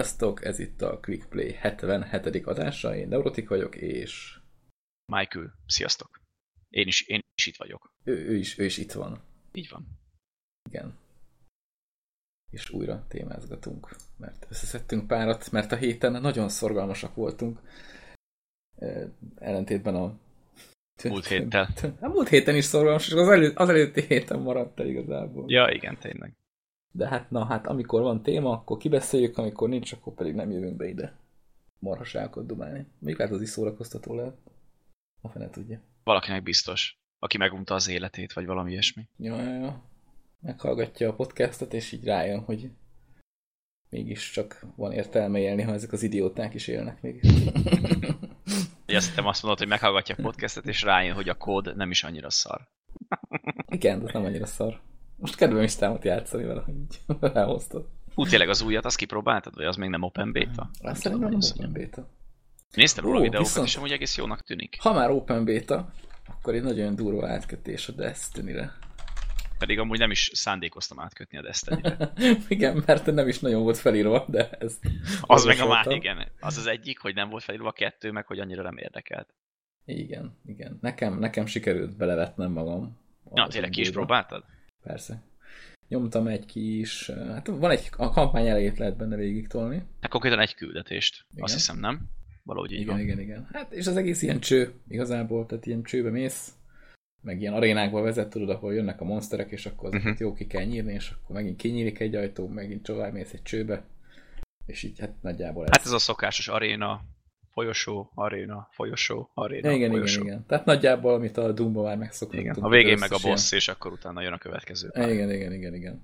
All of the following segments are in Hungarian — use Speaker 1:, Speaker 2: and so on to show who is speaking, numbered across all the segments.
Speaker 1: Sziasztok, ez itt a Quick Play 77. adása, én Neurotik vagyok, és
Speaker 2: Michael, sziasztok. Én is, én is itt vagyok.
Speaker 1: ő, ő, is, ő is itt van.
Speaker 2: Így van.
Speaker 1: Igen. És újra témázgatunk, mert összeszedtünk párat, mert a héten nagyon szorgalmasak voltunk. Ellentétben a...
Speaker 2: Múlt héttel.
Speaker 1: A múlt héten is szorgalmas, és az, elő, az előtti héten maradt el igazából.
Speaker 2: Ja, igen, tényleg.
Speaker 1: De hát, na hát, amikor van téma, akkor kibeszéljük, amikor nincs, akkor pedig nem jövünk be ide marhaságot dumálni. Még lehet az is szórakoztató lehet. A fene tudja.
Speaker 2: Valakinek biztos. Aki megunta az életét, vagy valami ilyesmi.
Speaker 1: Ja, ja, ja. Meghallgatja a podcastet, és így rájön, hogy mégis csak van értelme élni, ha ezek az idióták is élnek még.
Speaker 2: Azt hittem azt mondod, hogy meghallgatja a podcastet, és rájön, hogy a kód nem is annyira szar.
Speaker 1: Igen, de nem annyira szar. Most kedvem is támad játszani vele, hogy elhoztad.
Speaker 2: Hú, tényleg az újat, azt kipróbáltad, vagy az még nem open beta?
Speaker 1: Azt szerintem nem open beta.
Speaker 2: Néztem róla videókat,
Speaker 1: viszont-
Speaker 2: és amúgy egész jónak tűnik.
Speaker 1: Ha már open beta, akkor egy nagyon durva átkötés a Destiny-re.
Speaker 2: Pedig amúgy nem is szándékoztam átkötni a Destiny-re.
Speaker 1: Igen, mert nem is nagyon volt felírva, de ez...
Speaker 2: Az meg a már, igen. Az az egyik, hogy nem volt felírva a kettő, meg hogy annyira nem érdekelt.
Speaker 1: Igen, igen. Nekem, nekem sikerült belevetnem magam.
Speaker 2: Na, tényleg ki is próbáltad?
Speaker 1: Persze. Nyomtam egy kis... Hát van egy... A kampány elejét lehet benne végig tolni.
Speaker 2: Hát konkrétan egy küldetést.
Speaker 1: Igen.
Speaker 2: Azt hiszem, nem? Valahogy így
Speaker 1: Igen,
Speaker 2: van.
Speaker 1: igen, igen. Hát, és az egész ilyen cső igazából, tehát ilyen csőbe mész, meg ilyen arénákba vezet, tudod, ahol jönnek a monsterek, és akkor azokat
Speaker 2: Mhm.
Speaker 1: jó ki kell nyírni, és akkor megint kinyílik egy ajtó, megint tovább mész egy csőbe, és így hát nagyjából ez.
Speaker 2: Hát ez a szokásos aréna, folyosó, aréna, folyosó, aréna,
Speaker 1: igen,
Speaker 2: folyosó.
Speaker 1: igen, igen. Tehát nagyjából, amit a Doom-ba már megszoktunk.
Speaker 2: igen. A végén meg a boss, és akkor utána jön a következő.
Speaker 1: Igen, igen, igen, igen, igen.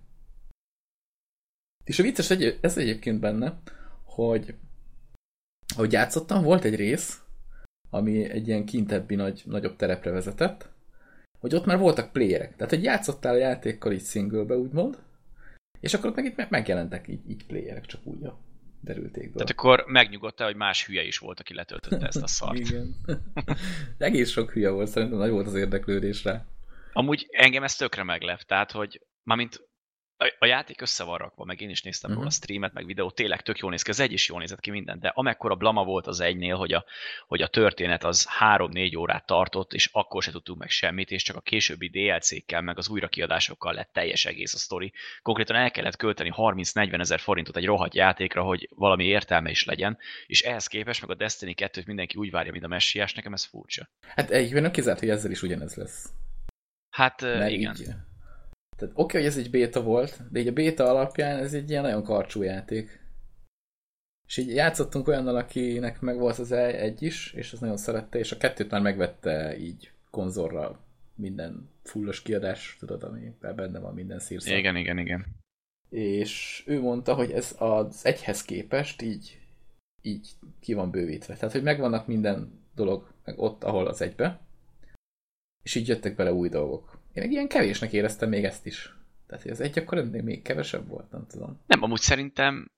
Speaker 1: És a vicces egy, ez egyébként benne, hogy ahogy játszottam, volt egy rész, ami egy ilyen kintebbi nagy, nagyobb terepre vezetett, hogy ott már voltak playerek. Tehát, hogy játszottál a játékkal így singlebe, úgymond, és akkor meg itt meg- megjelentek így, így playerek, csak úgy a derültékből.
Speaker 2: Tehát akkor megnyugodtál, hogy más hülye is volt, aki letöltötte ezt a szart.
Speaker 1: Igen. Egész sok hülye volt, szerintem nagy volt az érdeklődés rá.
Speaker 2: Amúgy engem ez tökre meglep, tehát, hogy mármint a, a játék össze van rakva, meg én is néztem
Speaker 1: Mhm.
Speaker 2: róla streamet, meg videót, tényleg tök jól néz ki, az egy is jól nézett ki minden, de amekkora blama volt az egynél, hogy a, hogy a történet az 3-4 órát tartott, és akkor se tudtuk meg semmit, és csak a későbbi DLC-kkel, meg az újrakiadásokkal lett teljes egész a sztori. Konkrétan el kellett költeni 30-40 ezer forintot egy rohadt játékra, hogy valami értelme is legyen, és ehhez képest meg a Destiny 2-t mindenki úgy várja, mint a messiás, nekem ez furcsa.
Speaker 1: Hát egyben nem kizárt, hogy ezzel is ugyanez lesz.
Speaker 2: Hát
Speaker 1: Mert
Speaker 2: igen.
Speaker 1: Így, tehát oké, hogy ez egy béta volt, de így a béta alapján ez egy ilyen nagyon karcsú játék. És így játszottunk olyannal, akinek meg volt az E- egy is, és az nagyon szerette, és a kettőt már megvette így konzolra minden fullos kiadás, tudod, ami benne van minden szírszak.
Speaker 2: Igen, igen, igen.
Speaker 1: És ő mondta, hogy ez az egyhez képest így, így ki van bővítve. Tehát, hogy megvannak minden dolog meg ott, ahol az egybe, és így jöttek bele új dolgok. Én egy ilyen kevésnek éreztem még ezt is. Tehát, az egy akkor ennél még kevesebb volt, nem tudom.
Speaker 2: Nem, amúgy szerintem,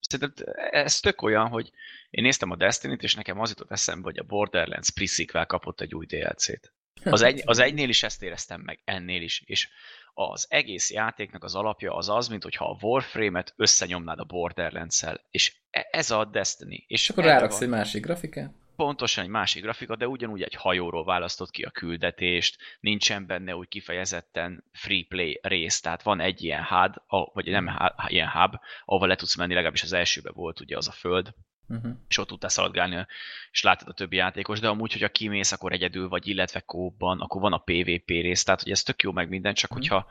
Speaker 2: szerintem ez tök olyan, hogy én néztem a Destiny-t, és nekem az jutott eszembe, hogy a Borderlands pre kapott egy új DLC-t. Az, egy, az egynél is ezt éreztem meg, ennél is. És az egész játéknak az alapja az az, mint hogyha a Warframe-et összenyomnád a Borderlands-szel. És e- ez a Destiny. És
Speaker 1: akkor ráraksz egy másik grafikát.
Speaker 2: Pontosan egy másik grafika, de ugyanúgy egy hajóról választott ki a küldetést, nincsen benne úgy kifejezetten free play rész, tehát van egy ilyen HUD, a- vagy nem há- ilyen hub, ahova le tudsz menni, legalábbis az elsőben volt ugye az a föld,
Speaker 1: Uh-huh.
Speaker 2: és ott tudtál szaladgálni, és látod a többi játékos, de amúgy, hogyha kimész, akkor egyedül vagy, illetve kóban, akkor van a PvP rész, tehát hogy ez tök jó meg minden, csak
Speaker 1: Mhm.
Speaker 2: hogyha,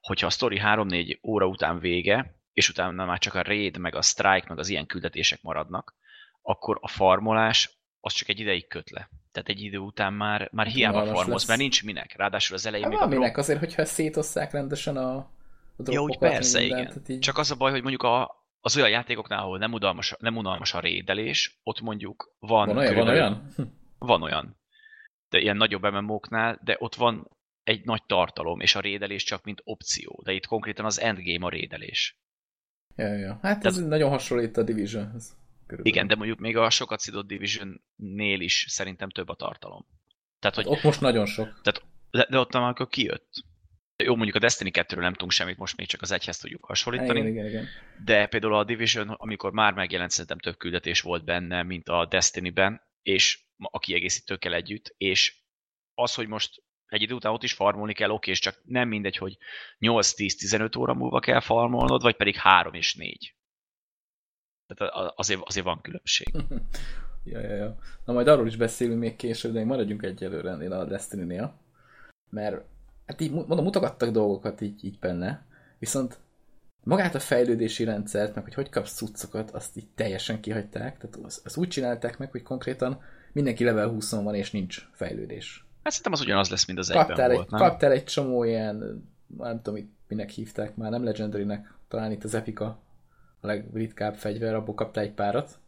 Speaker 2: hogyha a sztori 3-4 óra után vége, és utána már csak a raid, meg a strike, meg az ilyen küldetések maradnak, akkor a farmolás az csak egy ideig köt le. Tehát egy idő után már, már
Speaker 1: Hát
Speaker 2: hiába
Speaker 1: lesz.
Speaker 2: mert nincs minek. Ráadásul az elején
Speaker 1: Hát
Speaker 2: még a drop...
Speaker 1: azért, hogyha szétosszák rendesen a, a
Speaker 2: Ja,
Speaker 1: dropokat,
Speaker 2: úgy persze,
Speaker 1: mindent,
Speaker 2: igen.
Speaker 1: így...
Speaker 2: Csak az a baj, hogy mondjuk a, az olyan játékoknál, ahol nem unalmas, nem unalmas a rédelés, ott mondjuk van...
Speaker 1: Van olyan? Van olyan? Hm.
Speaker 2: Van olyan. De ilyen nagyobb MMO-knál, de ott van egy nagy tartalom, és a rédelés csak mint opció. De itt konkrétan az endgame a rédelés.
Speaker 1: Ja, ja. Hát ez nagyon hasonlít a Divisionhez. Körülbelül.
Speaker 2: Igen, de mondjuk még a sokat szidott Division-nél is szerintem több a tartalom. Tehát, hogy
Speaker 1: Hát ott most nagyon sok.
Speaker 2: de, de ott már amikor kijött, Jó, mondjuk a Destiny 2-ről nem tudunk semmit, most még csak az egyhez tudjuk hasonlítani.
Speaker 1: Igen, igen, igen.
Speaker 2: De például a Division, amikor már megjelent, szerintem több küldetés volt benne, mint a Destiny-ben, és a kiegészítőkkel együtt, és az, hogy most egy idő után ott is farmolni kell, oké, és csak nem mindegy, hogy 8-10-15 óra múlva kell farmolnod, vagy pedig 3 és 4. Tehát azért, azért van különbség.
Speaker 1: ja, ja, ja. Na majd arról is beszélünk még később, de még maradjunk egyelőre ennél a Destiny-nél. Mert hát így mondom, mutogattak dolgokat így, így benne, viszont magát a fejlődési rendszert, meg hogy hogy kapsz cuccokat, azt így teljesen kihagyták. Tehát azt, azt úgy csinálták meg, hogy konkrétan mindenki level 20 van, és nincs fejlődés.
Speaker 2: Hát szerintem az ugyanaz lesz, mint az kaptál egyben
Speaker 1: egy,
Speaker 2: volt, nem?
Speaker 1: Kaptál egy csomó ilyen, nem tudom, minek hívták már, nem Legendary-nek, talán itt az Epica a legritkább fegyver, abból kaptál egy párat,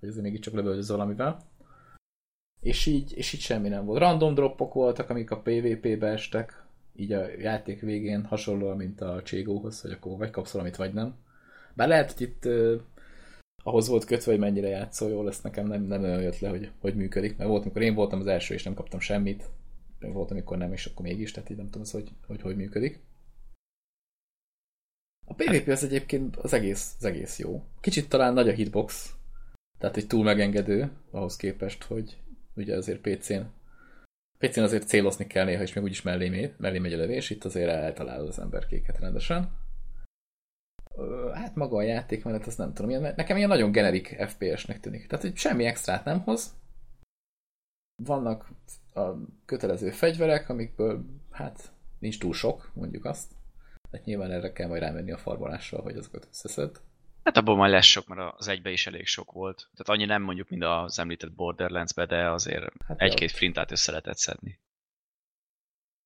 Speaker 1: hogy azért mégiscsak lövöldöz valamivel. És így, és így semmi nem volt. Random droppok voltak, amik a PvP-be estek, így a játék végén hasonlóan, mint a Cségóhoz, hogy akkor vagy kapsz valamit, vagy nem. Bár lehet, hogy itt uh, ahhoz volt kötve, hogy mennyire játszol jól, ezt nekem nem, nem olyan jött le, hogy, hogy működik, mert volt, amikor én voltam az első, és nem kaptam semmit, volt, amikor nem, és akkor mégis, tehát így nem tudom, az, hogy, hogy hogy működik. A PvP az egyébként az egész, az egész jó. Kicsit talán nagy a hitbox, tehát egy túl megengedő ahhoz képest, hogy ugye azért PC-n PC-n azért célozni kell néha, és még úgyis mellé, megy, mellé megy a lövés, itt azért eltalálod az emberkéket rendesen. Hát maga a játék mellett, azt nem tudom, nekem ilyen nagyon generik FPS-nek tűnik. Tehát, hogy semmi extrát nem hoz. Vannak a kötelező fegyverek, amikből hát nincs túl sok, mondjuk azt. Tehát nyilván erre kell majd rámenni a farmolással, hogy azokat összeszed.
Speaker 2: Hát abból majd lesz sok, mert az egybe is elég sok volt. Tehát annyi nem mondjuk, mint az említett Borderlands-be, de azért hát egy-két flintát össze lehetett szedni.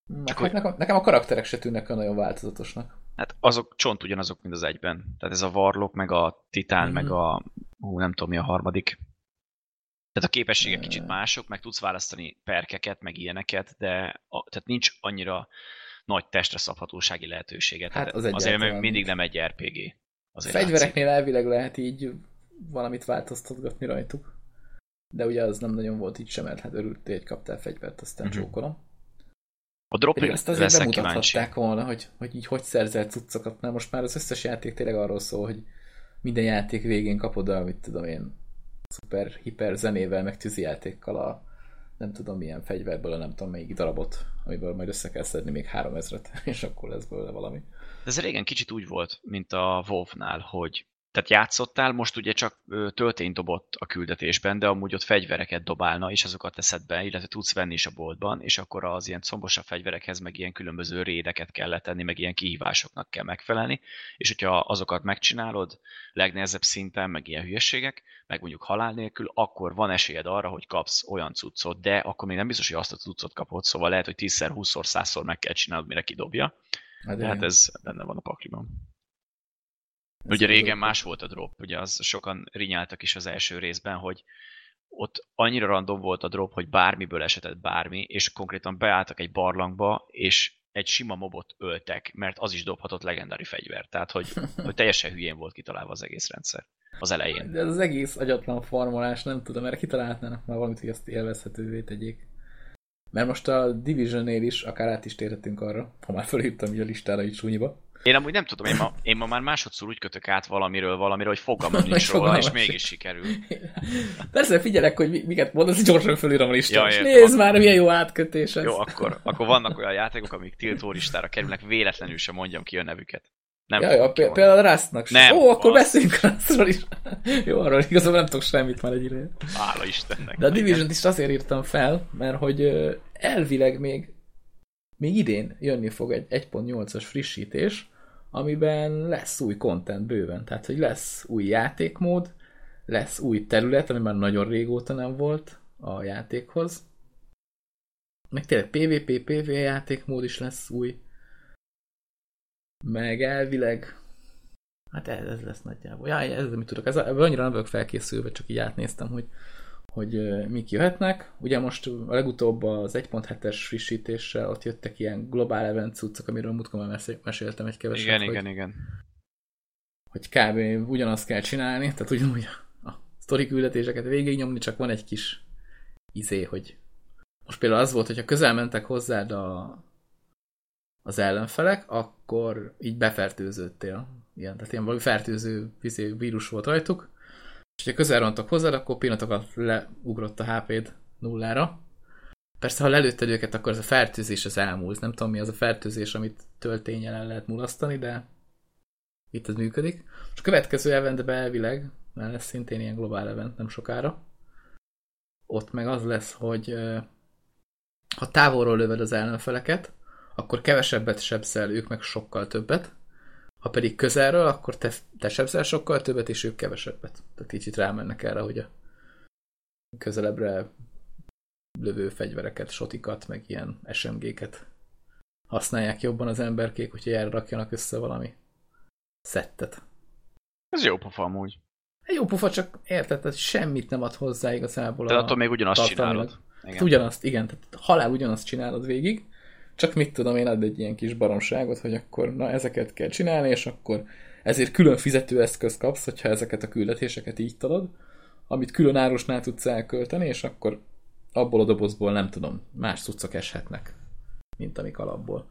Speaker 1: Csak hát hogy... nekem, nekem a karakterek se tűnnek a nagyon változatosnak.
Speaker 2: Hát azok csont ugyanazok, mint az egyben. Tehát ez a Warlock, meg a Titán, mm-hmm. meg a... Hú, nem tudom mi a harmadik. Tehát a képességek kicsit mások, meg tudsz választani perkeket, meg ilyeneket, de a, tehát nincs annyira nagy testre szabhatósági lehetőséget. Hát az azért mindig nem egy RPG.
Speaker 1: Azért Fegyvereknél látszik. elvileg lehet így valamit változtatgatni rajtuk. De ugye az nem nagyon volt így sem, mert hát örültél, hogy kaptál fegyvert, aztán uh-huh. csókolom.
Speaker 2: A drop Pedig
Speaker 1: ezt azért bemutathatták volna, hogy, hogy így hogy szerzel cuccokat, mert most már az összes játék tényleg arról szól, hogy minden játék végén kapod a, mit tudom én, szuper hiper zenével, meg játékkal a nem tudom milyen fegyverből a nem tudom melyik darabot, amiből majd össze kell szedni még három ezret, és akkor lesz belőle valami.
Speaker 2: Ez régen kicsit úgy volt, mint a WoW-nál, hogy tehát játszottál, most ugye csak töltényt dobott a küldetésben, de amúgy ott fegyvereket dobálna, és azokat teszed be, illetve tudsz venni is a boltban, és akkor az ilyen combosabb fegyverekhez meg ilyen különböző rédeket kell tenni, meg ilyen kihívásoknak kell megfelelni, és hogyha azokat megcsinálod legnehezebb szinten, meg ilyen hülyeségek, meg mondjuk halál nélkül, akkor van esélyed arra, hogy kapsz olyan cuccot, de akkor még nem biztos, hogy azt a cuccot kapod, szóval lehet, hogy 10-szer, 20-szor, 100-szor meg kell csinálnod, mire kidobja. Hát, hát ez benne van a pakliban. Ugye régen más volt a drop, ugye az sokan rinyáltak is az első részben, hogy ott annyira random volt a drop, hogy bármiből esetett bármi, és konkrétan beálltak egy barlangba, és egy sima mobot öltek, mert az is dobhatott legendári fegyver. Tehát, hogy, hogy teljesen hülyén volt kitalálva az egész rendszer az elején.
Speaker 1: De ez az egész agyatlan formolás, nem tudom, erre kitalálhatnának már valamit, hogy ezt élvezhetővé tegyék. Mert most a Division-nél is, akár át is térhetünk arra, ha már fölírtam így a listára így súnyiba,
Speaker 2: én amúgy nem tudom, én ma, én ma már másodszor úgy kötök át valamiről valamiről, hogy fogalmam nincs róla, és mégis sikerül.
Speaker 1: Persze figyelek, hogy miket mondasz, gyorsan fölírom a listát. Ja, nézd már, milyen jó átkötés ez.
Speaker 2: Jó, akkor, akkor vannak olyan játékok, amik tiltó listára kerülnek, véletlenül sem mondjam ki a nevüket.
Speaker 1: Nem ja, ja, például a Rustnak sem. Ó, akkor az... beszéljünk Rustról is. Jó, arról igazából nem tudok semmit már egy ideje.
Speaker 2: Hála Istennek.
Speaker 1: De a Division-t is azért írtam fel, mert hogy elvileg még még idén jönni fog egy 1.8-as frissítés, amiben lesz új content bőven. Tehát, hogy lesz új játékmód, lesz új terület, ami már nagyon régóta nem volt a játékhoz. Meg tényleg PvP, PvE játékmód is lesz új. Meg elvileg Hát ez, ez lesz nagyjából. Ja, ez amit tudok. Ez, annyira nem vagyok felkészülve, csak így átnéztem, hogy hogy mik jöhetnek. Ugye most a legutóbb az 1.7-es frissítéssel ott jöttek ilyen globál event cuccok, amiről múltkor már meséltem egy keveset.
Speaker 2: Igen,
Speaker 1: hogy,
Speaker 2: igen, igen.
Speaker 1: Hogy kb. ugyanazt kell csinálni, tehát ugyanúgy a sztori küldetéseket végignyomni, csak van egy kis izé, hogy most például az volt, hogyha közel mentek hozzád a az ellenfelek, akkor így befertőződtél. Ilyen, tehát ilyen valami fertőző vírus volt rajtuk, és ha közel rontok hozzád, akkor pillanatokat leugrott a HP-d nullára. Persze, ha lelőtted őket, akkor ez a fertőzés az elmúlt. Nem tudom, mi az a fertőzés, amit töltényel el lehet mulasztani, de itt ez működik. És a következő eventbe elvileg, mert lesz szintén ilyen globál event nem sokára, ott meg az lesz, hogy ha távolról löved az ellenfeleket, akkor kevesebbet sebszel, ők meg sokkal többet, ha pedig közelről, akkor te, te sebszel sokkal többet, és ők kevesebbet. Tehát kicsit rámennek erre, hogy a közelebbre lövő fegyvereket, sotikat, meg ilyen SMG-ket használják jobban az emberkék, hogy erre rakjanak össze valami szettet.
Speaker 2: Ez jó pofa amúgy.
Speaker 1: Jó pofa, csak érted, tehát semmit nem ad hozzá igazából.
Speaker 2: De attól még ugyanazt csinálod.
Speaker 1: Igen. Hát ugyanazt, igen, tehát halál ugyanazt csinálod végig, csak mit tudom én, ad egy ilyen kis baromságot, hogy akkor na ezeket kell csinálni, és akkor ezért külön fizetőeszköz kapsz, hogyha ezeket a küldetéseket így talad, amit külön árusnál tudsz elkölteni, és akkor abból a dobozból nem tudom, más cuccok eshetnek, mint amik alapból.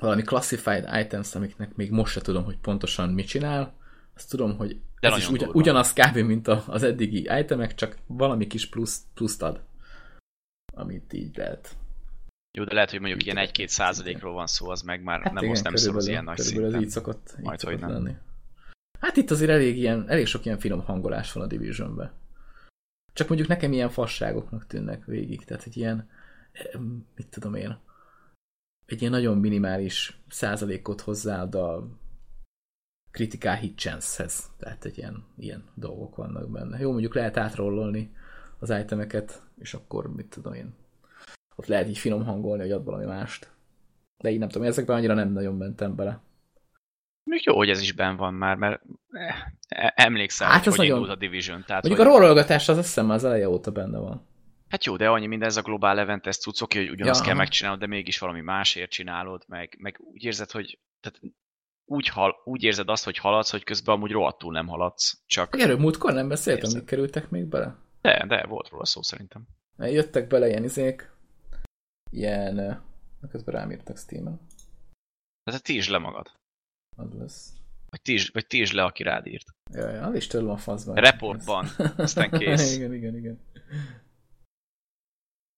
Speaker 1: Valami classified items, amiknek még most se tudom, hogy pontosan mit csinál, azt tudom, hogy De ez is ugyan, ugyanaz kb. mint a, az eddigi itemek, csak valami kis plusz, pluszt ad, amit így lehet.
Speaker 2: Jó, de lehet, hogy mondjuk ilyen 1-2 százalékról van szó, az meg már hát nem, igen, nem szól az ilyen nagy szinten.
Speaker 1: ez így szokott, így Majd, szokott hogy lenni. Hát itt azért elég, ilyen, elég sok ilyen finom hangolás van a Divisionben. Csak mondjuk nekem ilyen fasságoknak tűnnek végig, tehát egy ilyen, mit tudom én, egy ilyen nagyon minimális százalékot hozzáad a critical hit chance-hez. Tehát egy ilyen, ilyen dolgok vannak benne. Jó, mondjuk lehet átrollolni az itemeket, és akkor mit tudom én, ott lehet így finom hangolni, hogy ad valami mást. De így nem tudom, ezekben annyira nem nagyon mentem bele.
Speaker 2: Még jó, hogy ez is ben van már, mert eh, e, emlékszem, hát hogy, hogy nagyon... a Division.
Speaker 1: Tehát, Mondjuk hogy... a rollolgatás az azt hiszem az eleje óta benne van.
Speaker 2: Hát jó, de annyi minden ez a globál event, ezt tudsz, oké, hogy ugyanazt ja. kell megcsinálnod, de mégis valami másért csinálod, meg, meg úgy érzed, hogy tehát úgy, hal, úgy érzed azt, hogy haladsz, hogy közben amúgy rohadtul nem haladsz. Csak
Speaker 1: Erről múltkor nem beszéltem, hogy kerültek még bele?
Speaker 2: De, de, volt róla szó szerintem.
Speaker 1: Jöttek bele ilyen izék, ilyen, közben rám írtak Steam-en.
Speaker 2: Tehát tízs le magad.
Speaker 1: Az lesz.
Speaker 2: Vagy tízs, vagy tízs le, aki rád írt.
Speaker 1: Jaj, az is tőlem a faszban.
Speaker 2: Reportban, aztán kész.
Speaker 1: igen, igen, igen.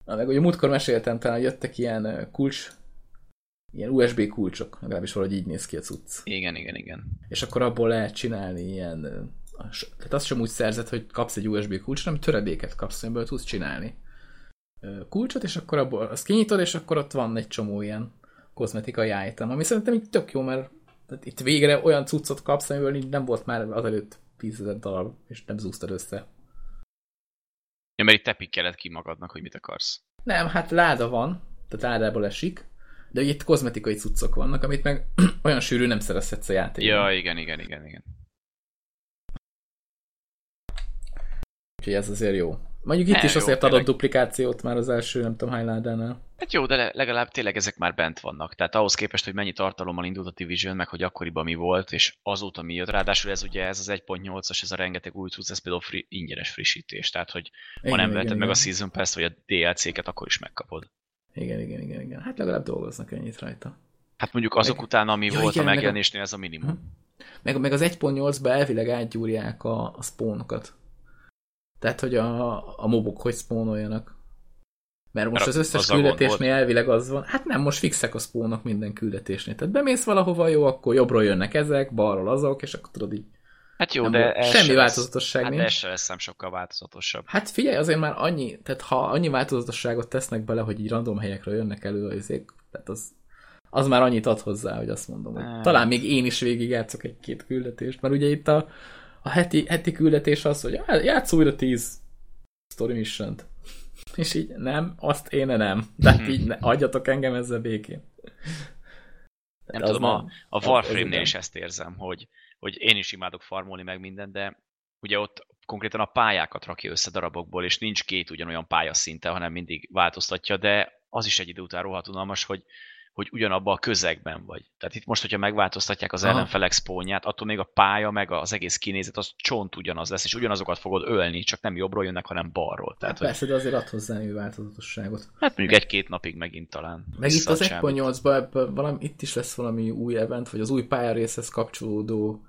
Speaker 1: Na, meg ugye múltkor meséltem, talán jöttek ilyen kulcs, ilyen USB kulcsok, legalábbis valahogy így néz ki a cucc.
Speaker 2: Igen, igen, igen.
Speaker 1: És akkor abból lehet csinálni ilyen, tehát azt sem úgy szerzett, hogy kapsz egy USB kulcs, hanem töredéket kapsz, amiből tudsz csinálni kulcsot, és akkor abból azt kinyitod, és akkor ott van egy csomó ilyen kozmetikai item, ami szerintem így tök jó, mert tehát itt végre olyan cuccot kapsz, amiből nem volt már azelőtt tízezer darab, és nem zúztad össze.
Speaker 2: Ja, mert itt tepik kellett ki magadnak, hogy mit akarsz.
Speaker 1: Nem, hát láda van, tehát ládából esik, de itt kozmetikai cuccok vannak, amit meg olyan sűrű nem szerezhetsz a játékban.
Speaker 2: Ja, igen, igen, igen, igen.
Speaker 1: Úgyhogy ez azért jó. Mondjuk itt ne, is azért jó, adott duplikációt már az első, nem tudom, Highládánál.
Speaker 2: Hát jó, de legalább tényleg ezek már bent vannak. Tehát ahhoz képest, hogy mennyi tartalommal indult a Division, meg hogy akkoriban mi volt, és azóta mi jött. Ráadásul ez ugye ez az 1.8-as, ez a rengeteg új cucc, ez például free, ingyenes frissítés. Tehát, hogy igen, ha nem igen, vetted igen, meg igen. a Season Pass vagy a DLC-ket, akkor is megkapod.
Speaker 1: Igen, igen, igen, igen. Hát legalább dolgoznak ennyit rajta.
Speaker 2: Hát mondjuk azok meg... után, ami ja, volt igen, a megjelenésnél, ez a minimum. Hm.
Speaker 1: Meg, meg az 1.8-ba elvileg átgyúrják a, a spawnokat. Tehát, hogy a, a mobok hogy spónoljanak. Mert most az összes az küldetésnél elvileg az van, hát nem, most fixek a spónok minden küldetésnél. Tehát bemész valahova, jó, akkor jobbról jönnek ezek, balról azok, és akkor tudod így.
Speaker 2: Hát jó, de
Speaker 1: ez semmi változatosság
Speaker 2: lesz,
Speaker 1: nincs. Hát
Speaker 2: se lesz sokkal változatosabb.
Speaker 1: Hát figyelj, azért már annyi, tehát ha annyi változatosságot tesznek bele, hogy így random helyekről jönnek elő az izék, tehát az, az már annyit ad hozzá, hogy azt mondom, hogy talán még én is végigjátszok egy-két küldetést, mert ugye itt a, a heti, heti küldetés az, hogy játsz újra 10 story mission -t. És így nem, azt én nem. Tehát így ne, adjatok engem ezzel békén.
Speaker 2: Nem tudom, nem, a, a Warframe-nél is ezt érzem, hogy, hogy én is imádok farmolni meg mindent, de ugye ott konkrétan a pályákat rakja össze darabokból, és nincs két ugyanolyan pályaszinte, hanem mindig változtatja, de az is egy idő után rohadt unalmas, hogy hogy ugyanabba a közegben vagy. Tehát itt most, hogyha megváltoztatják az ellenfelek spónját, attól még a pálya, meg az egész kinézet, az csont ugyanaz lesz, és ugyanazokat fogod ölni, csak nem jobbról jönnek, hanem balról. Tehát,
Speaker 1: hát persze, de azért ad hozzá egy változatosságot.
Speaker 2: Hát mondjuk egy-két napig megint talán.
Speaker 1: Meg itt az 1.8-ban valami, itt is lesz valami új event, vagy az új pályarészhez kapcsolódó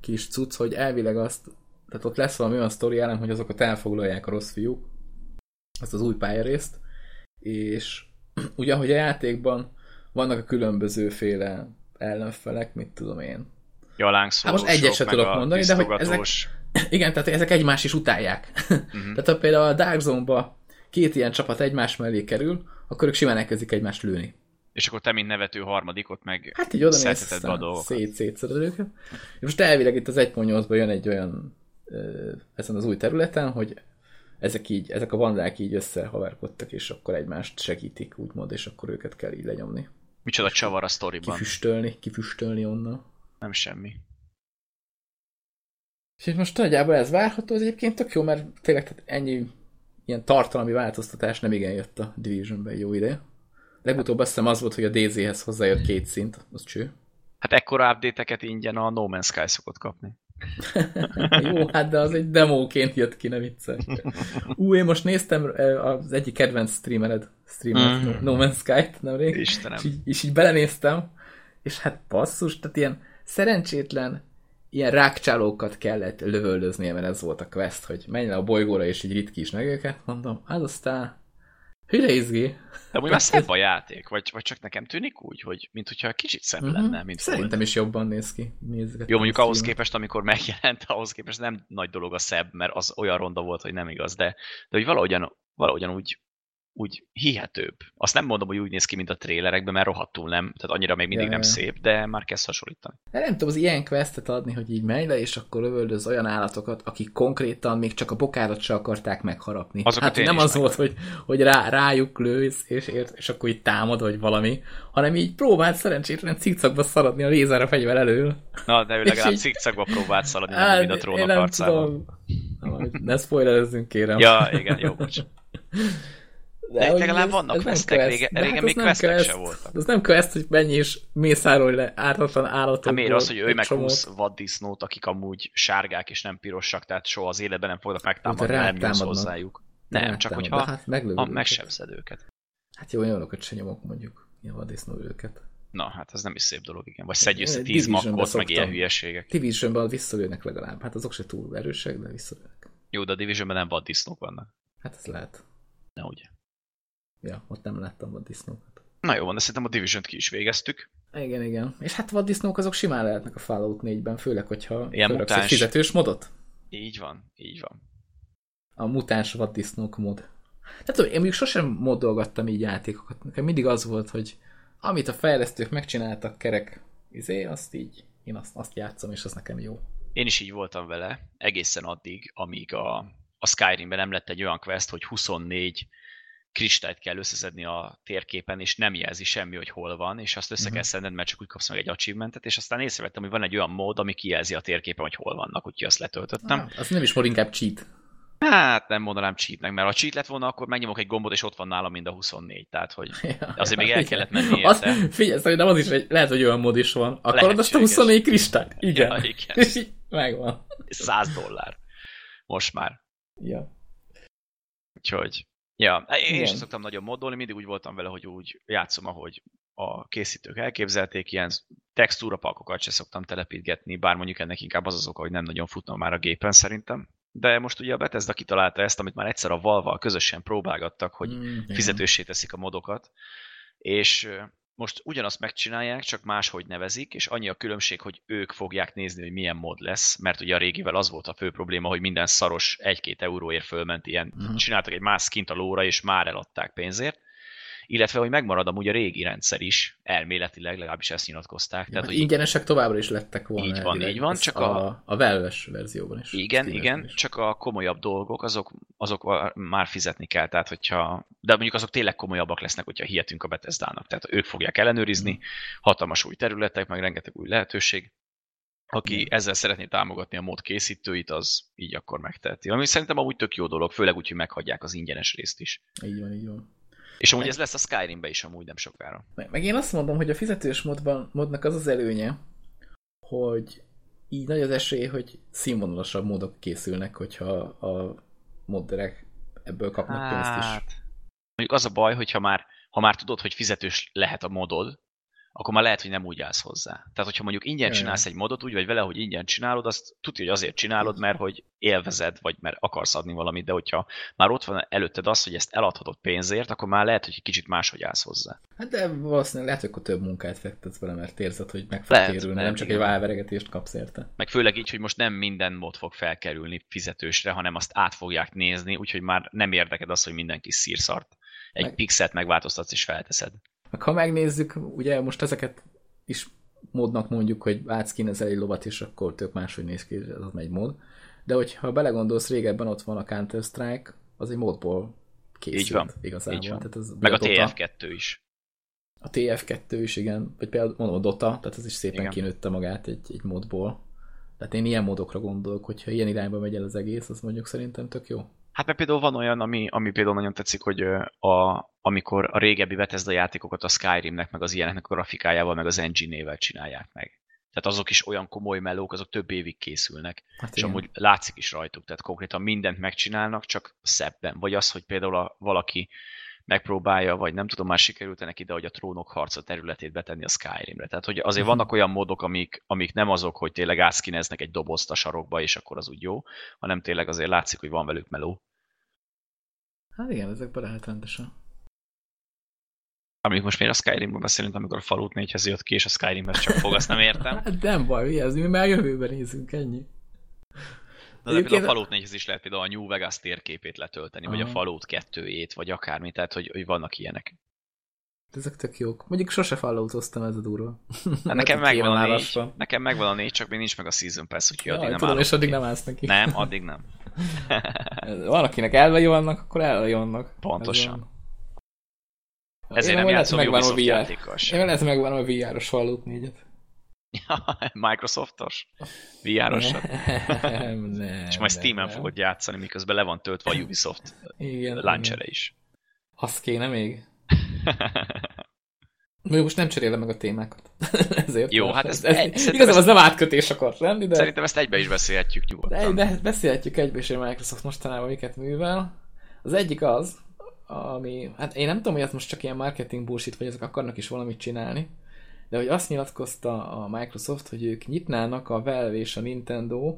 Speaker 1: kis cucc, hogy elvileg azt, tehát ott lesz valami olyan sztori elem, hogy azokat elfoglalják a rossz fiúk, azt az új pályarészt, és ugye, hogy a játékban vannak a különbözőféle ellenfelek, mit tudom én.
Speaker 2: Ja,
Speaker 1: hát most egyet se tudok mondani, de hogy ezek, igen, tehát ezek egymást is utálják. Uh-huh. tehát ha például a Dark Zone-ba két ilyen csapat egymás mellé kerül, akkor ők simán elkezdik egymást lőni.
Speaker 2: És akkor te, mint nevető harmadik, ott meg
Speaker 1: hát így oda nézsz, be a dolgokat. Szét, őket. És most elvileg itt az 1.8-ban jön egy olyan ezen az új területen, hogy ezek így, ezek a vandák így összehaverkodtak, és akkor egymást segítik, úgymond, és akkor őket kell így lenyomni.
Speaker 2: Micsoda csavar a sztoriban.
Speaker 1: Kifüstölni, kifüstölni onnan.
Speaker 2: Nem semmi.
Speaker 1: És most nagyjából ez várható, az egyébként tök jó, mert tényleg tehát ennyi ilyen tartalmi változtatás nem igen jött a Divisionben jó ide. Legutóbb azt hiszem az volt, hogy a DZ-hez hozzájött két szint, az cső.
Speaker 2: Hát ekkora update ingyen a No Man's Sky szokott kapni.
Speaker 1: Jó, hát de az egy demóként jött ki, ne viccelj. Ú, én most néztem az egyik kedvenc streamered, streamered mm. No Man's Sky-t nemrég,
Speaker 2: Istenem.
Speaker 1: És, így, és így belenéztem, és hát basszus, tehát ilyen szerencsétlen ilyen rákcsálókat kellett lövöldöznie, mert ez volt a quest, hogy menj le a bolygóra és így ritkíts meg őket, mondom, hát aztán Hüde izgi.
Speaker 2: De úgy már szebb a játék, vagy, vagy csak nekem tűnik úgy, hogy mint hogyha kicsit szebb uh-huh. lenne, mint
Speaker 1: Szerintem volt. is jobban néz ki. Nézget
Speaker 2: Jó, mondjuk ahhoz képest, amikor megjelent, ahhoz képest nem nagy dolog a szebb, mert az olyan ronda volt, hogy nem igaz, de, de hogy valahogyan, valahogyan úgy úgy hihetőbb. Azt nem mondom, hogy úgy néz ki, mint a trélerekben, mert rohadtul nem, tehát annyira még mindig ja, nem ja. szép, de már kezd hasonlítani.
Speaker 1: De nem tudom, az ilyen questet adni, hogy így menj le, és akkor lövöldöz olyan állatokat, akik konkrétan még csak a bokárat se akarták megharapni. Azokat hát nem az meg. volt, hogy, hogy rá, rájuk lősz, és, ért, és akkor így támad, vagy valami, hanem így próbált szerencsétlen cikcakba szaladni a lézer a fegyver elől.
Speaker 2: Na, de ő legalább így... cikcakba próbált szaladni, hát, mint a trónok arcában.
Speaker 1: Ne spoilerezzünk, kérem.
Speaker 2: Ja, igen, jó, bocs. De, de legalább vannak questek, régen, régen hát még questek quest, sem voltak.
Speaker 1: Az nem quest, hogy mennyi és mészárolj le ártatlan állatokból.
Speaker 2: Hát miért az, hogy ő meg 20 vaddisznót, akik amúgy sárgák és nem pirosak, tehát soha az életben nem fognak megtámadni, nem nyúlsz hozzájuk. Nem, csak hogyha hát ha megsebzed őket.
Speaker 1: Hát jó, olyanokat se nyomok mondjuk, ilyen vaddisznó őket.
Speaker 2: Na, hát ez nem is szép dolog, igen. Vagy szedj össze tíz makkot, meg ilyen hülyeségek.
Speaker 1: Divisionban visszalőnek legalább. Hát azok se túl erősek, de visszalőnek.
Speaker 2: Jó, de a Divisionben nem vaddisznók vannak.
Speaker 1: Hát ez lehet.
Speaker 2: Na ugye.
Speaker 1: Ja, ott nem láttam vaddisznókat.
Speaker 2: Na jó van, de szerintem a Division-t ki is végeztük.
Speaker 1: Igen, igen. És hát vaddisznók azok simán lehetnek a Fallout 4-ben, főleg, hogyha Ilyen egy fizetős modot.
Speaker 2: Így van, így van.
Speaker 1: A mutáns vaddisznók mod. Tehát én még sosem moddolgattam így játékokat. Nekem mindig az volt, hogy amit a fejlesztők megcsináltak kerek, izé, azt így, én azt, azt játszom, és az nekem jó.
Speaker 2: Én is így voltam vele, egészen addig, amíg a, a Skyrimben nem lett egy olyan quest, hogy 24 kristályt kell összeszedni a térképen, és nem jelzi semmi, hogy hol van, és azt össze uh-huh. kell szedned, mert csak úgy kapsz meg egy achievementet, és aztán észrevettem, hogy van egy olyan mód, ami kijelzi a térképen, hogy hol vannak, úgyhogy azt letöltöttem. Ah,
Speaker 1: azt nem is mod inkább cheat.
Speaker 2: Hát nem mondanám cheatnek, mert ha cheat lett volna, akkor megnyomok egy gombot, és ott van nálam mind a 24, tehát hogy ja, azért még el kellett menni
Speaker 1: az, Figyelj, szerintem az is, hogy lehet, hogy olyan mód is van. Akarod azt a 24 kristályt? Igen. Ja, igen. És így megvan.
Speaker 2: 100 dollár. Most már.
Speaker 1: Ja.
Speaker 2: Úgyhogy Ja, én is szoktam nagyon modolni, mindig úgy voltam vele, hogy úgy játszom, ahogy a készítők elképzelték, ilyen textúrapakokat se szoktam telepítgetni, bár mondjuk ennek inkább az az oka, hogy nem nagyon futna már a gépen szerintem. De most ugye a Bethesda kitalálta ezt, amit már egyszer a Valval közösen próbálgattak, hogy mm, fizetőssé teszik a modokat, és most ugyanazt megcsinálják, csak máshogy nevezik, és annyi a különbség, hogy ők fogják nézni, hogy milyen mod lesz, mert ugye a régivel az volt a fő probléma, hogy minden szaros 1-2 euróért fölment ilyen, uh-huh. csináltak egy más skint a lóra, és már eladták pénzért illetve hogy megmarad amúgy a régi rendszer is, elméletileg, legalábbis ezt nyilatkozták. Ja,
Speaker 1: Tehát, hogy ingyenesek továbbra is lettek volna.
Speaker 2: Így van, így van, csak
Speaker 1: a... A, a valve verzióban is.
Speaker 2: Igen, igen, is. csak a komolyabb dolgok, azok, azok már fizetni kell, tehát hogyha, de mondjuk azok tényleg komolyabbak lesznek, hogyha hihetünk a Bethesda-nak. Tehát ők fogják ellenőrizni, mm. hatalmas új területek, meg rengeteg új lehetőség. Aki ezzel szeretné támogatni a mód készítőit, az így akkor megteheti. Ami szerintem amúgy tök jó dolog, főleg úgy, hogy meghagyják az ingyenes részt is.
Speaker 1: Így van, így van.
Speaker 2: És amúgy ez lesz a Skyrimbe is amúgy nem sokára.
Speaker 1: Meg, meg én azt mondom, hogy a fizetős modban, modnak az az előnye, hogy így nagy az esély, hogy színvonalasabb módok készülnek, hogyha a modderek ebből kapnak hát, pénzt is.
Speaker 2: Mondjuk az a baj, hogyha már, ha már tudod, hogy fizetős lehet a modod, akkor már lehet, hogy nem úgy állsz hozzá. Tehát, hogyha mondjuk ingyen csinálsz egy modot, úgy vagy vele, hogy ingyen csinálod, azt tudja, hogy azért csinálod, mert hogy élvezed, vagy mert akarsz adni valamit, de hogyha már ott van előtted az, hogy ezt eladhatod pénzért, akkor már lehet, hogy egy kicsit máshogy állsz hozzá.
Speaker 1: Hát de valószínűleg lehet, hogy akkor több munkát fektetsz vele, mert érzed, hogy meg fog lehet, térülni, nem csak egy válveregetést kapsz érte.
Speaker 2: Meg főleg így, hogy most nem minden mod fog felkerülni fizetősre, hanem azt át fogják nézni, úgyhogy már nem érdeked az, hogy mindenki szírszart. Egy meg... pixelt megváltoztatsz és felteszed.
Speaker 1: Meg ha megnézzük, ugye most ezeket is módnak mondjuk, hogy átszkinezel egy lovat, és akkor tök máshogy néz ki, ez az egy mód. De hogyha belegondolsz, régebben ott van a Counter-Strike, az egy módból készült Így van. igazából. Így van.
Speaker 2: Tehát az Meg a TF2 is.
Speaker 1: A TF2 is, igen. Vagy például mondom a Dota, tehát ez is szépen igen. kinőtte magát egy, egy módból. Tehát én ilyen módokra gondolok, hogyha ilyen irányba megy el az egész, az mondjuk szerintem tök jó.
Speaker 2: Hát mert például van olyan, ami, ami például nagyon tetszik, hogy a, amikor a régebbi Bethesda játékokat a Skyrimnek, meg az ilyeneknek a grafikájával, meg az engine-nével csinálják meg. Tehát azok is olyan komoly melók, azok több évig készülnek. Hát és igen. amúgy látszik is rajtuk, tehát konkrétan mindent megcsinálnak, csak szebben. Vagy az, hogy például a, valaki megpróbálja, vagy nem tudom, már sikerült neki ide, hogy a trónok harca területét betenni a Skyrimre. Tehát, hogy azért mhm. vannak olyan módok, amik, amik nem azok, hogy tényleg átszkineznek egy dobozt a sarokba, és akkor az úgy jó, hanem tényleg azért látszik, hogy van velük meló.
Speaker 1: Hát igen, ezekben lehet rendesen.
Speaker 2: Amíg most miért a Skyrimben beszélünk, amikor a Fallout 4-hez jött ki, és a Skyrimhez csak fog, azt nem értem.
Speaker 1: hát nem baj, mi ez? Mi már jövőben nézünk, ennyi.
Speaker 2: De, de például a Fallout 4 is lehet például a New Vegas térképét letölteni, Aha. vagy a Fallout 2-ét, vagy akármi, tehát hogy, hogy vannak ilyenek.
Speaker 1: Ezek tök jók. Mondjuk sose falloutoztam, ez a durva.
Speaker 2: Hát nekem megvan a négy, nekem megvan a négy, csak még nincs meg a Season Pass, úgyhogy addig nem tudom,
Speaker 1: és addig nem állsz neki.
Speaker 2: Nem, addig nem.
Speaker 1: Van, akinek elvei vannak, akkor elvei vannak.
Speaker 2: Pontosan. Ezért nem játszom Ubisoft VR. játékkal
Speaker 1: sem. Én lehet megvan a VR-os Fallout 4-et.
Speaker 2: Microsoftos? VR-osat? Nem, nem. És majd Steam-en fogod játszani, miközben le van töltve a Ubisoft igen, launcher is.
Speaker 1: Azt kéne még? Még most nem cserélem meg a témákat. Ezért
Speaker 2: Jó, hát ez,
Speaker 1: ez, ez igazából ez nem átkötés akart lenni, de...
Speaker 2: Szerintem ezt egybe is beszélhetjük nyugodtan.
Speaker 1: De, de beszélhetjük egybe is, hogy Microsoft mostanában miket művel. Az egyik az, ami, hát én nem tudom, hogy ez most csak ilyen marketing bullshit, vagy ezek akarnak is valamit csinálni, de hogy azt nyilatkozta a Microsoft, hogy ők nyitnának a Valve és a Nintendo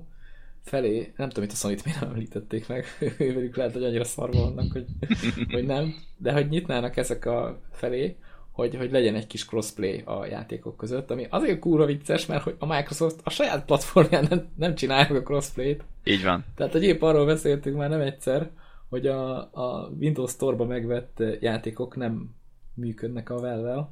Speaker 1: felé, nem tudom, hogy a Sony-t miért nem említették meg, ővelük lehet, hogy annyira szarva vannak, hogy, hogy nem, de hogy nyitnának ezek a felé, hogy, hogy legyen egy kis crossplay a játékok között, ami azért kurva vicces, mert hogy a Microsoft a saját platformján nem, nem csinálják a crossplay-t.
Speaker 2: Így van.
Speaker 1: Tehát, hogy épp arról beszéltünk már nem egyszer, hogy a, a Windows Store-ba megvett játékok nem működnek a Valve,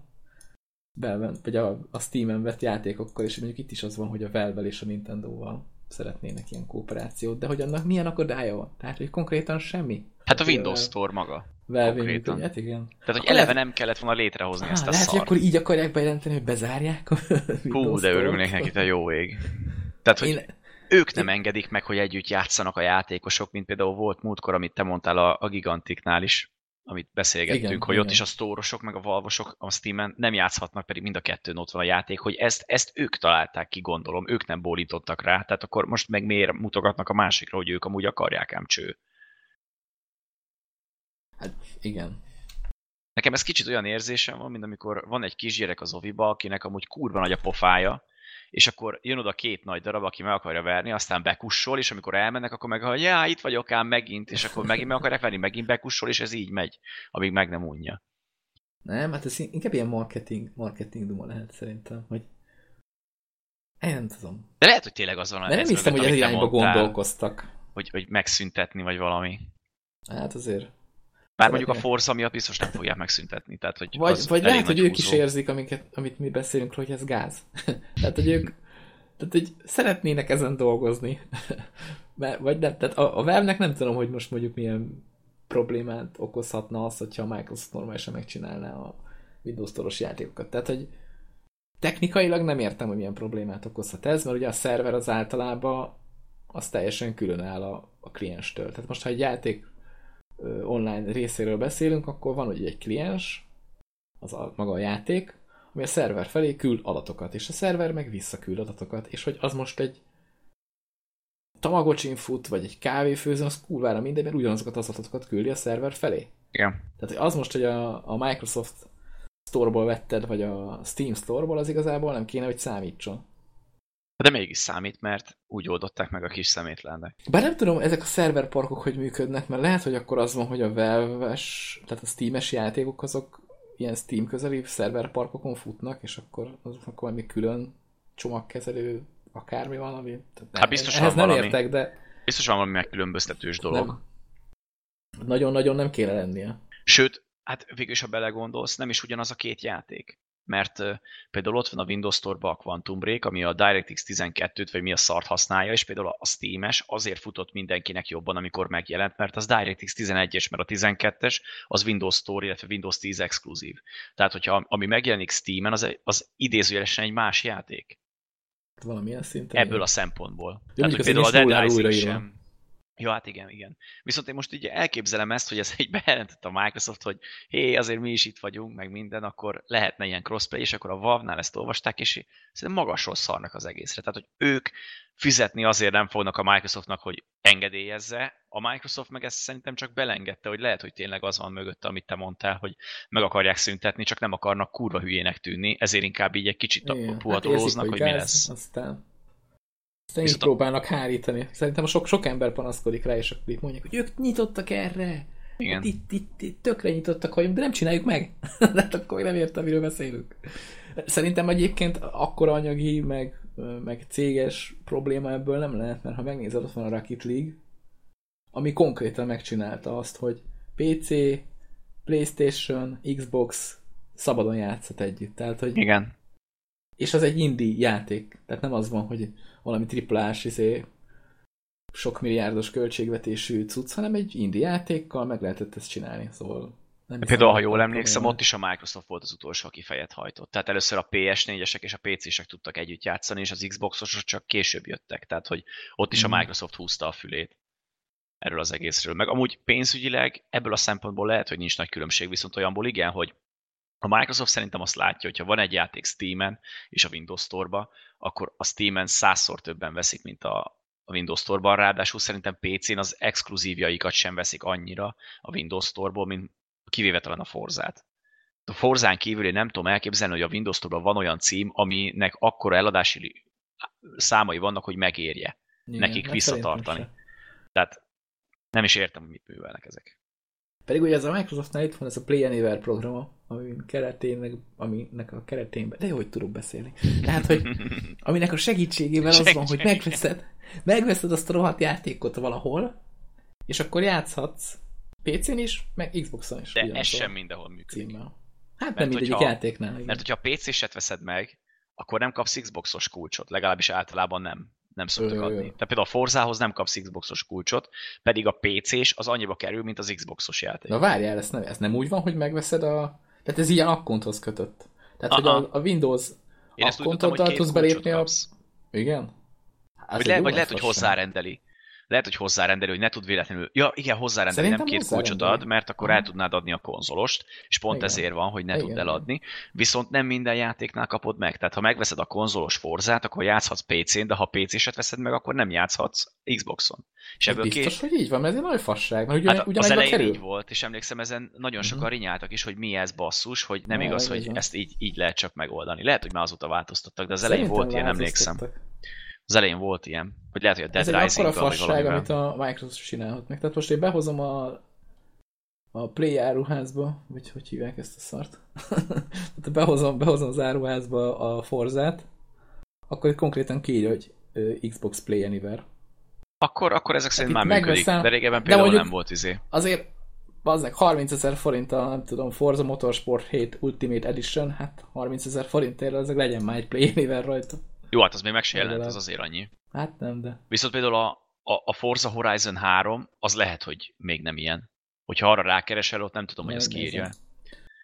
Speaker 1: vagy a, a Steam-en vett játékokkal, és mondjuk itt is az van, hogy a Valve-vel és a Nintendo-val szeretnének ilyen kooperációt, de hogy annak milyen akadálya van? Tehát, hogy konkrétan semmi?
Speaker 2: Hát a Windows Store maga.
Speaker 1: Valve hát igen.
Speaker 2: Tehát, hogy akkor eleve lehet... nem kellett volna létrehozni ezt a
Speaker 1: lehet,
Speaker 2: szart.
Speaker 1: hogy akkor így akarják bejelenteni, hogy bezárják a
Speaker 2: Hú, de örülnék neki, te jó ég. Tehát, hogy Én ők nem engedik meg, hogy együtt játszanak a játékosok, mint például volt múltkor, amit te mondtál a, a Gigantiknál is, amit beszélgettünk, igen, hogy igen. ott is a sztórosok, meg a valvosok a Steam-en nem játszhatnak, pedig mind a kettőn ott van a játék, hogy ezt, ezt ők találták ki, gondolom, ők nem bólítottak rá, tehát akkor most meg miért mutogatnak a másikra, hogy ők amúgy akarják ám cső.
Speaker 1: Hát igen.
Speaker 2: Nekem ez kicsit olyan érzésem van, mint amikor van egy kisgyerek az oviba, akinek amúgy kurva nagy a pofája, és akkor jön oda két nagy darab, aki meg akarja verni, aztán bekussol, és amikor elmennek, akkor meg, hogy já, itt vagyok ám megint, és akkor megint meg akarják verni, megint bekussol, és ez így megy, amíg meg nem unja.
Speaker 1: Nem, hát ez inkább ilyen marketing, marketing duma lehet szerintem, hogy én nem tudom.
Speaker 2: De lehet, hogy tényleg az van.
Speaker 1: De nem hiszem, hogy ez irányba gondolkoztak.
Speaker 2: Hogy, hogy megszüntetni, vagy valami.
Speaker 1: Hát azért.
Speaker 2: Bár mondjuk a Forza miatt biztos nem fogják megszüntetni. Tehát, hogy
Speaker 1: vagy vagy lehet, hogy ők is érzik, amiket, amit mi beszélünk róla, hogy ez gáz. tehát, hogy ők tehát, hogy szeretnének ezen dolgozni. vagy nem. Tehát a, a Valve-nek nem tudom, hogy most mondjuk milyen problémát okozhatna az, hogyha a Microsoft normálisan megcsinálná a Windows Store-os játékokat. Tehát, hogy technikailag nem értem, hogy milyen problémát okozhat ez, mert ugye a szerver az általában az teljesen külön áll a, a klienstől. Tehát most, ha egy játék online részéről beszélünk, akkor van ugye egy kliens, az a, maga a játék, ami a szerver felé küld adatokat, és a szerver meg visszaküld adatokat, és hogy az most egy Tamagocsin fut, vagy egy kávéfőző, az kurvára minden, mert ugyanazokat az adatokat küldi a szerver felé.
Speaker 2: Igen.
Speaker 1: Tehát az most, hogy a, a Microsoft Store-ból vetted, vagy a Steam Store-ból, az igazából nem kéne, hogy számítson.
Speaker 2: De mégis számít, mert úgy oldották meg a kis szemétlennek.
Speaker 1: Bár nem tudom, ezek a szerverparkok hogy működnek, mert lehet, hogy akkor az van, hogy a valve tehát a Steam-es játékok azok ilyen Steam közeli szerverparkokon futnak, és akkor azoknak valami külön csomagkezelő akármi valami.
Speaker 2: Hát biztos
Speaker 1: ehhez
Speaker 2: van
Speaker 1: nem
Speaker 2: valami.
Speaker 1: értek, de
Speaker 2: Biztos van valami megkülönböztetős dolog.
Speaker 1: nem. Nagyon-nagyon nem kéne lennie.
Speaker 2: Sőt, hát végül is, ha belegondolsz, nem is ugyanaz a két játék. Mert például ott van a Windows Store-ba a Quantum Break, ami a DirectX 12-t, vagy mi a szart használja, és például a Steam-es azért futott mindenkinek jobban, amikor megjelent, mert az DirectX 11-es, mert a 12-es az Windows Store, illetve Windows 10 exkluzív. Tehát, hogyha ami megjelenik Steam-en, az, az idézőjelesen egy más játék.
Speaker 1: Valamilyen szinten.
Speaker 2: Ebből a szempontból.
Speaker 1: Jó,
Speaker 2: Tehát, hogy például a Dead Rising sem. Ja, hát igen, igen. Viszont én most így elképzelem ezt, hogy ez egy bejelentett a Microsoft, hogy hé, azért mi is itt vagyunk, meg minden, akkor lehetne ilyen crossplay, és akkor a Valve-nál ezt olvasták, és szerintem magasról szarnak az egészre. Tehát, hogy ők fizetni azért nem fognak a Microsoftnak, hogy engedélyezze, a Microsoft meg ezt szerintem csak belengedte, hogy lehet, hogy tényleg az van mögötte, amit te mondtál, hogy meg akarják szüntetni, csak nem akarnak kurva hülyének tűnni, ezért inkább így egy kicsit
Speaker 1: Igen, hát
Speaker 2: puhatolóznak,
Speaker 1: érzik,
Speaker 2: hogy mi
Speaker 1: gáz,
Speaker 2: lesz.
Speaker 1: Aztán, aztán így próbálnak hárítani. Szerintem sok, sok ember panaszkodik rá, és akkor itt mondják, hogy ők nyitottak erre.
Speaker 2: Igen.
Speaker 1: Itt, itt, itt tökre nyitottak vagyunk, de nem csináljuk meg. de hát akkor nem értem, miről beszélünk. Szerintem egyébként akkora anyagi, meg, meg céges probléma ebből nem lehet, mert ha megnézed, ott van a Rocket League, ami konkrétan megcsinálta azt, hogy PC, Playstation, Xbox szabadon játszhat együtt. Tehát, hogy
Speaker 2: Igen.
Speaker 1: és az egy indie játék. Tehát nem az van, hogy valami triplás, izé, sok milliárdos költségvetésű cucc, hanem egy indie játékkal meg lehetett ezt csinálni. Szóval nem
Speaker 2: Például, ha jól emlékszem, ott is a Microsoft volt az utolsó, aki fejet hajtott. Tehát először a PS4-esek és a PC-sek tudtak együtt játszani, és az Xboxosok csak később jöttek. Tehát, hogy ott is
Speaker 1: Mhm.
Speaker 2: a Microsoft húzta a fülét erről az egészről. Meg amúgy pénzügyileg ebből a szempontból lehet, hogy nincs nagy különbség, viszont olyanból igen, hogy a Microsoft szerintem azt látja, hogy ha van egy játék Steam-en és a Windows Store-ba, akkor a Steam-en százszor többen veszik, mint a, a Windows Store-ban, ráadásul szerintem PC-n az exkluzívjaikat sem veszik annyira a Windows Store-ból, mint kivéve talán a Forzát. A Forzán kívül én nem tudom elképzelni, hogy a Windows Store-ban van olyan cím, aminek akkora eladási számai vannak, hogy megérje
Speaker 1: Igen,
Speaker 2: nekik visszatartani. Tehát nem is értem, hogy mit művelnek ezek.
Speaker 1: Pedig ugye ez a Microsoftnál itt van ez a Play Anywhere programa, ami keretének, aminek a keretén, de hogy tudok beszélni. Tehát, hogy aminek a segítségével az van, hogy megveszed, megveszed azt a rohadt játékot valahol, és akkor játszhatsz PC-n is, meg Xbox-on is.
Speaker 2: De ez sem mindenhol működik.
Speaker 1: címmel. Hát
Speaker 2: Mert
Speaker 1: nem mindegyik
Speaker 2: hogyha-
Speaker 1: játéknál. igen.
Speaker 2: Mert hogyha a PC-set veszed meg, akkor nem kapsz Xboxos kulcsot, legalábbis általában nem. Nem szoktak adni. Tehát például a Forzához nem kapsz Xboxos kulcsot, pedig a PC-s az annyiba kerül, mint az Xboxos játék.
Speaker 1: Na várjál, ez nem, ez nem úgy van, hogy megveszed a... Tehát ez ilyen akkonthoz kötött. Tehát, hogy
Speaker 2: Aha.
Speaker 1: a, a Windows
Speaker 2: Én hogy
Speaker 1: akkontoddal tudsz belépni a...
Speaker 2: kapsz.
Speaker 1: Igen? Hát
Speaker 2: Vagy, le, vagy lehet, hogy hozzárendeli. Lehet, hogy hozzárendeli, hogy ne tud véletlenül. Ja, igen, hozzárendeli, nem
Speaker 1: Szerintem
Speaker 2: két kulcsot ad, mert akkor el tudnád adni a konzolost, és pont
Speaker 1: Igen.
Speaker 2: ezért van, hogy ne
Speaker 1: Igen,
Speaker 2: tudd eladni. Viszont nem minden játéknál kapod meg. Tehát ha megveszed a konzolos forzát, akkor játszhatsz PC-n, de ha PC-set veszed meg, akkor nem játszhatsz Xboxon. És
Speaker 1: Ez
Speaker 2: ebből
Speaker 1: biztos,
Speaker 2: két...
Speaker 1: hogy így van, mert ez egy nagy fasság, mert ugyan,
Speaker 2: Hát az elején
Speaker 1: kerül.
Speaker 2: így volt, és emlékszem, ezen nagyon
Speaker 1: Mhm.
Speaker 2: sokan rinyáltak is, hogy mi ez basszus, hogy nem
Speaker 1: Ja,
Speaker 2: igaz, hogy
Speaker 1: van.
Speaker 2: ezt így, így lehet csak megoldani. Lehet, hogy már azóta változtattak, de az elején volt ilyen, emlékszem. Az elején volt ilyen, hogy lehet, hogy a Dead
Speaker 1: Ez egy fasság, amit a Microsoft csinálhat meg. Tehát most én behozom a, a Play áruházba, vagy hogy hívják ezt a szart? Tehát behozom, behozom az áruházba a Forzát, akkor itt konkrétan kiírja, hogy Xbox Play Anywhere.
Speaker 2: Akkor, akkor ezek szerint
Speaker 1: itt
Speaker 2: már működik,
Speaker 1: megveszem-
Speaker 2: de régebben
Speaker 1: de
Speaker 2: például
Speaker 1: mondjuk-
Speaker 2: nem volt izé.
Speaker 1: Azért bazdnek 30 ezer forint a, nem tudom, Forza Motorsport 7 Ultimate Edition, hát 30 ezer forintért ezek legyen már egy Play Anywhere rajta.
Speaker 2: Jó, hát az még meg se jelent, az azért annyi.
Speaker 1: Hát nem, de...
Speaker 2: Viszont például a, a, a Forza Horizon 3, az lehet, hogy még nem ilyen. Hogyha arra rákeresel, ott nem tudom, hogy ezt
Speaker 1: Megnézem.
Speaker 2: kiírja.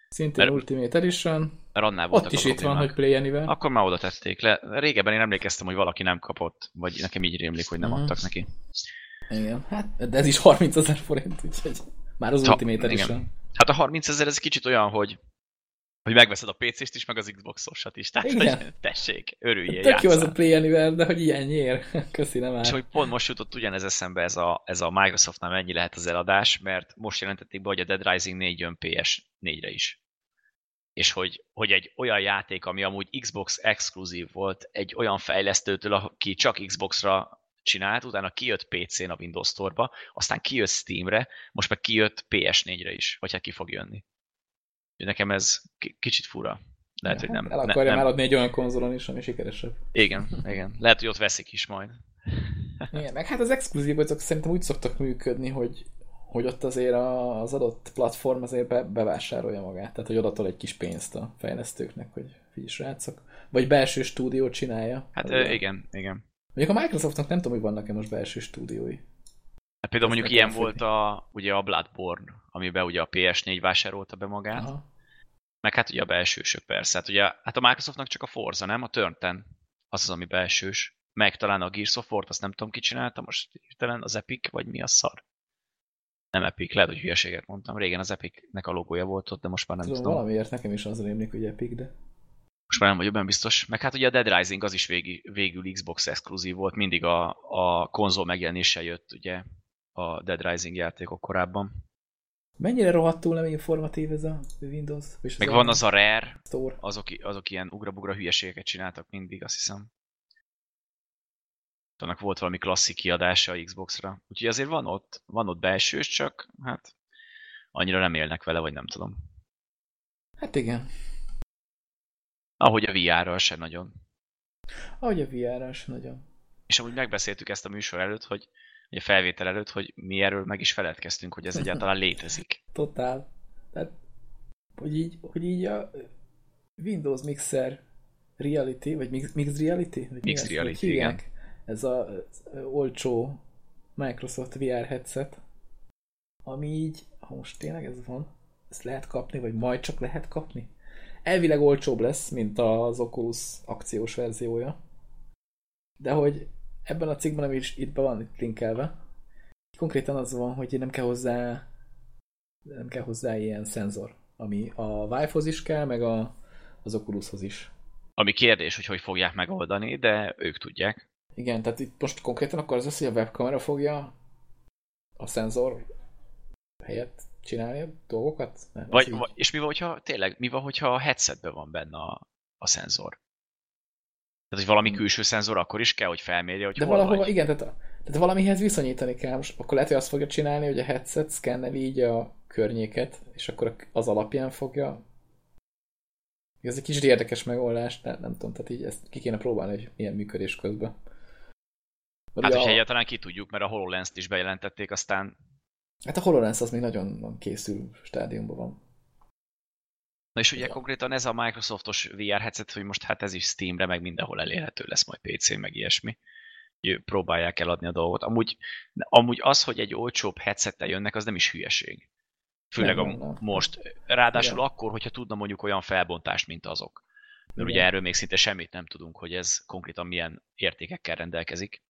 Speaker 1: Szintén
Speaker 2: Mert-
Speaker 1: Ultimate Edition,
Speaker 2: Mert annál voltak
Speaker 1: ott is itt van, hogy Play Anywhere.
Speaker 2: Akkor már oda tették le. Régebben én emlékeztem, hogy valaki nem kapott, vagy nekem így rémlik, hogy nem
Speaker 1: Mhm.
Speaker 2: adtak neki.
Speaker 1: Igen, hát, de ez is 30 ezer forint, úgyhogy... Már az
Speaker 2: Ha-
Speaker 1: Ultimate
Speaker 2: igen.
Speaker 1: Edition.
Speaker 2: Hát a 30 ezer ez kicsit olyan, hogy hogy megveszed a PC-st is, meg az Xbox-osat is. Tehát,
Speaker 1: Igen.
Speaker 2: hogy tessék, örüljél,
Speaker 1: Tök jó ez a. Play Anywhere, de hogy ilyen nyér. Köszi, nem
Speaker 2: És hogy pont most jutott ugyanez eszembe ez a, ez a Microsoftnál mennyi lehet az eladás, mert most jelentették be, hogy a Dead Rising 4 jön PS4-re is. És hogy, hogy egy olyan játék, ami amúgy Xbox exkluzív volt, egy olyan fejlesztőtől, aki csak Xbox-ra csinált, utána kijött PC-n a Windows Store-ba, aztán kijött Steam-re, most meg kijött PS4-re is, vagy hát ki fog jönni. Nekem ez ki- kicsit fura. Lehet, hogy nem.
Speaker 1: El
Speaker 2: ne-
Speaker 1: akarja
Speaker 2: nem.
Speaker 1: eladni egy olyan konzolon is, ami sikeresebb.
Speaker 2: Igen, igen. Lehet, hogy ott veszik is majd.
Speaker 1: Igen, meg hát az exkluzív azok szerintem úgy szoktak működni, hogy, hogy ott azért az adott platform azért be, bevásárolja magát. Tehát, hogy odatol egy kis pénzt a fejlesztőknek, hogy figyelj srácok. Vagy belső stúdiót csinálja.
Speaker 2: Hát ö, igen, igen.
Speaker 1: Mondjuk a Microsoftnak nem tudom, hogy vannak-e most belső stúdiói.
Speaker 2: Hát például mondjuk ilyen volt a, ugye a Bloodborne, amiben ugye a PS4 vásárolta be magát, Aha. Meg hát ugye a belsősök persze. Hát ugye hát a Microsoftnak csak a Forza, nem? A Turn 10, az az, ami belsős. Meg talán a Gears of War-t, azt nem tudom ki csinálta, most hirtelen az Epic, vagy mi a szar? Nem Epic, lehet, hogy hülyeséget mondtam. Régen az Epicnek a logója volt ott, de most már nem
Speaker 1: Tudom,
Speaker 2: tudom.
Speaker 1: valamiért nekem is az rémlik, hogy Epic, de...
Speaker 2: Most már nem vagyok benne biztos. Meg hát ugye a Dead Rising az is végig, végül Xbox exkluzív volt, mindig a, a konzol megjelenése jött ugye a Dead Rising játékok korábban.
Speaker 1: Mennyire rohadtul nem informatív ez a Windows? És
Speaker 2: Meg van az a Rare,
Speaker 1: Store.
Speaker 2: azok, azok ilyen ugrabugra hülyeségeket csináltak mindig, azt hiszem. Annak volt valami klasszik kiadása a Xbox-ra. Úgyhogy azért van ott, van ott belsős, csak hát annyira nem élnek vele, vagy nem tudom.
Speaker 1: Hát igen.
Speaker 2: Ahogy a VR-ral se nagyon.
Speaker 1: Ahogy a VR-ra is nagyon.
Speaker 2: És amúgy megbeszéltük ezt a műsor előtt, hogy a felvétel előtt, hogy mi erről meg is feledkeztünk, hogy ez egyáltalán létezik.
Speaker 1: Totál. Tehát, hogy így, hogy így a Windows Mixer Reality, vagy Mix, Mixed Reality? Vagy mi
Speaker 2: Mixed
Speaker 1: ezt,
Speaker 2: Reality,
Speaker 1: hogy hívják? Ez a ez, olcsó Microsoft VR headset, ami így, ha most tényleg ez van, ezt lehet kapni, vagy majd csak lehet kapni? Elvileg olcsóbb lesz, mint az Oculus akciós verziója. De hogy ebben a cikkben, ami is itt be van itt linkelve, konkrétan az van, hogy nem kell hozzá nem kell hozzá ilyen szenzor, ami a Vive-hoz is kell, meg a, az Oculushoz is.
Speaker 2: Ami kérdés, hogy hogy fogják megoldani, de ők tudják.
Speaker 1: Igen, tehát itt most konkrétan akkor az lesz, hogy a webkamera fogja a szenzor helyett csinálni a dolgokat? Nem,
Speaker 2: Vagy,
Speaker 1: így.
Speaker 2: vagy, és mi van, hogyha tényleg, mi van, hogyha a headsetben van benne a, a szenzor? Tehát, hogy valami
Speaker 1: Hmm.
Speaker 2: külső szenzor akkor is kell, hogy felmérje, hogy
Speaker 1: De
Speaker 2: hol
Speaker 1: valahova,
Speaker 2: vagy.
Speaker 1: igen, tehát, tehát valamihez viszonyítani kell. Most akkor lehet, hogy azt fogja csinálni, hogy a headset szkenneli így a környéket, és akkor az alapján fogja ez egy kicsit érdekes megoldás, de nem tudom, tehát így ezt ki kéne próbálni, hogy milyen működés közben. Mert
Speaker 2: Hát, hogyha
Speaker 1: a-
Speaker 2: egyáltalán ki tudjuk, mert a HoloLens-t is bejelentették, aztán
Speaker 1: Hát a HoloLens az még nagyon készül stádiumban van.
Speaker 2: Na és ugye
Speaker 1: Ja.
Speaker 2: konkrétan ez a Microsoftos VR headset, hogy most hát ez is Steamre, meg mindenhol elérhető lesz majd PC, meg ilyesmi. Próbálják eladni a dolgot. Amúgy, amúgy az, hogy egy olcsóbb headsettel jönnek, az nem is hülyeség. Főleg
Speaker 1: Nem,
Speaker 2: a,
Speaker 1: nem,
Speaker 2: most. Ráadásul
Speaker 1: Igen.
Speaker 2: akkor, hogyha tudna mondjuk olyan felbontást, mint azok. Mert ugye
Speaker 1: Igen.
Speaker 2: erről még szinte semmit nem tudunk, hogy ez konkrétan milyen értékekkel rendelkezik.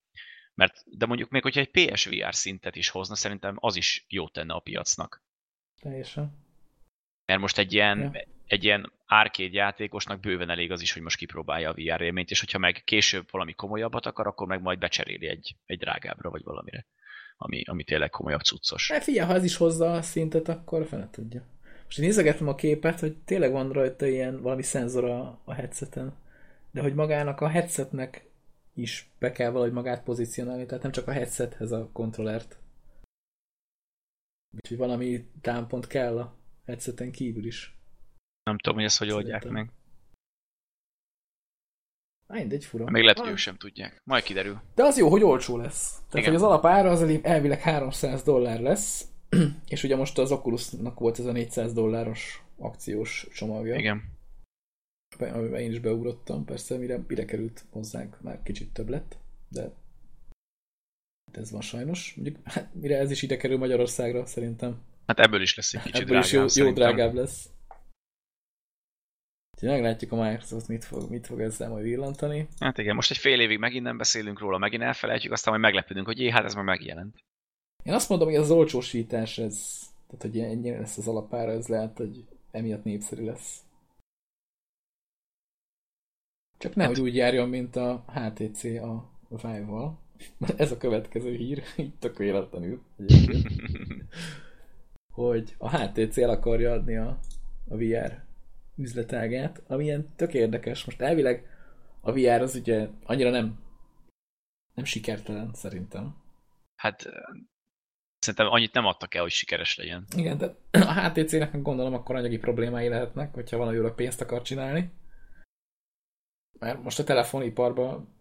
Speaker 2: Mert, de mondjuk még, hogyha egy PSVR szintet is hozna, szerintem az is jót tenne a piacnak.
Speaker 1: Teljesen.
Speaker 2: Mert most egy ilyen,
Speaker 1: Ja.
Speaker 2: Egy ilyen arcade játékosnak bőven elég az is, hogy most kipróbálja a VR élményt, és hogyha meg később valami komolyabbat akar, akkor meg majd becseréli egy, egy drágábbra, vagy valamire, ami, ami tényleg komolyabb cuccos.
Speaker 1: Hát figyelj, ha ez is hozza a szintet, akkor fene tudja. Most én nézegettem a képet, hogy tényleg van rajta ilyen valami szenzor a, a headseten, de hogy magának a headsetnek is be kell valahogy magát pozícionálni, tehát nem csak a headsethez a kontrollert. Úgyhogy valami támpont kell a headseten kívül is.
Speaker 2: Nem tudom, hogy ezt hogy oldják
Speaker 1: Szerintem.
Speaker 2: meg.
Speaker 1: Á, mindegy, fura.
Speaker 2: Még lehet, hogy ők sem tudják. Majd kiderül.
Speaker 1: De az jó, hogy olcsó lesz. Tehát,
Speaker 2: Igen.
Speaker 1: hogy az alapára az elvileg 300 dollár lesz, és ugye most az Oculusnak volt ez a 400 dolláros akciós csomagja,
Speaker 2: Igen.
Speaker 1: be- amiben én is beugrottam, persze, mire, mire került hozzánk, már kicsit több lett, de hát ez van sajnos. Mondjuk, hát, mire ez is ide kerül Magyarországra, szerintem
Speaker 2: Hát ebből is lesz egy kicsit
Speaker 1: ebből is jó,
Speaker 2: drágább,
Speaker 1: jó drágább lesz. Úgyhogy meglátjuk a Microsoft mit fog, mit fog ezzel majd villantani.
Speaker 2: Hát igen, most egy fél évig megint nem beszélünk róla, megint elfelejtjük, aztán majd meglepődünk, hogy jé, hát ez már megjelent.
Speaker 1: Én azt mondom, hogy ez az olcsósítás, ez, Tehát, hogy ennyire lesz az alapára, ez lehet, hogy emiatt népszerű lesz. Csak nehogy hát. úgy járjon, mint a HTC a Vive-val. Ez a következő hír, így tök véletlenül. hogy a HTC el akarja adni a, a VR üzletágát, ami ilyen tök érdekes. Most elvileg a VR az ugye annyira nem nem sikertelen szerintem.
Speaker 2: Hát szerintem annyit nem adtak el, hogy sikeres legyen.
Speaker 1: Igen, de a HTC-nek gondolom akkor anyagi problémái lehetnek, hogyha valamiről pénzt akar csinálni. Mert most a telefoniparban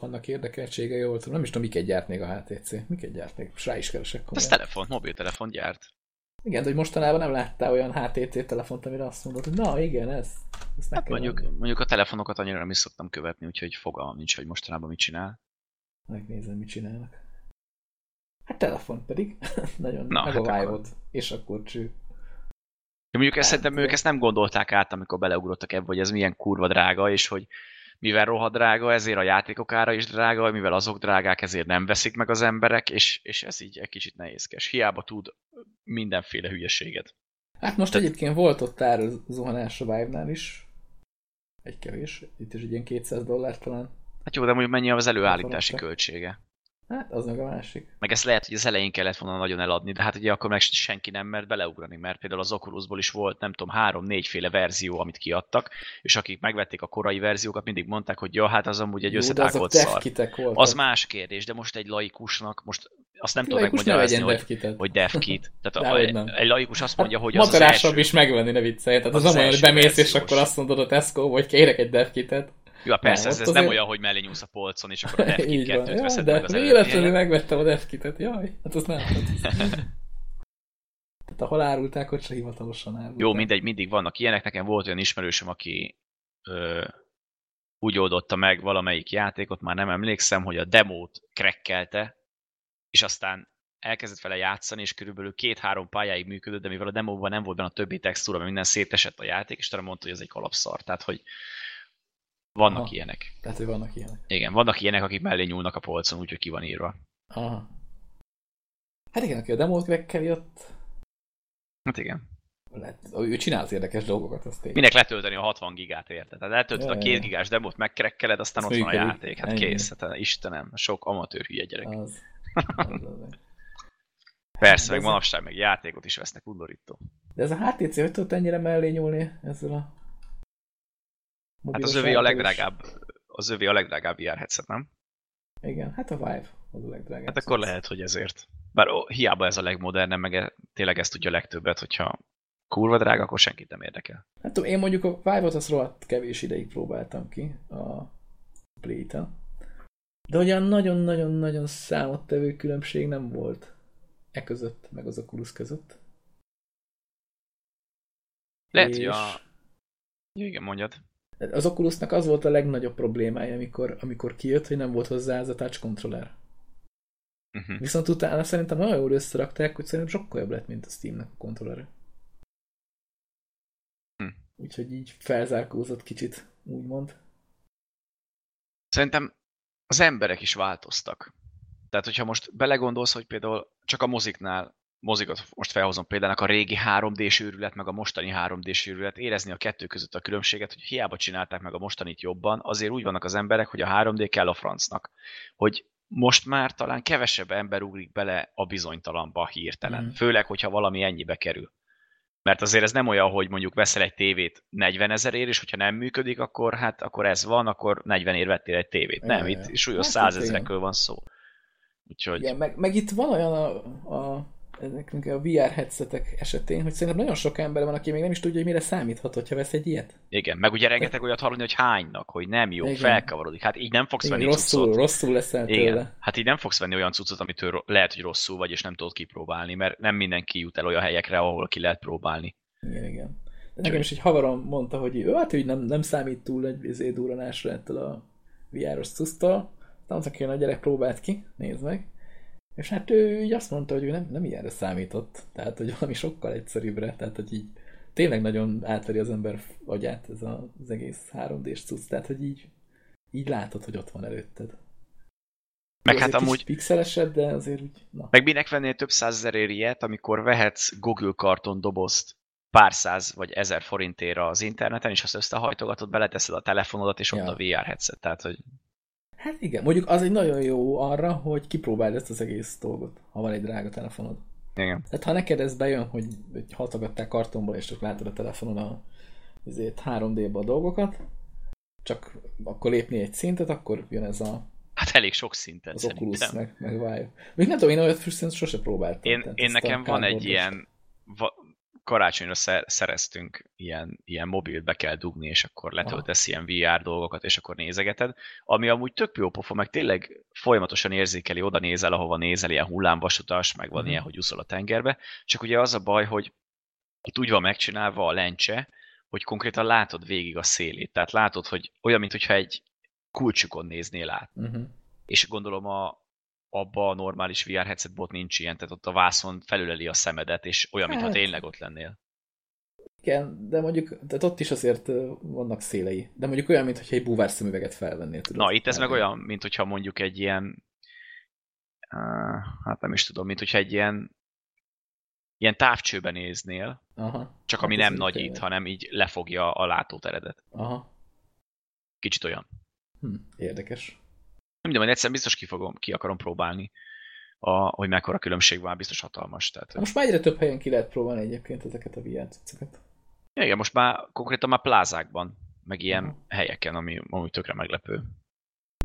Speaker 1: vannak érdekeltségei, jól tudom. Nem is tudom, miket gyárt még a HTC. Miket gyárt még? Most rá is keresek.
Speaker 2: Ez telefon, mobiltelefon gyárt.
Speaker 1: Igen, de hogy mostanában nem láttál olyan HTC telefont, amire azt mondod, hogy na igen, ez, ez
Speaker 2: hát mondjuk, mondjuk a telefonokat annyira nem is szoktam követni, úgyhogy fogalmam nincs, hogy mostanában mit csinál.
Speaker 1: Megnézem, mit csinálnak. Hát telefon pedig. Nagyon Na, meg hát a vive és akkor cső.
Speaker 2: Ja, mondjuk ezt, szerintem ők ezt nem gondolták át, amikor beleugrottak ebbe, hogy ez milyen kurva drága, és hogy mivel rohadt drága, ezért a játékok ára is drága, mivel azok drágák, ezért nem veszik meg az emberek, és, és ez így egy kicsit nehézkes. Hiába tud mindenféle hülyeséget.
Speaker 1: Hát most Tehát... egyébként volt ott zuhanás a Vive-nál is. Egy kevés. Itt is egy ilyen 200 dollár talán.
Speaker 2: Hát jó, de mondjuk mennyi az előállítási költsége?
Speaker 1: Hát, az meg a másik.
Speaker 2: Meg ezt lehet, hogy az elején kellett volna nagyon eladni, de hát ugye akkor meg senki nem mert beleugrani, mert például az Oculusból is volt, nem tudom, három-négyféle verzió, amit kiadtak, és akik megvették a korai verziókat, mindig mondták, hogy ja, hát az amúgy egy összetákolt szar. Az más kérdés, de most egy laikusnak, most azt nem tudom megmagyarázni, hogy, hogy devkit. Tehát a, egy laikus azt mondja, hogy
Speaker 1: az az első... is megvenni, ne viccelj. Tehát az, az, az olyan, hogy bemész, és akkor azt mondod a Tesco, hogy kérek egy devkitet.
Speaker 2: Jó, persze, nem, ez, ez nem olyan, hogy mellé nyúlsz a polcon, és akkor a devkit kettőt veszed
Speaker 1: de meg az véletlenül megvettem a devkitet, jaj, hát az nem. Tehát ahol árulták, ott se hivatalosan árulták.
Speaker 2: Jó, mindegy, mindig vannak ilyenek. Nekem volt olyan ismerősöm, aki ö, úgy oldotta meg valamelyik játékot, már nem emlékszem, hogy a demót krekkelte, és aztán elkezdett vele játszani, és körülbelül két-három pályáig működött, de mivel a demóban nem volt benne a többi textúra, mert minden szétesett a játék, és talán mondta, hogy ez egy kalapszar. Tehát, hogy vannak Aha. ilyenek.
Speaker 1: Tehát, hogy vannak ilyenek.
Speaker 2: Igen, vannak ilyenek, akik mellé nyúlnak a polcon, úgyhogy ki van írva.
Speaker 1: Aha. Hát igen, aki a demót jött.
Speaker 2: Hát igen.
Speaker 1: Lehet, ő csinál érdekes dolgokat, azt
Speaker 2: Minek letölteni a 60 gigát, érted? Tehát letöltöd a 2 gigás demót, megkrekkeled, aztán Ezt ott van a játék. Hát Ennyi. kész, hát Istenem, sok amatőr hülye gyerek. Az. az, az. Persze, meg manapság meg játékot is vesznek undorító.
Speaker 1: De ez a HTC hogy tudott ennyire mellé nyúlni ezzel a
Speaker 2: Hát az övé a legdrágább, az övé a legdrágább VR headset, nem?
Speaker 1: Igen, hát a Vive az a legdrágább.
Speaker 2: Hát akkor lehet, hogy ezért. Bár ó, hiába ez a legmodernebb, meg e, tényleg ezt tudja legtöbbet, hogyha kurva drága, akkor senkit nem érdekel.
Speaker 1: Hát tudom, én mondjuk a Vive-ot azt rohadt kevés ideig próbáltam ki a play De olyan nagyon-nagyon-nagyon számottevő különbség nem volt e között, meg az Oculus között.
Speaker 2: Lehet, és... hogy a... Igen, mondjad.
Speaker 1: Az Oculusnak az volt a legnagyobb problémája, amikor, amikor kijött, hogy nem volt hozzá ez a touch controller. Uh-huh. Viszont utána szerintem nagyon jól összerakták, hogy szerintem sokkal jobb lett, mint a Steamnek a kontroller. Hm. Úgyhogy így felzárkózott kicsit, úgymond.
Speaker 2: Szerintem az emberek is változtak. Tehát, hogyha most belegondolsz, hogy például csak a moziknál mozikat most felhozom például, a régi 3D-s őrület, meg a mostani 3D-s őrület, érezni a kettő között a különbséget, hogy hiába csinálták meg a mostanit jobban, azért úgy vannak az emberek, hogy a 3D kell a francnak. Hogy most már talán kevesebb ember ugrik bele a bizonytalanba hirtelen. Mm. Főleg, hogyha valami ennyibe kerül. Mert azért ez nem olyan, hogy mondjuk veszel egy tévét 40 ezerért, és hogyha nem működik, akkor hát akkor ez van, akkor 40 ér vettél egy tévét. Nem, itt súlyos hát, százezrekről van szó.
Speaker 1: Úgyhogy... Igen, meg, meg itt van olyan a, a nekünk a VR headsetek esetén, hogy szerintem nagyon sok ember van, aki még nem is tudja, hogy mire számíthat, hogyha vesz egy ilyet.
Speaker 2: Igen, meg ugye rengeteg olyat hallani, hogy hánynak, hogy nem jó, Igen. felkavarodik. Hát így nem fogsz Igen, venni
Speaker 1: rosszul, cuccot. Rosszul leszel
Speaker 2: Igen. Tőle. Hát így nem fogsz venni olyan cuccot, amitől lehet, hogy rosszul vagy, és nem tudod kipróbálni, mert nem mindenki jut el olyan helyekre, ahol ki lehet próbálni.
Speaker 1: Igen, igen. De nekem is egy havarom mondta, hogy ő hát, hogy nem, nem számít túl egy izé duranásra ettől a VR-os cucctól. Aztán hogy a gyerek próbált ki, nézd meg. És hát ő így azt mondta, hogy ő nem, nem ilyenre számított. Tehát, hogy valami sokkal egyszerűbbre. Tehát, hogy így tényleg nagyon átveri az ember agyát ez az egész 3D-s cucc. Tehát, hogy így, így látod, hogy ott van előtted.
Speaker 2: Meg hát amúgy,
Speaker 1: pixelesebb, de azért úgy, na.
Speaker 2: meg minek vennél több százezerért ilyet, amikor vehetsz Google karton dobozt pár száz vagy ezer forintért az interneten, és azt összehajtogatod, beleteszed a telefonodat, és ott
Speaker 1: Ja.
Speaker 2: a VR headset. Tehát, hogy
Speaker 1: Hát igen, mondjuk az egy nagyon jó arra, hogy kipróbáld ezt az egész dolgot, ha van egy drága telefonod.
Speaker 2: igen.
Speaker 1: Tehát ha neked ez bejön, hogy, hogy hatogattál kartonból, és csak látod a telefonon a, azért 3D-ba a dolgokat, csak akkor lépni egy szintet, akkor jön ez a,
Speaker 2: Hát elég sok szinten
Speaker 1: az Oculus,
Speaker 2: szerintem.
Speaker 1: meg, meg Vive. Még nem tudom, én olyat szerintem sose próbáltam.
Speaker 2: Én, én nekem van egy ilyen, va, karácsonyra szer, szereztünk ilyen, ilyen mobilt, be kell dugni, és akkor letöltesz ilyen VR dolgokat, és akkor nézegeted, ami amúgy tök jó pofa, meg tényleg folyamatosan érzékeli, oda nézel, ahova nézel, ilyen hullámvasutas, meg van
Speaker 1: Mhm.
Speaker 2: ilyen, hogy úszol a tengerbe, csak ugye az a baj, hogy itt úgy van megcsinálva a lencse, hogy konkrétan látod végig a szélét. Tehát látod, hogy olyan, mintha egy kulcsukon néznél át.
Speaker 1: Uh-huh.
Speaker 2: És gondolom a, abba a normális VR headsetbot nincs ilyen, tehát ott a vászon felüleli a szemedet, és olyan, mintha
Speaker 1: Hát.
Speaker 2: tényleg ott lennél.
Speaker 1: Igen, de mondjuk, tehát ott is azért vannak szélei. De mondjuk olyan, mintha egy búvár szemüveget felvennél, tudod.
Speaker 2: Na, itt ez meg
Speaker 1: Kb.
Speaker 2: olyan, mint hogyha mondjuk egy ilyen, uh, hát nem is tudom, mint hogyha egy ilyen ilyen távcsőben néznél,
Speaker 1: Aha.
Speaker 2: csak ami
Speaker 1: Hát ez
Speaker 2: nem nagyít,
Speaker 1: tényleg.
Speaker 2: hanem így lefogja a látóteredet.
Speaker 1: Aha.
Speaker 2: Kicsit olyan.
Speaker 1: Hm, érdekes.
Speaker 2: Nem tudom, egyszer biztos ki, fogom, ki akarom próbálni, a, hogy mekkora különbség van, biztos hatalmas. Tehát,
Speaker 1: Most már egyre több helyen ki lehet próbálni egyébként ezeket a VR cuccokat.
Speaker 2: Igen, most már konkrétan már plázákban, meg ilyen
Speaker 1: Aha.
Speaker 2: helyeken, ami, ami tökre meglepő.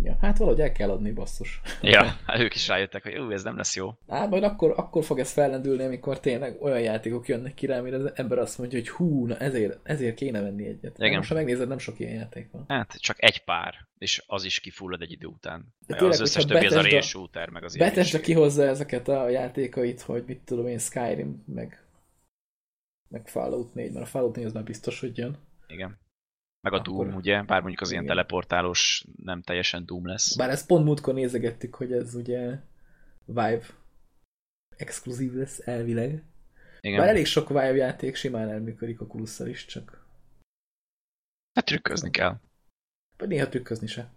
Speaker 1: Ja, hát valahogy el kell adni, basszus.
Speaker 2: Ja, hát ők is rájöttek, hogy ú, ez nem lesz jó.
Speaker 1: Hát majd akkor, akkor fog ez fellendülni, amikor tényleg olyan játékok jönnek ki rá, amire az ember azt mondja, hogy hú, na ezért, ezért kéne venni egyet.
Speaker 2: Igen.
Speaker 1: Most ha megnézed, nem sok ilyen játék van.
Speaker 2: Hát csak egy pár, és az is kifullad egy idő után. Mert
Speaker 1: tényleg,
Speaker 2: az összes többi az a rail shooter, meg az ilyen hülyeség.
Speaker 1: kihozza ezeket a játékait, hogy mit tudom én, Skyrim, meg, meg Fallout 4, mert a Fallout 4 az már biztos, hogy jön.
Speaker 2: Igen. Meg a
Speaker 1: Akkor-
Speaker 2: Doom, ugye? Bár mondjuk az ilyen
Speaker 1: Igen.
Speaker 2: teleportálós nem teljesen Doom lesz.
Speaker 1: Bár ezt pont múltkor nézegettük, hogy ez ugye Vive exkluzív lesz elvileg.
Speaker 2: Igen.
Speaker 1: Bár elég sok Vive játék simán elműködik a Oculus-szal is, csak
Speaker 2: Hát trükközni kell.
Speaker 1: vagy néha trükközni se.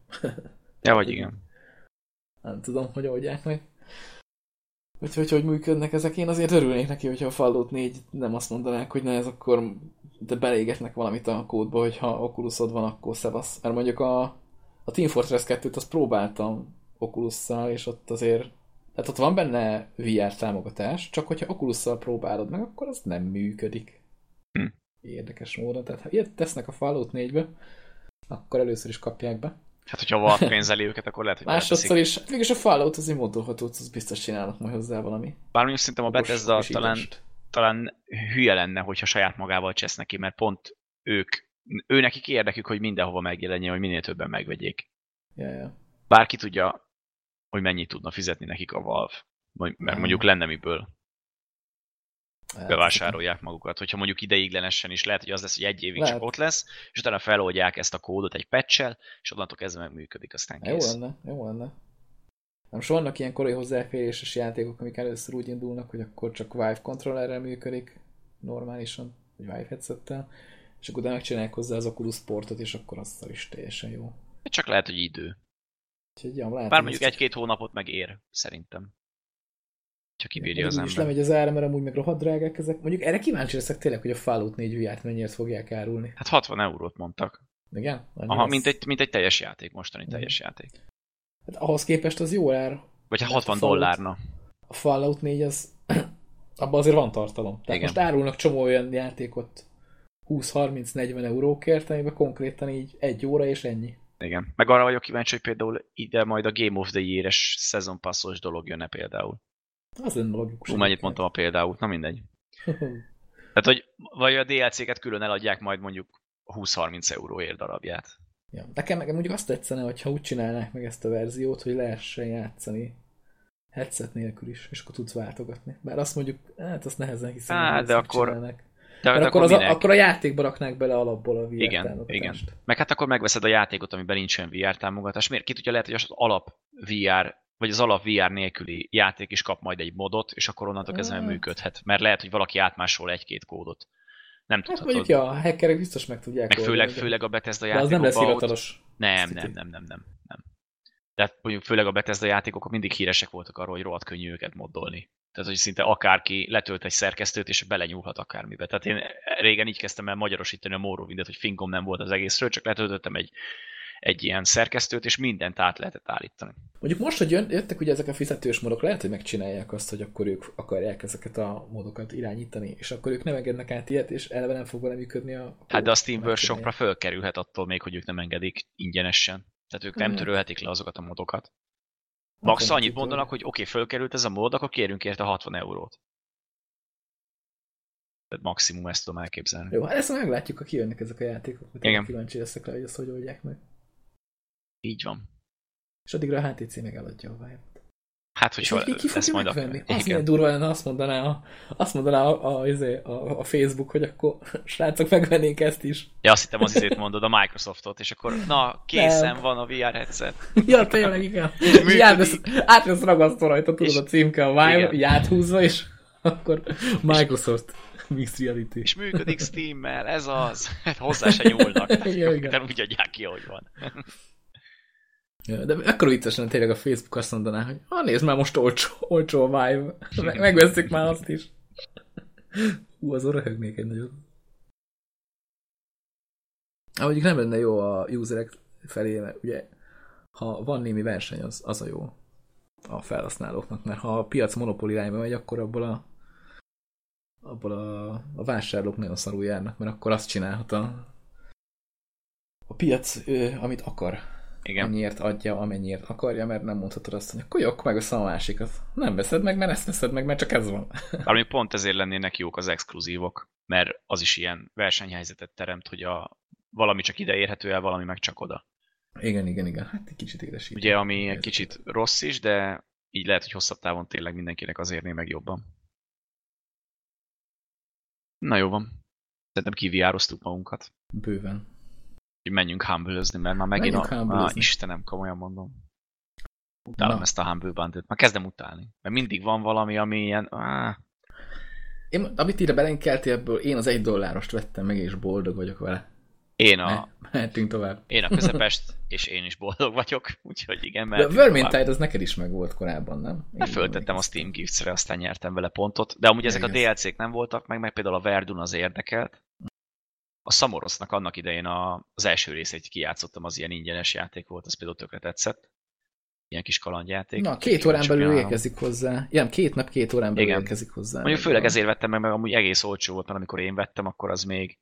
Speaker 2: Ja, vagy igen.
Speaker 1: Nem tudom, hogy oldják meg. Hogy, hogy hogy működnek ezek. Én azért örülnék neki, hogyha a Fallout 4 nem azt mondanák, hogy ne ez akkor de belégetnek valamit a kódba, hogy ha Oculusod van, akkor szevasz. Mert mondjuk a, a Team Fortress 2-t azt próbáltam Oculusszal, és ott azért tehát ott van benne VR támogatás, csak hogyha Oculusszal próbálod meg, akkor az nem működik.
Speaker 2: Hm.
Speaker 1: Érdekes módon. Tehát ha ilyet tesznek a Fallout 4-be, akkor először is kapják be.
Speaker 2: Hát, hogyha valaki pénzeli őket, akkor lehet, hogy
Speaker 1: Másodszor is, hát mégis a Fallout az modolható, az biztos csinálnak majd hozzá valami.
Speaker 2: Bár mondjuk szerintem a Bethesda talán, talán hülye lenne, hogyha saját magával csesz neki, mert pont ők, ő nekik érdekük, hogy mindenhova megjelenjen, hogy minél többen megvegyék.
Speaker 1: Ja, ja.
Speaker 2: Bárki tudja, hogy mennyit tudna fizetni nekik a Valve. Mert mondjuk lenne miből
Speaker 1: Hát,
Speaker 2: bevásárolják magukat. Hogyha mondjuk ideiglenesen is lehet, hogy az lesz, hogy egy évig
Speaker 1: Lehet.
Speaker 2: csak ott lesz, és utána feloldják ezt a kódot egy patch és onnantól kezdve meg működik, aztán
Speaker 1: Jó
Speaker 2: kész.
Speaker 1: lenne, jó lenne. Nem most vannak ilyen korai hozzáféréses játékok, amik először úgy indulnak, hogy akkor csak Vive controllerrel működik normálisan, vagy Vive headsettel, és akkor utána megcsinálják hozzá az Oculus portot, és akkor azzal is teljesen jó.
Speaker 2: Csak lehet, hogy idő.
Speaker 1: Úgyhogy ja, lehet,
Speaker 2: Bár mondjuk egy-két hónapot megér, szerintem. Csak kibírja
Speaker 1: Mondjuk
Speaker 2: az ember.
Speaker 1: lemegy az ára, mert amúgy meg rohadt drágák ezek. Mondjuk erre kíváncsi leszek tényleg, hogy a Fallout 4 VR-t mennyire fogják árulni.
Speaker 2: Hát 60 eurót mondtak.
Speaker 1: Igen?
Speaker 2: Aha,
Speaker 1: lesz?
Speaker 2: mint egy, mint egy teljes játék, mostani
Speaker 1: Mhm.
Speaker 2: teljes játék.
Speaker 1: Hát ahhoz képest az jó ár.
Speaker 2: Vagy hát
Speaker 1: Hát a
Speaker 2: 60
Speaker 1: Fallout-
Speaker 2: dollárna.
Speaker 1: A Fallout 4 az... abban azért van tartalom. Tehát
Speaker 2: Igen.
Speaker 1: most árulnak csomó olyan játékot 20-30-40 eurókért, amiben konkrétan így egy óra és ennyi.
Speaker 2: Igen. Meg arra vagyok kíváncsi, hogy például ide majd a Game of the Year-es Season Passos dolog jönne például.
Speaker 1: Az lenne logikus.
Speaker 2: Hú, mennyit mondtam a például, na mindegy. Tehát, hogy vagy a DLC-ket külön eladják majd mondjuk 20-30 euróért darabját.
Speaker 1: Ja. Nekem, nekem mondjuk azt tetszene, hogyha úgy csinálnák meg ezt a verziót, hogy lehessen játszani headset nélkül is, és akkor tudsz váltogatni. Bár azt mondjuk, hát azt nehezen hiszem,
Speaker 2: Á,
Speaker 1: hogy
Speaker 2: de akkor-
Speaker 1: megcsinálnák.
Speaker 2: De,
Speaker 1: Mert
Speaker 2: de
Speaker 1: akkor, az a, akkor a játékba raknák bele alapból a VR
Speaker 2: Igen,
Speaker 1: támogatást.
Speaker 2: Meg hát akkor megveszed a játékot, amiben nincsen VR támogatás. Miért? Ki tudja, lehet, hogy az alap VR, vagy az alap VR nélküli játék is kap majd egy modot, és akkor onnantól kezdve
Speaker 1: Hát.
Speaker 2: működhet. Mert lehet, hogy valaki átmásol egy-két kódot. Nem
Speaker 1: Hát
Speaker 2: tudhatod.
Speaker 1: mondjuk, ja, a hackerek biztos meg tudják
Speaker 2: meg főleg,
Speaker 1: oldani,
Speaker 2: főleg a Bethesda
Speaker 1: De az nem lesz
Speaker 2: játékokban
Speaker 1: hivatalos.
Speaker 2: Nem, nem, nem, nem, nem, nem. Tehát mondjuk főleg a Bethesda játékok mindig híresek voltak arról, hogy rohadt könnyű őket moddolni. Tehát, hogy szinte akárki letölt egy szerkesztőt, és belenyúlhat akármibe. Tehát én régen így kezdtem el magyarosítani a Morrowindet, hogy fingom nem volt az egészről, csak letöltöttem egy, egy ilyen szerkesztőt, és mindent át lehetett állítani.
Speaker 1: Mondjuk most, hogy jön, jöttek ugye ezek a fizetős módok, lehet, hogy megcsinálják azt, hogy akkor ők akarják ezeket a módokat irányítani, és akkor ők nem engednek át ilyet, és eleve nem fog vele működni a...
Speaker 2: Hát de a Steam Workshopra fölkerülhet attól még, hogy ők nem engedik ingyenesen. Tehát ők nem hmm. törölhetik le azokat a modokat. Max annyit mondanak, hogy oké, okay, fölkerült ez a mód, akkor kérünk érte 60 eurót. Tehát maximum ezt tudom elképzelni.
Speaker 1: Jó, hát ezt meglátjuk, ha kijönnek ezek a játékok. Igen. Kíváncsi leszek rá, hogy ezt hogy oldják meg.
Speaker 2: Így van.
Speaker 1: És addigra a HTC megállodja a vibe
Speaker 2: Hát, hogy ki, ki
Speaker 1: lesz majd megvenni? a... Az milyen durva lenne, azt mondaná, a, azt mondaná a, a, a, izé, a, a, Facebook, hogy akkor srácok megvennénk ezt is.
Speaker 2: Ja, azt hittem az izét mondod, a Microsoftot, és akkor na, készen Nem. van a VR headset.
Speaker 1: ja, tényleg, igen. Át lesz ragasztva rajta, tudod, a címke, a Vive, így áthúzva, és akkor Microsoft Mixed Reality.
Speaker 2: És működik Steam-mel, ez az. Hát hozzá se nyúlnak. igen. Nem úgy adják ki, ahogy van.
Speaker 1: De akkor vicces lenne tényleg a Facebook azt mondaná, hogy ah, nézd már most olcsó, olcsó a Vive. Meg, megveszik már azt is. Hú, azon röhögnék egy nagyon. Ahogy nem lenne jó a userek felé, mert ugye ha van némi verseny, az, az a jó a felhasználóknak, mert ha a piac monopól irányba megy, akkor abból a abból a, a vásárlók nagyon szarul járnak, mert akkor azt csinálhat a, a piac, ő, amit akar. Igen. Annyiért adja, amennyiért akarja, mert nem mondhatod azt, hogy akkor jó, akkor megveszem a másikat. Nem veszed meg, mert ezt veszed meg, mert csak ez van.
Speaker 2: Bár pont ezért lennének jók az exkluzívok, mert az is ilyen versenyhelyzetet teremt, hogy a, valami csak ide érhető el, valami meg csak oda.
Speaker 1: Igen, igen, igen. Hát egy kicsit édesít.
Speaker 2: Ugye, ami egy kicsit rossz is, de így lehet, hogy hosszabb távon tényleg mindenkinek az érné meg jobban. Na jó van. Szerintem kiviároztuk magunkat.
Speaker 1: Bőven
Speaker 2: hogy menjünk humble mert már megint a... Ah, Istenem, komolyan mondom. Utálom Na. ezt a Humble bundle Már kezdem utálni. Mert mindig van valami, ami ilyen... Ah.
Speaker 1: Én, amit ide belenkelti ebből, én az egy dollárost vettem meg, és boldog vagyok vele.
Speaker 2: Én a...
Speaker 1: Mehetünk tovább.
Speaker 2: Én a közepest, és én is boldog vagyok, úgyhogy igen,
Speaker 1: mert... Vermintide az neked is meg volt korábban, nem?
Speaker 2: Én föltettem a Steam Gifts-re, aztán nyertem vele pontot, de amúgy ezek a DLC-k nem voltak meg, meg például a Verdun az érdekelt, a Samorosznak annak idején a, az első részét kijátszottam, az ilyen ingyenes játék volt, az például tökre tetszett. Ilyen kis kalandjáték.
Speaker 1: Na, két órán belül érkezik hozzá. Igen, két nap, két órán belül Igen. érkezik hozzá.
Speaker 2: Mondjuk főleg ezért vettem meg, mert amúgy egész olcsó volt, mert amikor én vettem, akkor az még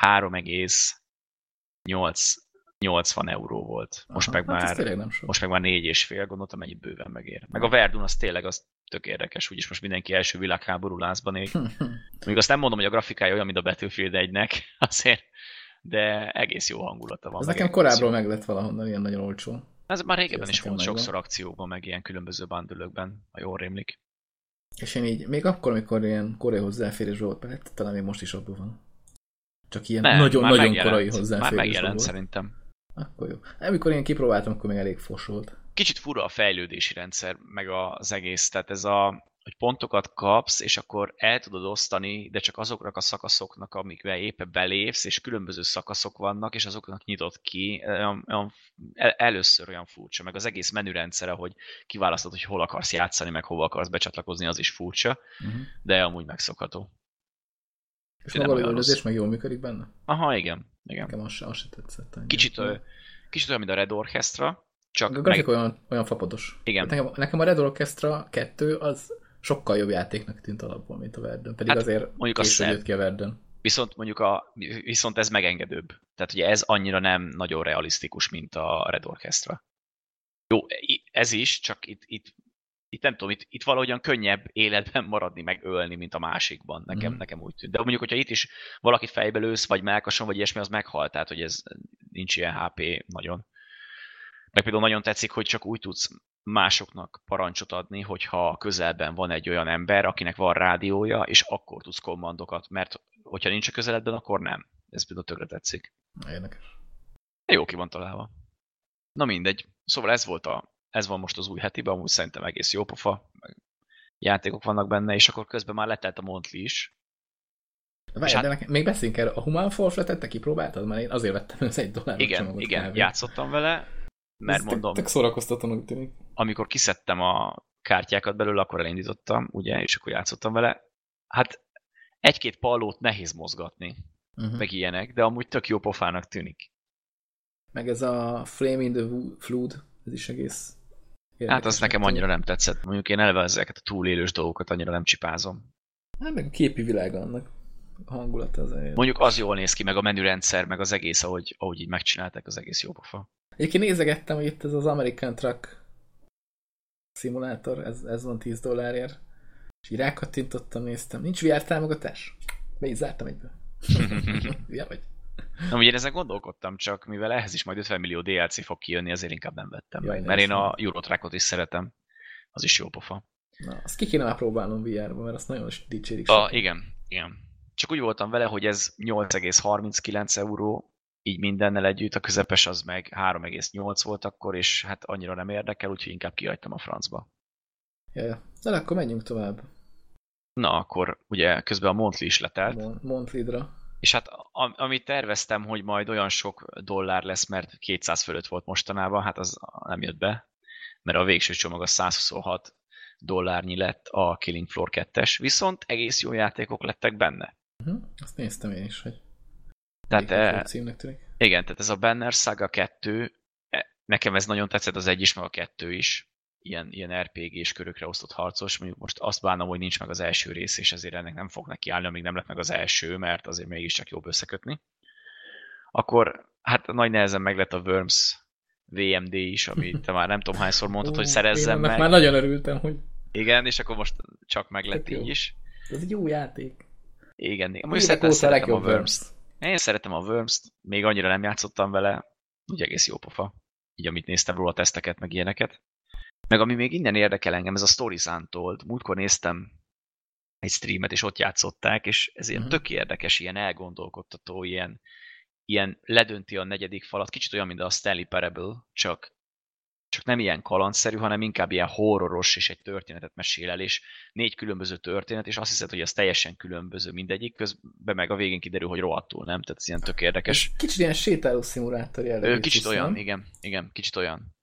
Speaker 2: 3,8 80 euró volt. Most Aha, meg hát már, most meg már négy és fél, gondoltam, mennyit bőven megér. Meg a Verdun az tényleg az tök érdekes, úgyis most mindenki első világháború lázban ég. Még azt nem mondom, hogy a grafikája olyan, mint a Battlefield 1-nek, azért, de egész jó hangulata van.
Speaker 1: Ez nekem korábban meg lett valahonnan ilyen nagyon olcsó.
Speaker 2: Ez már régebben is volt sokszor akcióban, meg ilyen különböző bandülökben, ha jól rémlik.
Speaker 1: És én így, még akkor, amikor ilyen korai hozzáférés volt, mert talán még most is abban van. Csak ilyen nagyon-nagyon korai hozzáférés Már
Speaker 2: megjelent volt. szerintem.
Speaker 1: Akkor jó. Amikor én kipróbáltam, akkor még elég fos volt.
Speaker 2: Kicsit fura a fejlődési rendszer, meg az egész. Tehát ez a, hogy pontokat kapsz, és akkor el tudod osztani, de csak azoknak a szakaszoknak, amikbe éppen belépsz, és különböző szakaszok vannak, és azoknak nyitott ki. Olyan, olyan, először olyan furcsa, meg az egész menürendszere, hogy kiválasztod, hogy hol akarsz játszani, meg hova akarsz becsatlakozni, az is furcsa, uh-huh. de amúgy megszokható.
Speaker 1: És maga a lövöldözés meg jól működik benne?
Speaker 2: Aha, igen. igen.
Speaker 1: Nekem az se, az se tetszett.
Speaker 2: Kicsit, ö, kicsit olyan, mint a Red Orchestra, csak...
Speaker 1: A grafik meg... olyan, olyan fapados.
Speaker 2: Igen.
Speaker 1: Nekem, nekem a Red Orchestra 2 az sokkal jobb játéknak tűnt alapból, mint a Verdön. Pedig hát, azért mondjuk később jött ki a Verdön.
Speaker 2: Viszont mondjuk a, viszont ez megengedőbb. Tehát ugye ez annyira nem nagyon realisztikus, mint a Red Orchestra. Jó, ez is, csak itt, itt itt nem tudom, itt, itt valahogyan könnyebb életben maradni, meg ölni, mint a másikban. Nekem, mm. nekem úgy tűnt. De mondjuk, hogyha itt is valaki fejbe lősz, vagy melkason, vagy ilyesmi, az meghalt. Tehát, hogy ez nincs ilyen HP nagyon. Meg például nagyon tetszik, hogy csak úgy tudsz másoknak parancsot adni, hogyha közelben van egy olyan ember, akinek van rádiója, és akkor tudsz kommandokat, mert hogyha nincs a közeledben, akkor nem. Ez például tökre tetszik.
Speaker 1: Érdekes.
Speaker 2: Jó ki van találva. Na mindegy. Szóval ez volt a ez van most az új hetiben, amúgy szerintem egész jó pofa, játékok vannak benne, és akkor közben már letelt a Montli is.
Speaker 1: Várj, hát, de nekem, még beszéljünk erről, a Human Fall Flat-et te kipróbáltad? Mert én azért vettem az egy dollár
Speaker 2: Igen, igen, játszottam vele. mert
Speaker 1: Ez
Speaker 2: mondom,
Speaker 1: Tök szórakoztatónak tűnik.
Speaker 2: amikor kiszedtem a kártyákat belőle, akkor elindítottam, ugye, és akkor játszottam vele. Hát egy-két pallót nehéz mozgatni,
Speaker 1: Uh-huh.
Speaker 2: meg ilyenek, de amúgy tök jó pofának tűnik.
Speaker 1: Meg ez a Flame in the Flood, ez is egész
Speaker 2: Hát
Speaker 1: érdekes
Speaker 2: az nekem annyira nem tetszett. Mondjuk én eleve ezeket a túlélős dolgokat annyira nem csipázom.
Speaker 1: Hát meg a képi világ annak. A hangulata az olyan.
Speaker 2: Mondjuk az jól néz ki, meg a menürendszer, meg az egész, ahogy, ahogy így megcsinálták, az egész jó pofa.
Speaker 1: Egyébként nézegettem, hogy itt ez az American Truck szimulátor, ez, ez van 10 dollárért. És így rákattintottam, néztem. Nincs VR támogatás? Be is zártam egyből. Hülye vagy?
Speaker 2: Na, ugye én ezen gondolkodtam, csak mivel ehhez is majd 50 millió DLC fog kijönni, ezért inkább nem vettem
Speaker 1: Jaj,
Speaker 2: Mert én a. Eurotrackot is szeretem. Az is jó pofa.
Speaker 1: Na, azt ki kéne már próbálnom VR-ba, mert azt nagyon dicsérik.
Speaker 2: A, igen, igen. Csak úgy voltam vele, hogy ez 8,39 euró, így mindennel együtt, a közepes az meg 3,8 volt akkor, és hát annyira nem érdekel, úgyhogy inkább kihagytam a francba.
Speaker 1: Ja. Na, akkor menjünk tovább.
Speaker 2: Na, akkor ugye közben a Montli is letelt,
Speaker 1: Mon- Montlidra.
Speaker 2: És hát am- amit terveztem, hogy majd olyan sok dollár lesz, mert 200 fölött volt mostanában, hát az nem jött be, mert a végső csomag az 126 dollárnyi lett a Killing Floor 2-es, viszont egész jó játékok lettek benne.
Speaker 1: Uh-huh. Azt néztem én is, hogy
Speaker 2: Tehát eh,
Speaker 1: címnek tűnik.
Speaker 2: Igen, tehát ez a Banner Saga 2, e, nekem ez nagyon tetszett, az egy is, meg a kettő is. Ilyen, ilyen RPG-s körökre osztott harcos. Mondjuk most azt bánom, hogy nincs meg az első rész, és ezért ennek nem fog neki állni, amíg nem lett meg az első, mert azért mégiscsak jobb összekötni. Akkor hát nagy nehezen meg lett a Worms VMD is, amit te már nem tudom hányszor mondtad, hogy szerezzem
Speaker 1: én
Speaker 2: meg.
Speaker 1: már nagyon örültem, hogy
Speaker 2: Igen, és akkor most csak meg lett így is.
Speaker 1: ez egy jó játék.
Speaker 2: Igen,
Speaker 1: Évek
Speaker 2: szeretem, szeretem a
Speaker 1: legjobb
Speaker 2: Worms.
Speaker 1: Worms.
Speaker 2: Én szeretem a Worms-t, még annyira nem játszottam vele, úgy egész jó pofa. Így amit néztem róla, teszteket, meg ilyeneket. Meg ami még innen érdekel engem, ez a Stories Untold. Múltkor néztem egy streamet, és ott játszották, és ez ilyen
Speaker 1: Mhm.
Speaker 2: tök érdekes, ilyen elgondolkodtató, ilyen, ilyen ledönti a negyedik falat, kicsit olyan, mint a Stanley Parable, csak, csak nem ilyen kalandszerű, hanem inkább ilyen horroros, és egy történetet mesél el, és négy különböző történet, és azt hiszed, hogy az teljesen különböző mindegyik, közben meg a végén kiderül, hogy rohadtul nem, tehát ez ilyen tök érdekes.
Speaker 1: Kicsit ilyen sétáló szimulátor jellegű.
Speaker 2: Kicsit
Speaker 1: cucc,
Speaker 2: olyan, igen, igen, kicsit olyan.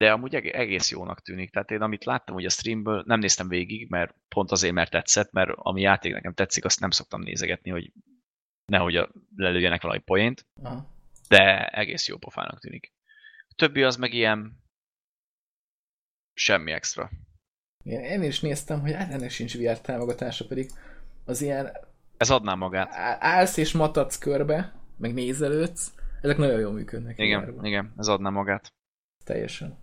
Speaker 2: De amúgy eg- egész jónak tűnik. Tehát én amit láttam hogy a streamből, nem néztem végig, mert pont azért, mert tetszett, mert ami játék nekem tetszik, azt nem szoktam nézegetni, hogy nehogy a, lelőjenek valami poént,
Speaker 1: Aha.
Speaker 2: de egész jó pofának tűnik. A többi az meg ilyen semmi extra.
Speaker 1: Igen, én is néztem, hogy hát ennek sincs VR támogatása, pedig az ilyen
Speaker 2: Ez adná magát.
Speaker 1: állsz és matadsz körbe, meg nézelődsz, ezek nagyon jól működnek.
Speaker 2: Igen, igen, ez adná magát.
Speaker 1: Teljesen.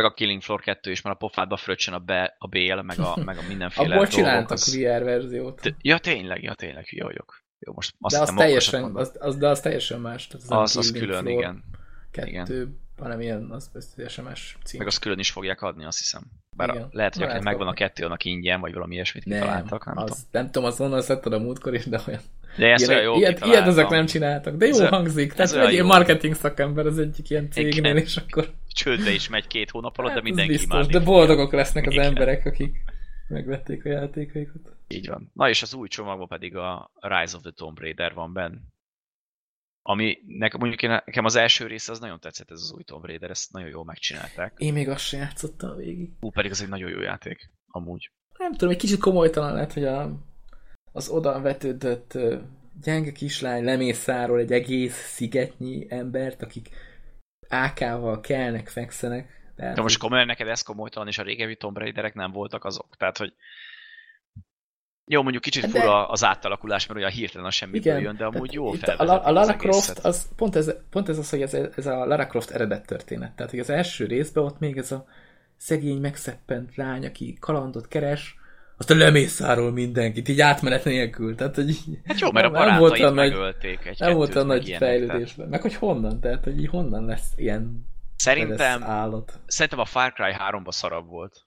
Speaker 2: Meg a Killing Floor 2 is, mert a pofádba fröccsön a, be, a bél, meg a, meg a mindenféle
Speaker 1: Abból csináltak
Speaker 2: az-
Speaker 1: VR verziót.
Speaker 2: Ja, tényleg, ja, tényleg, hülye vagyok. Jó, most azt
Speaker 1: de az teljesen, az, az, de az teljesen más. Tehát
Speaker 2: az, az
Speaker 1: Killing
Speaker 2: külön,
Speaker 1: Floor
Speaker 2: igen.
Speaker 1: Kettő, hanem ilyen, az, az más cím.
Speaker 2: Meg azt külön is fogják adni, azt hiszem. Bár
Speaker 1: Igen.
Speaker 2: lehet, hogy akinek
Speaker 1: lehet
Speaker 2: megvan a kettő, annak ingyen, vagy valami ilyesmit
Speaker 1: nem,
Speaker 2: kitaláltak, nem
Speaker 1: az,
Speaker 2: tudom.
Speaker 1: nem tudom, azt onnan szedted a múltkor is, de olyan.
Speaker 2: De ezt olyan
Speaker 1: Ilyet,
Speaker 2: jó
Speaker 1: ilyet, ilyet ezek nem csináltak, de jó
Speaker 2: Ez
Speaker 1: hangzik.
Speaker 2: ez
Speaker 1: Tehát egy ilyen marketing szakember az egyik ilyen cégnél,
Speaker 2: Igen.
Speaker 1: és akkor
Speaker 2: Csődbe is megy két hónap alatt, de
Speaker 1: Hát,
Speaker 2: mindenki
Speaker 1: biztos,
Speaker 2: imádni
Speaker 1: de boldogok lesznek az
Speaker 2: Igen.
Speaker 1: emberek, akik megvették a játékaikat.
Speaker 2: Így van. Na és az új csomagban pedig a Rise of the Tomb Raider van benne. Ami nekem, mondjuk én, nekem az első része az nagyon tetszett, ez az új Tomb Raider, ezt nagyon jól megcsinálták.
Speaker 1: Én még azt sem játszottam végig.
Speaker 2: Ú, pedig az egy nagyon jó játék, amúgy.
Speaker 1: Nem tudom, egy kicsit komolytalan lett, hogy a, az oda vetődött gyenge kislány lemészárol egy egész szigetnyi embert, akik AK-val kelnek, fekszenek. Tehát,
Speaker 2: De most komolyan neked ez komolytalan, és a régebbi Tomb Raiderek nem voltak azok. Tehát, hogy jó, mondjuk kicsit
Speaker 1: De-
Speaker 2: fura az átalakulás, mert olyan hirtelen a semmiből
Speaker 1: Igen,
Speaker 2: jön, de amúgy jó
Speaker 1: a, a, a Lara
Speaker 2: az
Speaker 1: Croft,
Speaker 2: egészet.
Speaker 1: az, pont, ez, pont ez az, hogy ez, ez a Lara Croft eredet történet. Tehát, hogy az első részben ott még ez a szegény, megszeppent lány, aki kalandot keres, aztán lemészárol mindenkit, így átmenet nélkül. Tehát, hogy
Speaker 2: Hát jó, mert a
Speaker 1: nem- nem volt
Speaker 2: barátait megölték egy
Speaker 1: nem volt
Speaker 2: meg
Speaker 1: nagy
Speaker 2: ilyenek,
Speaker 1: fejlődés. Meg hogy honnan? Tehát, hogy honnan lesz ilyen
Speaker 2: Szerintem,
Speaker 1: állat.
Speaker 2: szerintem a Far Cry 3-ban szarabb volt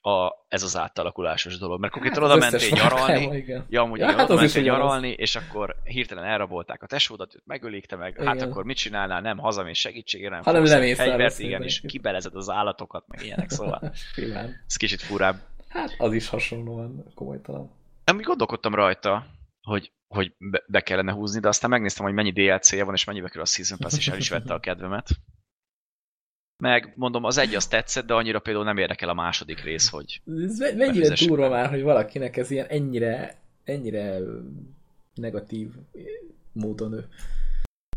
Speaker 2: a, ez az átalakulásos dolog, mert konkrétan
Speaker 1: az
Speaker 2: oda mentél nyaralni,
Speaker 1: Cry-ban, igen.
Speaker 2: Ja, amúgy
Speaker 1: Ja, hát
Speaker 2: oda mentél nyaralni, és akkor hirtelen elrabolták a tesódat, őt megölik, te meg, hát
Speaker 1: Igen.
Speaker 2: akkor mit csinálnál, nem hazamész segítségére, nem
Speaker 1: Hanem lemészárolsz
Speaker 2: fegyvert, igen, és kibelezed az állatokat, meg ilyenek, szóval ez kicsit furább.
Speaker 1: Hát az is hasonlóan komolytalan.
Speaker 2: Amíg gondolkodtam rajta, hogy, hogy be, kellene húzni, de aztán megnéztem, hogy mennyi DLC-je van, és mennyibe kerül a Season Pass, és el is vette a kedvemet. Meg mondom, az egy az tetszett, de annyira például nem érdekel a második rész, hogy
Speaker 1: Ez me- mennyire durva már, hogy valakinek ez ilyen ennyire, ennyire negatív módon ő.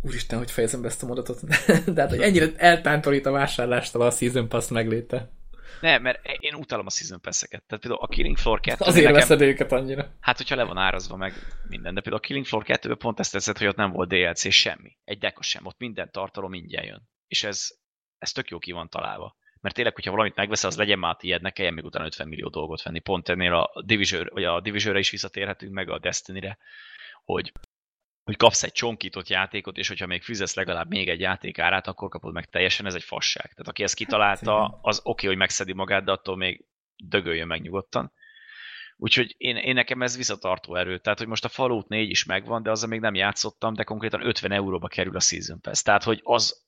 Speaker 1: Úristen, hogy fejezem be ezt a mondatot. De hát, hogy ennyire eltántorít a vásárlástól a Season Pass megléte.
Speaker 2: Nem, mert én utálom a Season Pass-eket. Tehát például a Killing Floor 2
Speaker 1: Azért
Speaker 2: nekem,
Speaker 1: veszed őket annyira.
Speaker 2: hát hogyha le van árazva meg minden, de például a Killing Floor 2 pont ezt tetszett, hogy ott nem volt DLC semmi. Egy deka sem, ott minden tartalom ingyen jön. És ez, ez tök jó ki van találva. Mert tényleg, hogyha valamit megveszel, az legyen már tiéd, ne kelljen még utána 50 millió dolgot venni. Pont ennél a Division, vagy a Division-re is visszatérhetünk, meg a Destiny-re, hogy hogy kapsz egy csonkított játékot, és hogyha még fizetsz legalább még egy játék árát, akkor kapod meg teljesen, ez egy fasság. Tehát aki ezt kitalálta, az oké, okay, hogy megszedi magát, de attól még dögöljön meg nyugodtan. Úgyhogy én, én nekem ez visszatartó erő. Tehát, hogy most a Fallout 4 is megvan, de azzal még nem játszottam, de konkrétan 50 euróba kerül a Season Pass. Tehát, hogy az,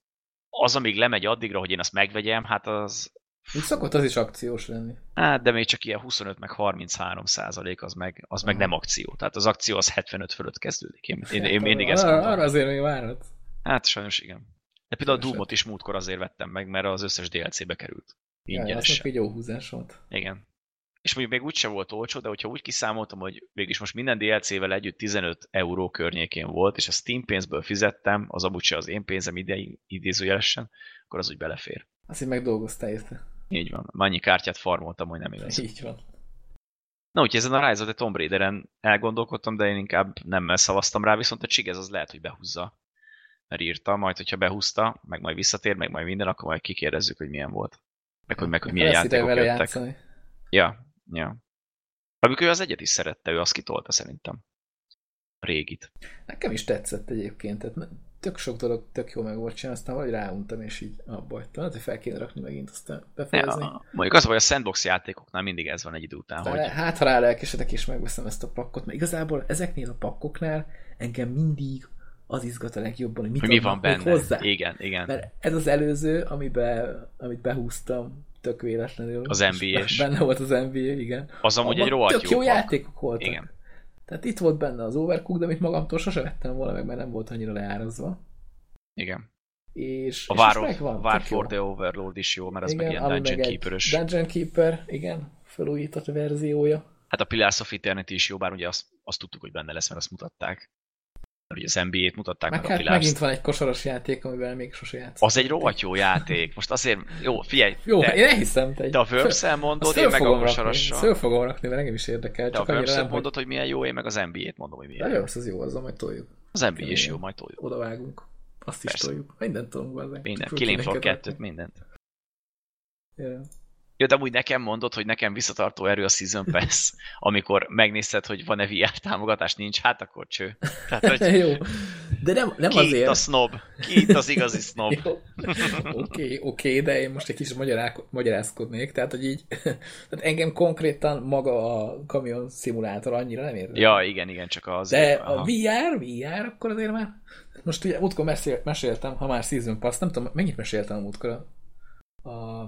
Speaker 2: az amíg lemegy addigra, hogy én azt megvegyem, hát az,
Speaker 1: Úgy szokott az is akciós lenni.
Speaker 2: hát de még csak ilyen 25 meg 33 százalék, az meg, az meg nem akció. Tehát az akció az 75 fölött kezdődik. Én, én, én mindig ezt
Speaker 1: arra,
Speaker 2: mondom.
Speaker 1: arra azért még várhatsz.
Speaker 2: Hát sajnos igen. De például a. Doomot is múltkor azért vettem meg, mert az összes DLC-be került. Ingyenesen.
Speaker 1: meg egy jó húzás volt.
Speaker 2: Igen. És mondjuk még úgyse volt olcsó, de hogyha úgy kiszámoltam, hogy végülis most minden DLC-vel együtt 15 euró környékén volt, és a Steam pénzből fizettem, az amúgy se az én pénzem idei, idézőjelesen, akkor az úgy belefér.
Speaker 1: Azért megdolgoztál érte.
Speaker 2: Így van. Annyi kártyát farmoltam, hogy nem igaz.
Speaker 1: Így van.
Speaker 2: Na, úgyhogy ezen a Rise of the Tomb Raider-en elgondolkodtam, de én inkább nem szavaztam rá, viszont a Csigez az lehet, hogy behúzza. Mert írta, majd hogyha behúzta, meg majd visszatér, meg majd minden, akkor majd kikérdezzük, hogy milyen volt. Meg hogy, meg, hogy milyen
Speaker 1: Lesz
Speaker 2: játékok jöttek.
Speaker 1: játszani.
Speaker 2: Ja, ja. Amikor ő az egyet is szerette, ő azt kitolta szerintem. Régit.
Speaker 1: Nekem is tetszett egyébként, tehát tök sok dolog tök jó meg volt csinálni, aztán vagy ráuntam, és így abba hagytam. Lehet, hogy fel kéne rakni megint, aztán befejezni.
Speaker 2: Ja, mondjuk az, hogy a sandbox játékoknál mindig ez van egy idő után,
Speaker 1: De
Speaker 2: hogy
Speaker 1: hát, ha rálelkesedek és megveszem ezt a pakkot, mert igazából ezeknél a pakkoknál engem mindig az izgat a legjobban, hogy mit
Speaker 2: hogy mi van benne.
Speaker 1: hozzá.
Speaker 2: Igen, igen.
Speaker 1: Mert ez az előző, amiben, amit behúztam, tök véletlenül.
Speaker 2: Az
Speaker 1: és
Speaker 2: NBA-s.
Speaker 1: Benne volt az NBA, igen.
Speaker 2: Az amúgy
Speaker 1: Abban
Speaker 2: egy rohadt
Speaker 1: tök
Speaker 2: jó
Speaker 1: jó játékok voltak.
Speaker 2: Igen.
Speaker 1: Tehát itt volt benne az Overcooked, amit magamtól sose vettem volna meg, mert nem volt annyira leárazva.
Speaker 2: Igen.
Speaker 1: És,
Speaker 2: A
Speaker 1: és
Speaker 2: War, of,
Speaker 1: megvan,
Speaker 2: War for the Overlord is jó, mert az meg ilyen Dungeon
Speaker 1: meg
Speaker 2: Keeper-ös.
Speaker 1: Dungeon Keeper, igen, felújított verziója.
Speaker 2: Hát a Pillars of Eternity is jó, bár ugye azt, azt tudtuk, hogy benne lesz, mert azt mutatták. Ugye az NBA-t mutatták,
Speaker 1: Meg
Speaker 2: meg, a
Speaker 1: hát
Speaker 2: Pillars.
Speaker 1: megint van egy kosaras játék, amivel még sose játszottam.
Speaker 2: Az egy rohadt jó játék. Most azért, jó, figyelj,
Speaker 1: Jó,
Speaker 2: te,
Speaker 1: én elhiszem, te,
Speaker 2: te a Worms-el mondod, én meg a kosarassal.
Speaker 1: Föl fogom rakni, mert engem is érdekel,
Speaker 2: a
Speaker 1: csak annyira
Speaker 2: worms
Speaker 1: nem, hogy...
Speaker 2: mondod, hogy milyen jó, én meg az NBA-t mondom, hogy
Speaker 1: De
Speaker 2: milyen jó.
Speaker 1: Worms az jó, azzal majd toljuk.
Speaker 2: Az NBA is
Speaker 1: Keményen.
Speaker 2: jó, majd toljuk.
Speaker 1: Oda vágunk. Azt is
Speaker 2: Persze.
Speaker 1: toljuk. Mindent tolunk hozzá.
Speaker 2: Minden,
Speaker 1: Csak
Speaker 2: Killing Floor
Speaker 1: rutinek
Speaker 2: 2 mindent.
Speaker 1: Ja.
Speaker 2: De amúgy nekem mondod, hogy nekem visszatartó erő a Season Pass, amikor megnézted, hogy van-e VR támogatás, nincs, hát akkor cső. Tehát, hogy
Speaker 1: Jó. De nem, nem
Speaker 2: ki itt
Speaker 1: azért.
Speaker 2: a snob? Ki itt az igazi snob?
Speaker 1: Oké, oké, de én most egy kis magyarázkodnék, tehát, hogy így, tehát engem konkrétan maga a kamion szimulátor annyira nem érdekel.
Speaker 2: Ja, igen, igen, csak az.
Speaker 1: De a VR, VR, akkor azért már... Most ugye múltkor mesél, meséltem, ha már Season Pass, nem tudom, mennyit meséltem múltkor a, a,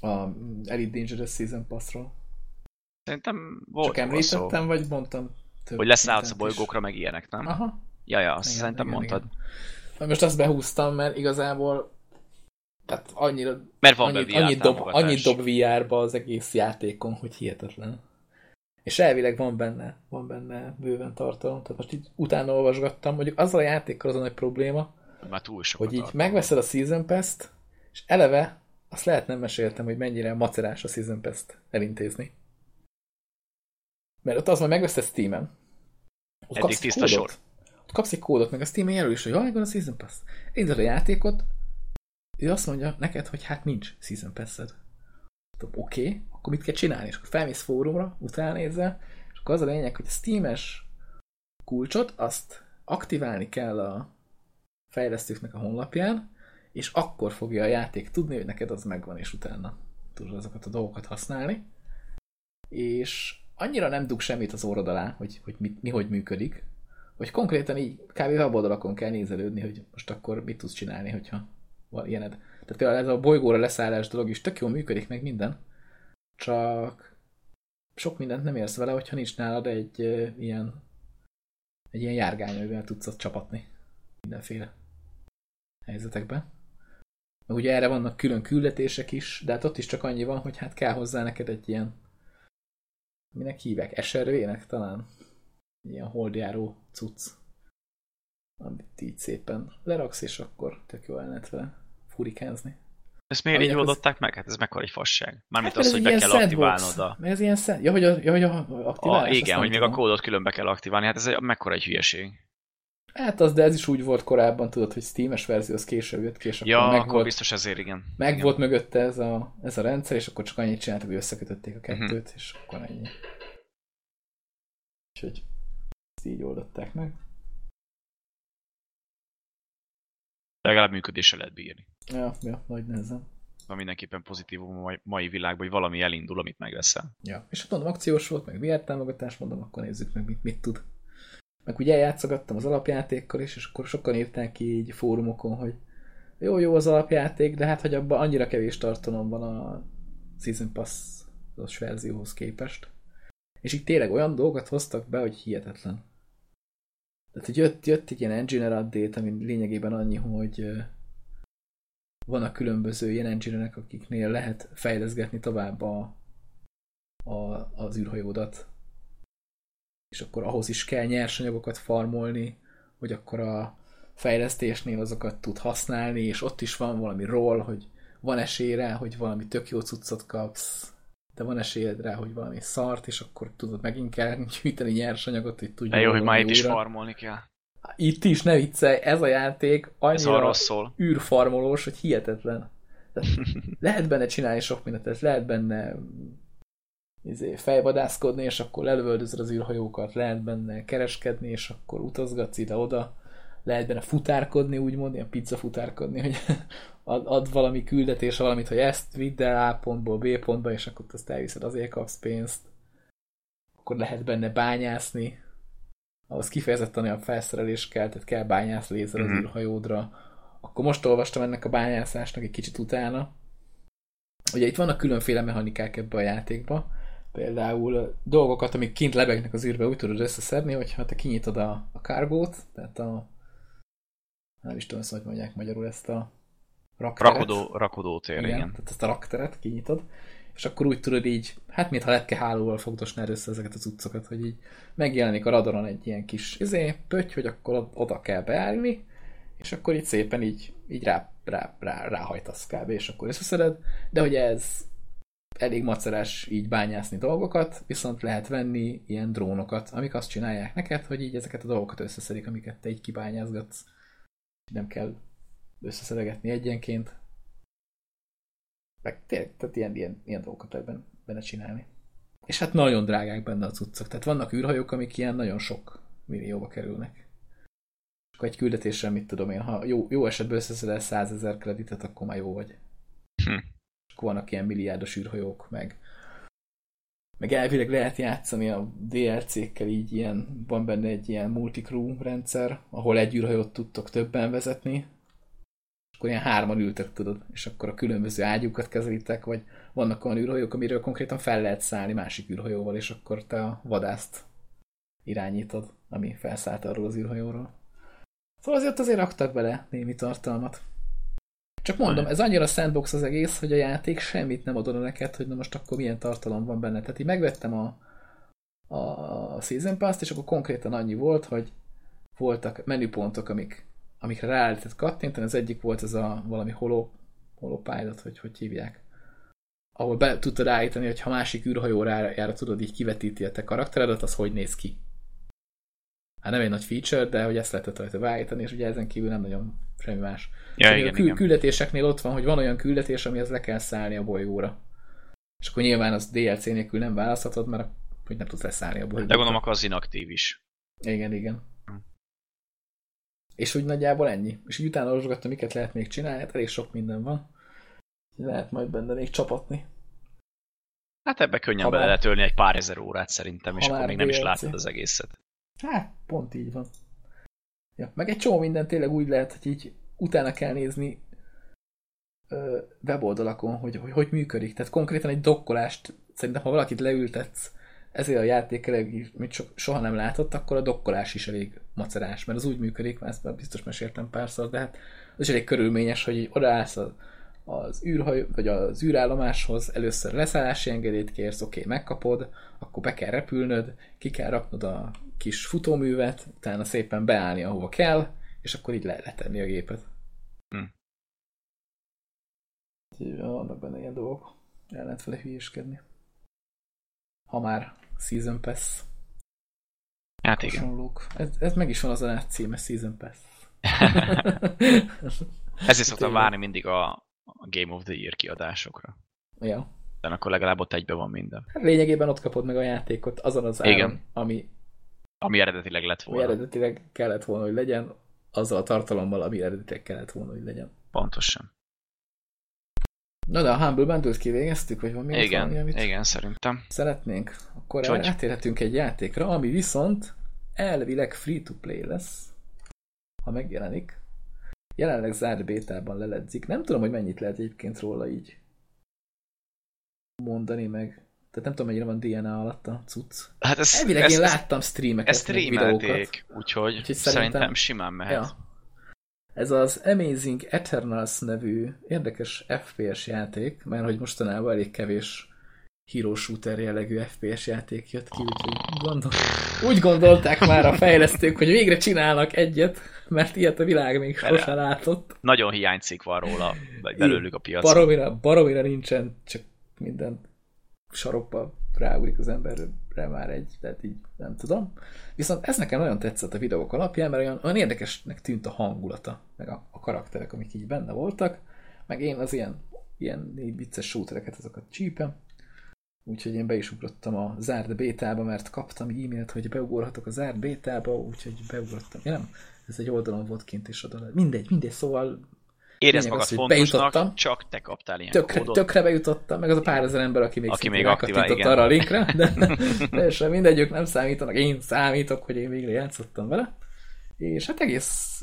Speaker 1: a Elite Dangerous Season Passról.
Speaker 2: Szerintem volt
Speaker 1: Csak
Speaker 2: szó,
Speaker 1: említettem, vagy mondtam több
Speaker 2: hogy leszállsz a bolygókra, meg ilyenek, nem?
Speaker 1: Aha.
Speaker 2: Ja, ja, azt
Speaker 1: Igen,
Speaker 2: szerintem
Speaker 1: igen,
Speaker 2: mondtad.
Speaker 1: igen. Most azt behúztam, mert igazából tehát annyira
Speaker 2: Mert van
Speaker 1: annyit, annyit, dob, annyit dob VR-ba az egész játékon, hogy hihetetlen. És elvileg van benne, van benne bőven tartalom. Tehát most így utána olvasgattam, mondjuk azzal a játékkal az a nagy probléma,
Speaker 2: Már túl
Speaker 1: hogy így megveszed a Season Pass-t, és eleve azt lehet nem meséltem, hogy mennyire macerás a Season Pass-t elintézni. Mert ott az majd megveszed Steam-en. Ott
Speaker 2: Eddig tiszta
Speaker 1: kódot.
Speaker 2: sor.
Speaker 1: Ott kapsz egy kódot, meg a Steam-en jelöl is, hogy jaj, van a Season Pass. Indítod a játékot, ő azt mondja neked, hogy hát nincs Season Pass-ed. Oké, okay, akkor mit kell csinálni? És akkor felmész fórumra, utána nézel, és akkor az a lényeg, hogy a Steam-es kulcsot azt aktiválni kell a fejlesztőknek a honlapján, és akkor fogja a játék tudni, hogy neked az megvan, és utána tudod azokat a dolgokat használni. És annyira nem dug semmit az órad alá, hogy, hogy mi, mi hogy működik, hogy konkrétan így kb. weboldalakon kell nézelődni, hogy most akkor mit tudsz csinálni, hogyha van ilyened. Tehát például ez a bolygóra leszállás dolog is tök jól működik meg minden, csak sok mindent nem érsz vele, hogyha nincs nálad egy uh, ilyen egy ilyen járgány, amivel tudsz ott csapatni mindenféle helyzetekben. Meg ugye erre vannak külön küldetések is, de hát ott is csak annyi van, hogy hát kell hozzá neked egy ilyen minek hívják? SRV-nek talán? Ilyen holdjáró cucc. Amit így szépen leraksz, és akkor tök jó el lehet vele furikázni.
Speaker 2: Ezt miért így oldották meg? Hát ez mekkora egy fasság. Mármint hát, az, hogy be kell aktiválnod
Speaker 1: a... Mert ez ilyen szent... Ja, hogy, a, ja, hogy a,
Speaker 2: aktiválás, a, Igen, hogy még tudom. a kódot külön be kell aktiválni. Hát ez egy, mekkora egy hülyeség.
Speaker 1: Hát az, de ez is úgy volt korábban, tudod, hogy Steam-es verzió az később jött ki, és
Speaker 2: ja, akkor, meg akkor volt, biztos ezért, igen.
Speaker 1: Meg
Speaker 2: igen.
Speaker 1: volt mögötte ez a, ez a rendszer, és akkor csak annyit csináltak, hogy összekötötték a kettőt, uh-huh. és akkor ennyi. Úgyhogy ezt így oldották meg.
Speaker 2: Legalább működése lehet bírni.
Speaker 1: Ja, ja, nagy nehezen.
Speaker 2: Van mindenképpen pozitívum a mai világban, hogy valami elindul, amit megveszel.
Speaker 1: Ja, és ott mondom, akciós volt, meg VR támogatás, mondom, akkor nézzük meg, mit, mit tud. Meg ugye eljátszogattam az alapjátékkal is, és akkor sokan írták így fórumokon, hogy jó, jó az alapjáték, de hát, hogy abban annyira kevés tartalom van a Season Pass-os verzióhoz képest. És így tényleg olyan dolgokat hoztak be, hogy hihetetlen. Tehát, hogy jött, jött egy ilyen engineer update, ami lényegében annyi, hogy vannak különböző ilyen engineerek, akiknél lehet fejleszgetni tovább a, a, az űrhajódat. És akkor ahhoz is kell nyersanyagokat farmolni, hogy akkor a fejlesztésnél azokat tud használni, és ott is van valami ról, hogy van esélyre, hogy valami tök jó cuccot kapsz, de van esélyed rá, hogy valami szart, és akkor tudod megint kell gyűjteni nyersanyagot, hogy tudja.
Speaker 2: De jó, hogy már itt is farmolni kell.
Speaker 1: Itt is, ne viccelj, ez a játék annyira ez szól. űrfarmolós, hogy hihetetlen. Tehát lehet benne csinálni sok mindent, lehet benne izé, fejvadászkodni, és akkor lelövöldözöd az űrhajókat, lehet benne kereskedni, és akkor utazgatsz ide-oda, lehet benne futárkodni, úgymond, ilyen pizza futárkodni, hogy ad, ad valami küldetés, valamit, hogy ezt vidd el A pontból B pontba, és akkor azt elviszed, azért kapsz pénzt. Akkor lehet benne bányászni, ahhoz kifejezetten olyan felszerelés kell, tehát kell bányász lézer az mm-hmm. űrhajódra. Akkor most olvastam ennek a bányászásnak egy kicsit utána. Ugye itt vannak különféle mechanikák ebbe a játékba. Például dolgokat, amik kint lebegnek az űrbe, úgy tudod összeszedni, hogyha te kinyitod a, a cargót, tehát a nem is tudom, hogy mondják magyarul ezt a
Speaker 2: rakteret. Rakodó, rakodó tér, igen. igen.
Speaker 1: Tehát ezt a rakteret kinyitod, és akkor úgy tudod így, hát mintha lepke hálóval fogdosnád össze ezeket az utcokat, hogy így megjelenik a radaron egy ilyen kis izé, pötty, hogy akkor oda kell beállni, és akkor így szépen így, így rá, rá, rá, ráhajtasz kb. és akkor összeszeded, de hogy ez elég macerás így bányászni dolgokat, viszont lehet venni ilyen drónokat, amik azt csinálják neked, hogy így ezeket a dolgokat összeszedik, amiket te így kibányázgatsz. Nem kell összeszedegetni egyenként. Meg tényleg, tehát ilyen, ilyen, ilyen dolgokat lehet benne, benne csinálni. És hát nagyon drágák benne a cuccok. Tehát vannak űrhajók, amik ilyen nagyon sok millióba kerülnek. Akkor egy küldetésre, mit tudom én, ha jó, jó esetben összeszedel 100 ezer kreditet, akkor már jó vagy. És vannak ilyen milliárdos űrhajók, meg meg elvileg lehet játszani a DLC-kkel, így ilyen, van benne egy ilyen multicrew rendszer, ahol egy űrhajót tudtok többen vezetni, akkor ilyen hárman ültek, tudod, és akkor a különböző ágyukat kezelitek, vagy vannak olyan űrhajók, amiről konkrétan fel lehet szállni másik űrhajóval, és akkor te a vadászt irányítod, ami felszállt arról az űrhajóról. Szóval azért azért raktak bele némi tartalmat. Csak mondom, ez annyira sandbox az egész, hogy a játék semmit nem adod neked, hogy na most akkor milyen tartalom van benne. Tehát így megvettem a, a Season Pass-t, és akkor konkrétan annyi volt, hogy voltak menüpontok, amik amikre rá lehetett kattintani, az egyik volt ez a valami holo, holopilot, hogy hogy hívják, ahol be tudtad állítani, hogy ha másik űrhajórájára tudod így kivetíti a te karakteredet, az hogy néz ki. Hát nem egy nagy feature, de hogy ezt lehetett rajta beállítani, és ugye ezen kívül nem nagyon semmi más.
Speaker 2: Ja, igen,
Speaker 1: a kül- igen. küldetéseknél ott van, hogy van olyan küldetés, amihez le kell szállni a bolygóra. És akkor nyilván az DLC nélkül nem választhatod, mert hogy nem tudsz leszállni a bolygóra.
Speaker 2: De gondolom, akkor az inaktív is.
Speaker 1: Igen, igen. És úgy nagyjából ennyi. És így utána olvasgattam, miket lehet még csinálni, hát elég sok minden van. Lehet majd benne még csapatni.
Speaker 2: Hát ebbe könnyen ha bele lehet ölni egy pár ezer órát szerintem, és akkor még nem is látod az egészet.
Speaker 1: Hát, pont így van. Ja, meg egy csomó minden tényleg úgy lehet, hogy így utána kell nézni ö, weboldalakon, hogy, hogy hogy működik. Tehát konkrétan egy dokkolást, szerintem ha valakit leültetsz ezért a játék elég, mit so, soha nem látott, akkor a dokkolás is elég macerás, mert az úgy működik, ezt már biztos meséltem párszor, de hát az is elég körülményes, hogy odaállsz a az űrhajó, vagy az űrállomáshoz először leszállási engedélyt kérsz, oké, okay, megkapod, akkor be kell repülnöd, ki kell raknod a kis futóművet, utána szépen beállni, ahova kell, és akkor így le letenni a gépet. Hm. Vannak benne ilyen dolgok. El lehet vele hülyéskedni. Ha már Season Pass.
Speaker 2: Hát igen.
Speaker 1: Ez, ez meg is van az a címe, Season Pass.
Speaker 2: Ezért szoktam várni mindig a, a Game of the Year kiadásokra.
Speaker 1: Ja.
Speaker 2: De akkor legalább ott egybe van minden.
Speaker 1: Hát lényegében ott kapod meg a játékot azon az áron, Igen. ami
Speaker 2: ami eredetileg lett volna.
Speaker 1: Ami eredetileg kellett volna, hogy legyen, azzal a tartalommal, ami eredetileg kellett volna, hogy legyen.
Speaker 2: Pontosan.
Speaker 1: Na de a Humble Bundle-t kivégeztük, vagy van
Speaker 2: még igen, valami, amit igen, szerintem.
Speaker 1: Szeretnénk? Akkor Csodj. átérhetünk egy játékra, ami viszont elvileg free-to-play lesz, ha megjelenik. Jelenleg zárt bétában leledzik. Nem tudom, hogy mennyit lehet egyébként róla így mondani, meg tehát nem tudom, mennyire van DNA alatt a cucc. Hát ez, Elvileg ez, én láttam streameket,
Speaker 2: ezt streamelték, úgyhogy, úgyhogy szerintem, szerintem simán mehet. Ja.
Speaker 1: Ez az Amazing Eternals nevű érdekes FPS játék, mert hogy mostanában elég kevés hero shooter jellegű FPS játék jött ki, úgyhogy gondol... úgy gondolták már a fejlesztők, hogy végre csinálnak egyet, mert ilyet a világ még sose látott.
Speaker 2: Nagyon hiányzik van róla, vagy belőlük a piacon.
Speaker 1: Baromira, baromira nincsen, csak minden sarokba ráugrik az emberre már egy, tehát így nem tudom. Viszont ez nekem nagyon tetszett a videók alapján, mert olyan, olyan érdekesnek tűnt a hangulata, meg a, a karakterek, amik így benne voltak, meg én az ilyen, ilyen vicces shootereket, azokat csípem. Úgyhogy én be is ugrottam a zárt bétába, mert kaptam e-mailt, hogy beugorhatok a zárt bétába, úgyhogy beugrottam. Ja, nem, ez egy oldalon volt kint is oda. Mindegy, mindegy, szóval
Speaker 2: Érezd magad az, fontosnak, csak te kaptál ilyen
Speaker 1: tökre, kódot. Tökre bejutottam, meg az a pár ezer ember, aki még, aki még aktivál, igen. arra a linkre, de teljesen mindegy, ők nem számítanak, én számítok, hogy én végre játszottam vele. És hát egész,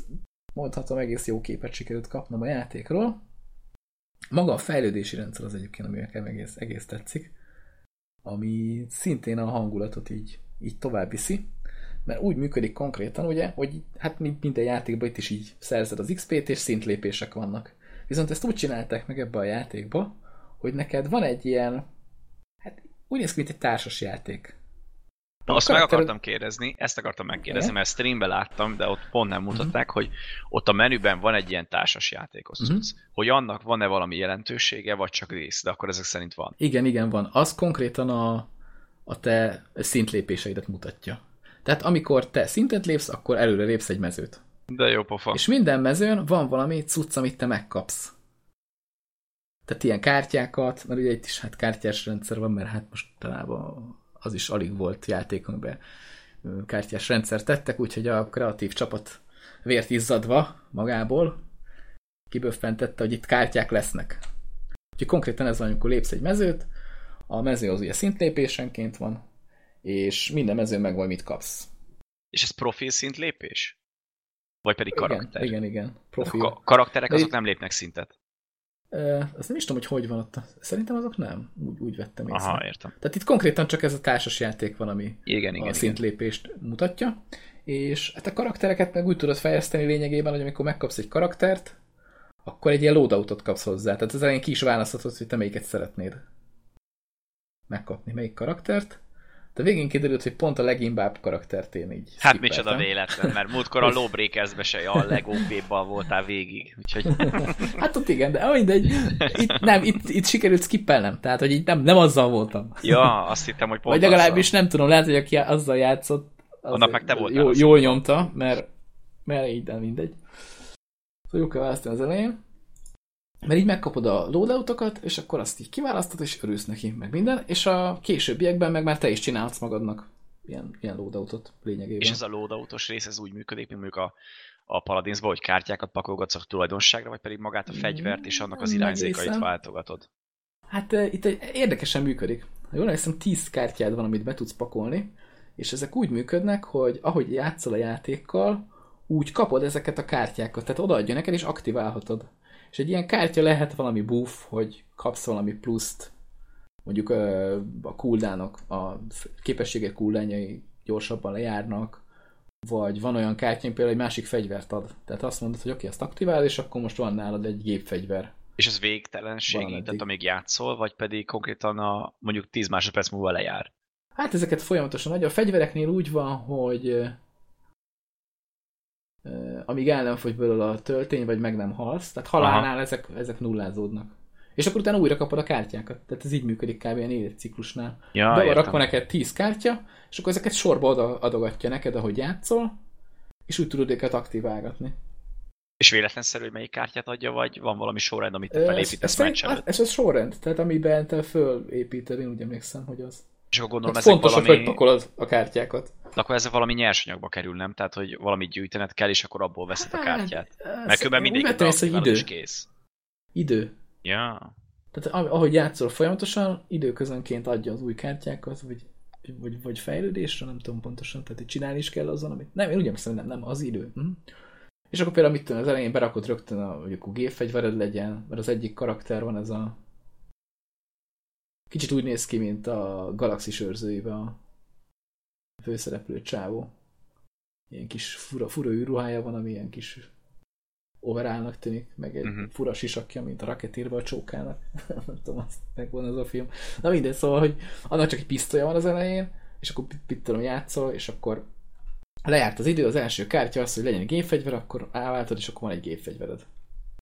Speaker 1: mondhatom, egész jó képet sikerült kapnom a játékról. Maga a fejlődési rendszer az egyébként, ami nekem egész, egész tetszik, ami szintén a hangulatot így, így tovább viszi mert úgy működik konkrétan, ugye, hogy hát minden játékban itt is így szerzed az XP-t, és szintlépések vannak. Viszont ezt úgy csinálták meg ebbe a játékba, hogy neked van egy ilyen, hát úgy néz ki, mint egy társas játék.
Speaker 2: Na, azt karakter... meg akartam kérdezni, ezt akartam megkérdezni, Igen? mert streamben láttam, de ott pont nem mutatták, uh-huh. hogy ott a menüben van egy ilyen társas játékos uh-huh. hogy annak van-e valami jelentősége, vagy csak rész, de akkor ezek szerint van.
Speaker 1: Igen, igen, van. Az konkrétan a, a te szintlépéseidet mutatja. Tehát amikor te szintet lépsz, akkor előre lépsz egy mezőt.
Speaker 2: De jó pofa.
Speaker 1: És minden mezőn van valami cucc, amit te megkapsz. Tehát ilyen kártyákat, mert ugye itt is hát kártyás rendszer van, mert hát most talában az is alig volt játék, amiben kártyás rendszer tettek, úgyhogy a kreatív csapat vért izzadva magából kiböffentette, hogy itt kártyák lesznek. Úgyhogy konkrétan ez van, amikor lépsz egy mezőt, a mező az ugye szintlépésenként van, és minden mezőn meg vagy mit kapsz.
Speaker 2: És ez profil szint lépés? Vagy pedig karakter?
Speaker 1: Igen, igen, igen. Profil.
Speaker 2: A karakterek azok nem lépnek szintet?
Speaker 1: Azt nem is tudom, hogy hogy van ott. Szerintem azok nem. Úgy, úgy vettem észre.
Speaker 2: Aha, értem.
Speaker 1: Tehát itt konkrétan csak ez a társas játék van, ami
Speaker 2: igen, igen,
Speaker 1: a szintlépést igen. mutatja. És hát a karaktereket meg úgy tudod fejleszteni lényegében, hogy amikor megkapsz egy karaktert, akkor egy ilyen loadoutot kapsz hozzá. Tehát az elején ki is választhatod, hogy te melyiket szeretnéd megkapni, melyik karaktert, de végén kiderült, hogy pont a legimbább karaktert én így
Speaker 2: Hát micsoda véletlen, mert múltkor a Lawbreakers-be se a legóbb voltál végig, úgyhogy...
Speaker 1: hát ott igen, de mindegy, itt, nem, itt, itt sikerült skippelnem, tehát hogy így nem, nem azzal voltam.
Speaker 2: Ja, azt hittem, hogy
Speaker 1: pont Vagy legalábbis azzal. nem tudom, lehet, hogy aki azzal játszott,
Speaker 2: az Annak meg te voltál.
Speaker 1: Jó, jól nyomta, mert, mert így nem mindegy. Szóval jó kell választani az elején. Mert így megkapod a loadoutokat, és akkor azt így kiválasztod, és örülsz neki, meg minden, és a későbbiekben meg már te is csinálsz magadnak ilyen, ilyen loadoutot lényegében.
Speaker 2: És ez a loadoutos rész, ez úgy működik, mint mondjuk a, a Paladinsban, hogy kártyákat pakolgatsz a tulajdonságra, vagy pedig magát a fegyvert, és annak az irányzékait váltogatod?
Speaker 1: Hát uh, itt egy, érdekesen működik. Jól hiszem, 10 kártyád van, amit be tudsz pakolni, és ezek úgy működnek, hogy ahogy játszol a játékkal, úgy kapod ezeket a kártyákat, tehát odaadja neked, és aktiválhatod. És egy ilyen kártya lehet valami buff, hogy kapsz valami pluszt, mondjuk a cooldánok, a képességek cooldánjai gyorsabban lejárnak, vagy van olyan kártya, például egy másik fegyvert ad. Tehát azt mondod, hogy oké, okay, ezt aktivál, és akkor most van nálad egy gépfegyver.
Speaker 2: És ez végtelenségig, tehát amíg játszol, vagy pedig konkrétan a mondjuk 10 másodperc múlva lejár?
Speaker 1: Hát ezeket folyamatosan adja. A fegyvereknél úgy van, hogy amíg el nem fogy belőle a töltény, vagy meg nem halsz, tehát halálnál ezek, ezek nullázódnak. És akkor utána újra kapod a kártyákat. Tehát ez így működik kb. ilyen életciklusnál.
Speaker 2: Ja,
Speaker 1: Be rakva neked 10 kártya, és akkor ezeket sorba adogatja neked, ahogy játszol, és úgy tudod őket aktiválgatni.
Speaker 2: És véletlenszerű, hogy melyik kártyát adja, vagy van valami sorrend, amit te felépítesz előtt?
Speaker 1: hát ez a sorrend, tehát amiben te fölépíted, én úgy emlékszem, hogy az.
Speaker 2: És akkor gondolom,
Speaker 1: Hát
Speaker 2: ezek
Speaker 1: fontos,
Speaker 2: valami...
Speaker 1: hogy hogy pakolod a kártyákat.
Speaker 2: De akkor ez valami nyersanyagba kerül, nem? Tehát, hogy valamit gyűjtened kell, és akkor abból veszed a kártyát.
Speaker 1: Hát,
Speaker 2: Mert különben mindig
Speaker 1: hogy
Speaker 2: is
Speaker 1: idő.
Speaker 2: kész.
Speaker 1: Idő.
Speaker 2: Ja.
Speaker 1: Tehát ah- ahogy játszol folyamatosan, időközönként adja az új kártyákat, vagy, vagy, vagy fejlődésre, nem tudom pontosan, tehát itt csinálni is kell azon, amit... Nem, én úgy emlékszem, hogy nem, nem, az idő. Hm? És akkor például mit tudom, az elején berakod rögtön, a, hogy akkor gépfegyvered legyen, mert az egyik karakter van ez a... Kicsit úgy néz ki, mint a galaxis őrzőibe a főszereplő csávó. Ilyen kis fura, fura űrruhája van, ami ilyen kis overallnak tűnik, meg egy uh-huh. fura sisakja, mint a raketírba a csókának. nem tudom, azt megvan ez a film. Na mindegy, szóval, hogy annak csak egy pisztolya van az elején, és akkor mit- tudom, játszol, és akkor lejárt az idő, az első kártya az, hogy legyen egy gépfegyver, akkor elváltod, és akkor van egy gépfegyvered.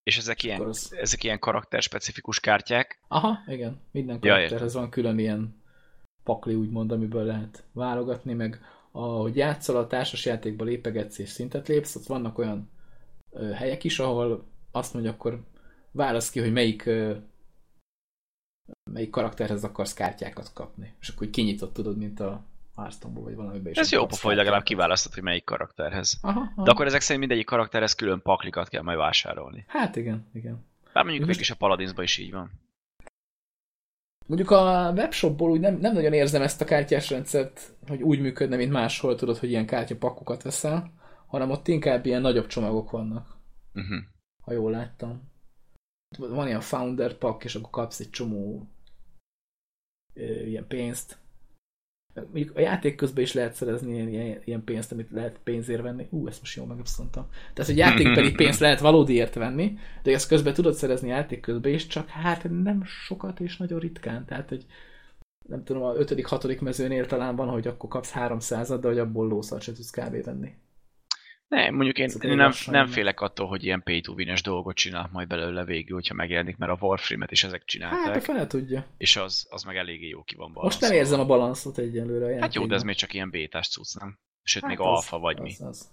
Speaker 2: És ezek ilyen,
Speaker 1: az-
Speaker 2: ezek ilyen karakterspecifikus kártyák.
Speaker 1: Aha, igen. Minden
Speaker 2: Ja,
Speaker 1: karakterhez van külön ilyen pakli, úgymond, amiből lehet válogatni, meg ahogy játszol a társasjátékba lépegetsz és szintet lépsz, ott vannak olyan ö, helyek is, ahol azt mondja, akkor válasz ki, hogy melyik ö, melyik karakterhez akarsz kártyákat kapni. És akkor kinyitott, tudod, mint a hearthstone vagy valamiben is.
Speaker 2: Ez jó pofa, hogy legalább kiválasztod, hogy melyik karakterhez.
Speaker 1: Aha, aha.
Speaker 2: De akkor ezek szerint mindegyik karakterhez külön paklikat kell majd vásárolni.
Speaker 1: Hát igen, igen.
Speaker 2: Bár mondjuk mégis a Paladinsban is így van.
Speaker 1: Mondjuk a webshopból úgy nem, nem nagyon érzem ezt a kártyás rendszert, hogy úgy működne, mint máshol, tudod, hogy ilyen kártyapakokat veszel, hanem ott inkább ilyen nagyobb csomagok vannak,
Speaker 2: Uh-huh.
Speaker 1: ha jól láttam. Van ilyen founder pak, és akkor kapsz egy csomó ö, ilyen pénzt. Mondjuk a játék közben is lehet szerezni ilyen, ilyen, pénzt, amit lehet pénzért venni. Ú, ezt most jól megabszoltam. Tehát, hogy játékbeli pénzt lehet valódiért venni, de ezt közben tudod szerezni játék közben is, csak hát nem sokat és nagyon ritkán. Tehát, hogy nem tudom, a 5.-6. mezőnél talán van, hogy akkor kapsz 300 de hogy abból lószart se tudsz kb. venni.
Speaker 2: Nem, mondjuk én, én nem, nem félek attól, hogy ilyen pay to win dolgot csinál majd belőle végül, hogyha megjelenik, mert a Warframe-et is ezek
Speaker 1: Hát, a
Speaker 2: csinálták,
Speaker 1: fele tudja.
Speaker 2: és az, az meg eléggé jó ki van
Speaker 1: Most nem
Speaker 2: balanszolva.
Speaker 1: érzem a balanszot egyelőre a
Speaker 2: Hát jó, de ez még csak ilyen bétás cucc, nem? Sőt,
Speaker 1: Hát
Speaker 2: még
Speaker 1: az-
Speaker 2: alfa vagy mi.
Speaker 1: az, Az.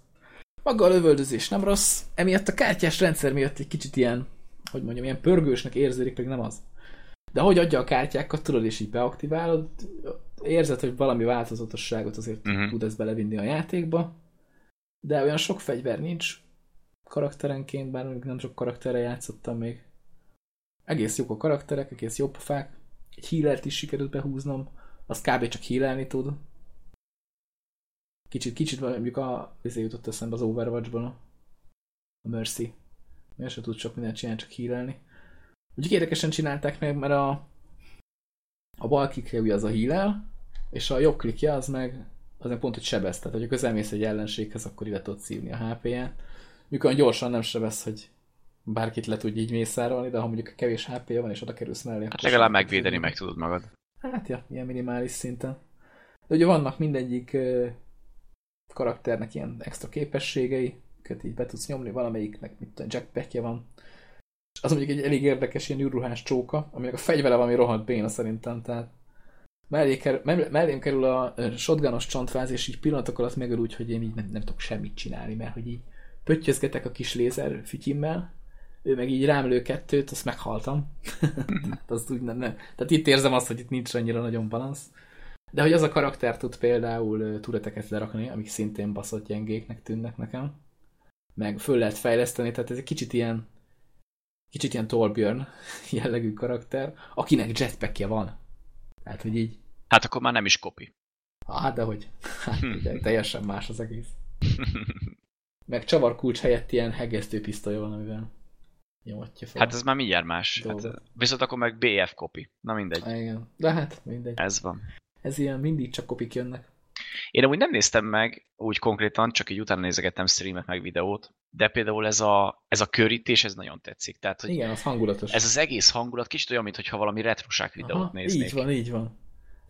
Speaker 1: Maga a lövöldözés nem rossz, emiatt a kártyás rendszer miatt egy kicsit ilyen, hogy mondjam, ilyen pörgősnek érződik, pedig nem az. De hogy adja a kártyákat, tudod, és így beaktiválod, érzed, hogy valami változatosságot azért uh-huh. tud ez belevinni a játékba, de olyan sok fegyver nincs karakterenként, bár nem sok karakterre játszottam még. Egész jók a karakterek, egész jó pofák. Egy healert is sikerült behúznom, az kb. csak healelni tud. Kicsit, kicsit mondjuk a, ezért jutott eszembe az Overwatchban a, a Mercy. Miért se tud sok mindent csinálni, csak healelni. Úgyhogy érdekesen csinálták meg, mert a, a bal klikje ugye az a healel, és a jobb klikje az meg, az pont, hogy sebez. Tehát, hogyha közelmész egy ellenséghez, akkor ide tudod szívni a HP-ját. Mikor gyorsan nem sebez, hogy bárkit le tudj így mészárolni, de ha mondjuk kevés HP-ja van, és oda kerülsz mellé,
Speaker 2: Hát legalább megvédeni meg tudod magad.
Speaker 1: Hát ja, ilyen minimális szinten. De ugye vannak mindegyik karakternek ilyen extra képességei, őket így be tudsz nyomni, valamelyiknek mit tudom, jackpackje van. És az mondjuk egy elég érdekes ilyen űrruhás csóka, aminek a fegyvere valami rohadt béna szerintem, tehát mellé kerül, mell- mellém kerül a shotgunos csontváz, és így pillanatok alatt megöl úgy, hogy én így nem, nem tudok semmit csinálni, mert hogy így pöttyözgetek a kis lézer fütyimmel, ő meg így rám lő kettőt, azt meghaltam. Tehát, azt úgy nem, nem. Tehát itt érzem azt, hogy itt nincs annyira nagyon balansz. De hogy az a karakter tud például tureteket lerakni, amik szintén baszott gyengéknek tűnnek nekem. Meg föl lehet fejleszteni, tehát ez egy kicsit ilyen kicsit ilyen Torbjörn jellegű karakter, akinek jetpackje van. Tehát, hogy így,
Speaker 2: Hát akkor már nem is kopi.
Speaker 1: hát de hogy, hát ugye, teljesen más az egész. Meg csavarkulcs helyett ilyen hegesztő pisztolya van, amivel nyomatja fel.
Speaker 2: Hát ez már mindjárt más. Hát, viszont akkor meg BF kopi. Na mindegy.
Speaker 1: Igen. De hát mindegy.
Speaker 2: Ez van.
Speaker 1: Ez ilyen mindig csak kopik jönnek.
Speaker 2: Én amúgy nem néztem meg úgy konkrétan, csak így utána nézegettem streamet meg videót, de például ez a, ez a körítés, ez nagyon tetszik. Tehát, hogy
Speaker 1: Igen, az hangulatos.
Speaker 2: ez az egész hangulat kicsit olyan, mintha valami retroság videót
Speaker 1: Aha,
Speaker 2: néznék.
Speaker 1: Így van, így van.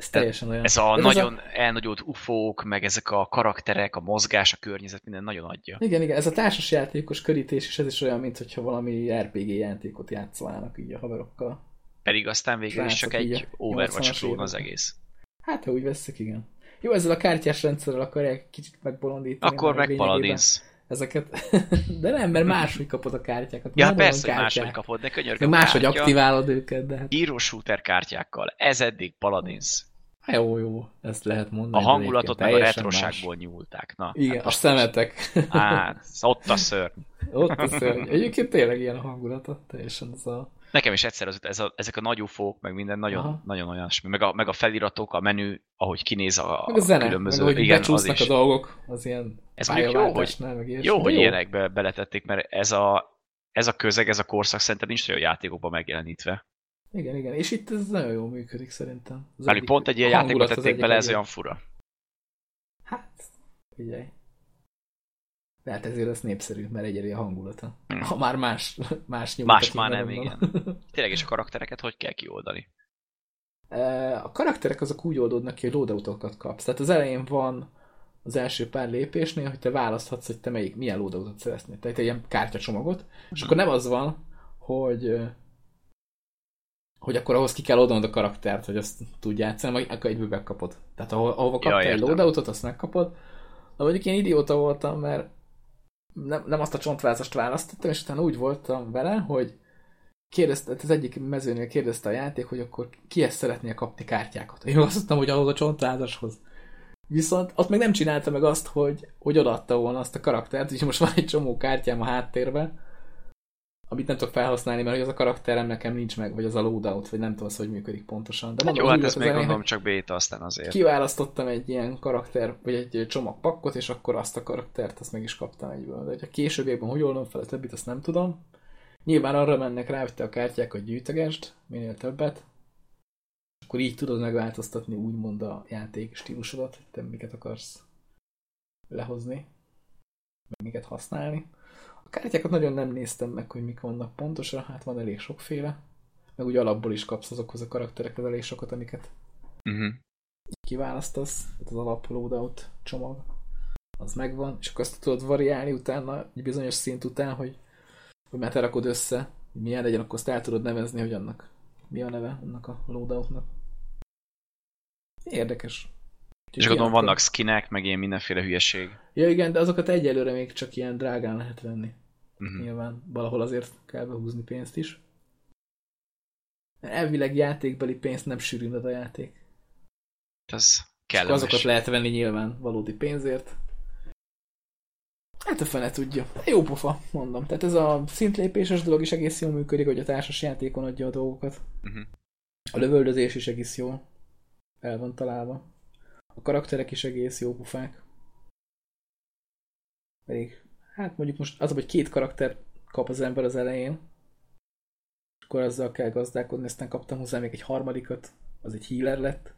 Speaker 1: Ez teljesen olyan.
Speaker 2: Ez a
Speaker 1: Ez
Speaker 2: nagyon a... elnagyolt ufók, meg ezek a karakterek, a mozgás, a környezet, minden nagyon adja.
Speaker 1: Igen, igen, ez a társas játékos körítés is, ez is olyan, mintha valami RPG játékot játszanának így a haverokkal.
Speaker 2: Pedig aztán végül is csak egy Overwatch
Speaker 1: 80-as
Speaker 2: klón az egész.
Speaker 1: Hát, ha úgy veszük, igen. Jó, ezzel a kártyás rendszerrel akarják kicsit megbolondítani.
Speaker 2: Akkor
Speaker 1: mert
Speaker 2: meg
Speaker 1: lényegében
Speaker 2: Paladins.
Speaker 1: Ezeket, de nem, mert máshogy kapod a kártyákat.
Speaker 2: Ja,
Speaker 1: Nem
Speaker 2: persze, hogy máshogy kapod, de könyörgöm
Speaker 1: máshogy
Speaker 2: kártya,
Speaker 1: aktiválod őket, de hát
Speaker 2: Hero shooter kártyákkal. Ez eddig Paladins.
Speaker 1: Hát jó, jó, ezt lehet mondani.
Speaker 2: A hangulatot meg a retroságból nyúlták. Na,
Speaker 1: más. Igen,
Speaker 2: hát
Speaker 1: a szemetek.
Speaker 2: Á, ott a szörny.
Speaker 1: Ott a szörny. Egyébként tényleg ilyen a hangulata, teljesen ez a...
Speaker 2: Nekem is egyszer az, ez a, ezek a nagy ufók, meg minden nagyon,
Speaker 1: Aha.
Speaker 2: nagyon olyasmi. Meg a, meg a feliratok, a menü, ahogy kinéz a,
Speaker 1: Meg a zene,
Speaker 2: különböző...
Speaker 1: meg
Speaker 2: igen, az
Speaker 1: becsúsznak
Speaker 2: is.
Speaker 1: a dolgok, az ilyen
Speaker 2: Ez mondjuk jó, hogy, jó, hogy ilyenekbe beletették, mert ez a, ez a közeg, ez a korszak szerintem nincs olyan játékokban megjelenítve.
Speaker 1: Igen, igen, és itt ez nagyon jól működik szerintem. Az egyik-
Speaker 2: pont egy ilyen játékot tették bele, ez olyan fura.
Speaker 1: Hát, figyelj. De hát ezért ez népszerű, mert egyedi a hangulata.
Speaker 2: Hmm.
Speaker 1: Ha már más, más nyújt
Speaker 2: Más már nem,
Speaker 1: Kingdomban.
Speaker 2: Tényleg, és a karaktereket hogy kell kioldani?
Speaker 1: E, A karakterek azok úgy oldódnak ki, hogy loadoutokat kapsz. Tehát az elején van az első pár lépésnél, hogy te választhatsz, hogy te melyik, milyen loadoutot szeretnél. Tehát egy ilyen kártyacsomagot. És akkor nem az van, hogy ö, hogy akkor ahhoz ki kell oldalod a karaktert, hogy azt tud játszani, vagy akkor egyből megkapod. Tehát ahol, ahova kaptál egy
Speaker 2: értem.
Speaker 1: loadoutot, azt megkapod. De mondjuk én idióta voltam, mert nem, nem azt a csontvázast választottam, és utána úgy voltam vele, hogy kérdezte, az egyik mezőnél kérdezte a játék, hogy akkor ki ezt szeretné kapni kártyákat. Én azt mondtam, hogy ahhoz a csontvázashoz. Viszont ott meg nem csinálta meg azt, hogy, hogy odaadta volna azt a karaktert, úgyhogy most van egy csomó kártyám a háttérben, amit nem tudok felhasználni, mert hogy az a karakterem nekem nincs meg, vagy az a loadout, vagy nem tudom, az hogy működik pontosan. De
Speaker 2: Hát jó, hát ezt még
Speaker 1: elején,
Speaker 2: gondolom csak béta, aztán azért.
Speaker 1: kiválasztottam egy ilyen karakter, vagy egy csomag pakkot, és akkor azt a karaktert, azt meg is kaptam egyből. De hogy a későbbiekben hogy oldom fel a többit, azt nem tudom. Nyilván arra mennek rá, hogy te a kártyákat gyűjtögesd, minél többet. Akkor így tudod megváltoztatni úgymond a játék stílusodat, hogy te miket akarsz lehozni, meg miket használni. Kártyákat nagyon nem néztem meg, hogy mik vannak pontosan, hát van elég sokféle. Meg úgy alapból is kapsz azokhoz a karakterekhez elég sokat, amiket
Speaker 2: Uh-huh.
Speaker 1: kiválasztasz, az alap loadout csomag, az megvan, és akkor azt tudod variálni utána, egy bizonyos szint után, hogy, hogy már te rakod össze, hogy milyen legyen, akkor azt el tudod nevezni, hogy annak mi a neve, annak a loadoutnak. Érdekes.
Speaker 2: És gondolom vannak skinek, meg ilyen mindenféle hülyeség.
Speaker 1: Ja igen, de azokat egyelőre még csak ilyen drágán lehet venni.
Speaker 2: Uh-huh.
Speaker 1: Nyilván valahol azért kell behúzni pénzt is. Elvileg játékbeli pénzt nem sűrűn a játék.
Speaker 2: Ez
Speaker 1: Akkor
Speaker 2: kellemes.
Speaker 1: azokat lehet venni nyilván valódi pénzért. Hát a fene tudja. Jó pofa, mondom. Tehát ez a szintlépéses dolog is egész jól működik, hogy a társas játékon adja a dolgokat.
Speaker 2: Uh-huh.
Speaker 1: A lövöldözés is egész jó. El van találva. A karakterek is egész jó pufák. Pedig, hát mondjuk most az, hogy két karakter kap az ember az elején, akkor azzal kell gazdálkodni, aztán kaptam hozzá még egy harmadikat, az egy healer lett.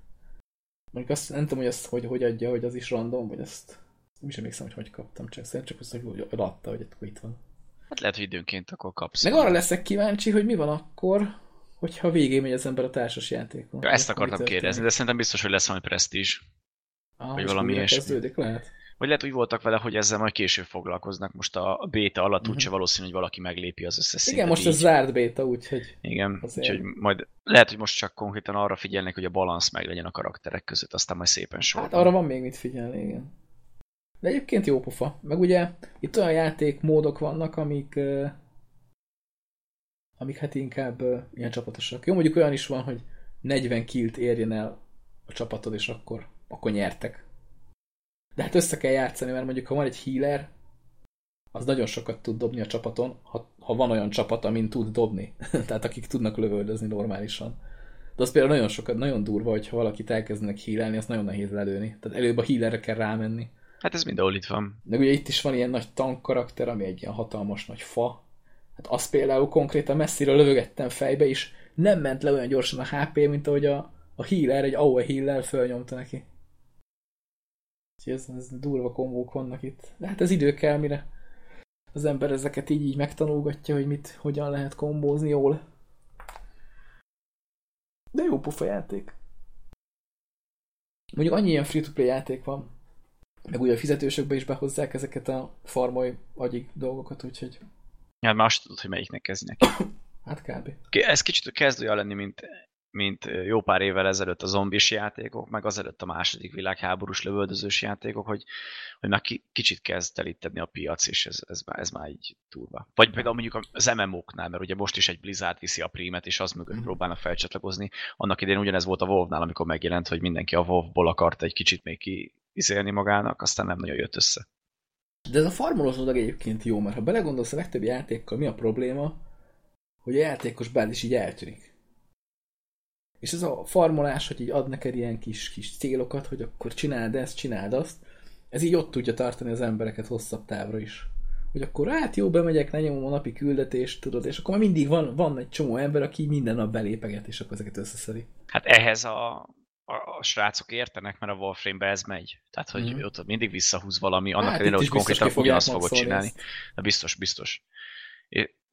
Speaker 1: Mondjuk azt nem tudom, hogy azt hogy, hogy adja, hogy az is random, vagy azt nem is emlékszem, hogy hogy kaptam, csak szerintem csak azt, hogy adta, hogy akkor itt van.
Speaker 2: Hát lehet, hogy időnként akkor kapsz.
Speaker 1: Meg arra leszek kíváncsi, hogy mi van akkor, hogyha végén megy az ember a társas játékon.
Speaker 2: Ja, ezt akartam kérdezni, de szerintem biztos, hogy lesz valami presztízs.
Speaker 1: Ah,
Speaker 2: vagy valami ilyesmi.
Speaker 1: lehet.
Speaker 2: Vagy lehet, úgy voltak vele, hogy ezzel majd később foglalkoznak. Most a béta alatt
Speaker 1: Mhm.
Speaker 2: úgyse valószínű, hogy valaki meglépi az összes
Speaker 1: Igen, most ez zárt béta, úgyhogy
Speaker 2: Igen,
Speaker 1: azért.
Speaker 2: úgyhogy majd lehet, hogy most csak konkrétan arra figyelnek, hogy a balansz meg legyen a karakterek között, aztán majd szépen sorban.
Speaker 1: hát arra van még mit figyelni, igen. De egyébként jó pofa. Meg ugye itt olyan játékmódok vannak, amik amik hát inkább ilyen csapatosak. Jó, mondjuk olyan is van, hogy 40 killt érjen el a csapatod, és akkor, akkor nyertek. De hát össze kell játszani, mert mondjuk ha van egy healer, az nagyon sokat tud dobni a csapaton, ha, ha van olyan csapat, amin tud dobni. Tehát akik tudnak lövöldözni normálisan. De az például nagyon sokat, nagyon durva, hogyha valakit elkezdenek hílelni, azt nagyon nehéz lelőni. Tehát előbb a healerre kell rámenni.
Speaker 2: Hát ez mindenhol itt van.
Speaker 1: De ugye itt is van ilyen nagy tank karakter, ami egy ilyen hatalmas nagy fa. Hát azt például konkrétan messziről lövögettem fejbe, és nem ment le olyan gyorsan a HP, mint ahogy a, a healer, egy AOE healer fölnyomta neki. Úgyhogy ez, ez durva kombók vannak itt. De hát ez idő kell, mire az ember ezeket így, így megtanulgatja, hogy mit, hogyan lehet kombózni jól. De jó pofa játék. Mondjuk annyi ilyen free-to-play játék van, meg ugye a fizetősökbe is behozzák ezeket a farmoly agyig dolgokat, úgyhogy...
Speaker 2: Hát már azt tudod, hogy melyiknek kezdi neki.
Speaker 1: Hát kb.
Speaker 2: Ez kicsit kezd olyan lenni, mint, mint jó pár évvel ezelőtt a zombis játékok, meg azelőtt a második világháborús lövöldözős játékok, hogy, hogy már kicsit kezd telíteni a piac, és ez, ez, már, ez már így turva. Vagy például mondjuk az MMO-knál, mert ugye most is egy Blizzard viszi a prímet, és az mögött mm. próbálnak felcsatlakozni. Annak idején ugyanez volt a WoW-nál, amikor megjelent, hogy mindenki a WoW-ból akart egy kicsit még ki izélni magának, aztán nem nagyon jött össze.
Speaker 1: De ez a farmolós dolog egyébként jó, mert ha belegondolsz a legtöbb játékkal, mi a probléma, hogy a játékos bár is így eltűnik. És ez a farmolás, hogy így ad neked ilyen kis, kis célokat, hogy akkor csináld ezt, csináld azt, ez így ott tudja tartani az embereket hosszabb távra is. Hogy akkor hát jó, bemegyek, lenyomom a napi küldetést, tudod, és akkor már mindig van, van egy csomó ember, aki minden nap belépeget, és akkor ezeket összeszedi.
Speaker 2: Hát ehhez a, a, a srácok értenek, mert a Warframe-be ez megy. Tehát, hogy mm. ott mindig visszahúz valami, annak hát, ellenére, hogy konkrétan ugyanazt fogod csinálni. De biztos, biztos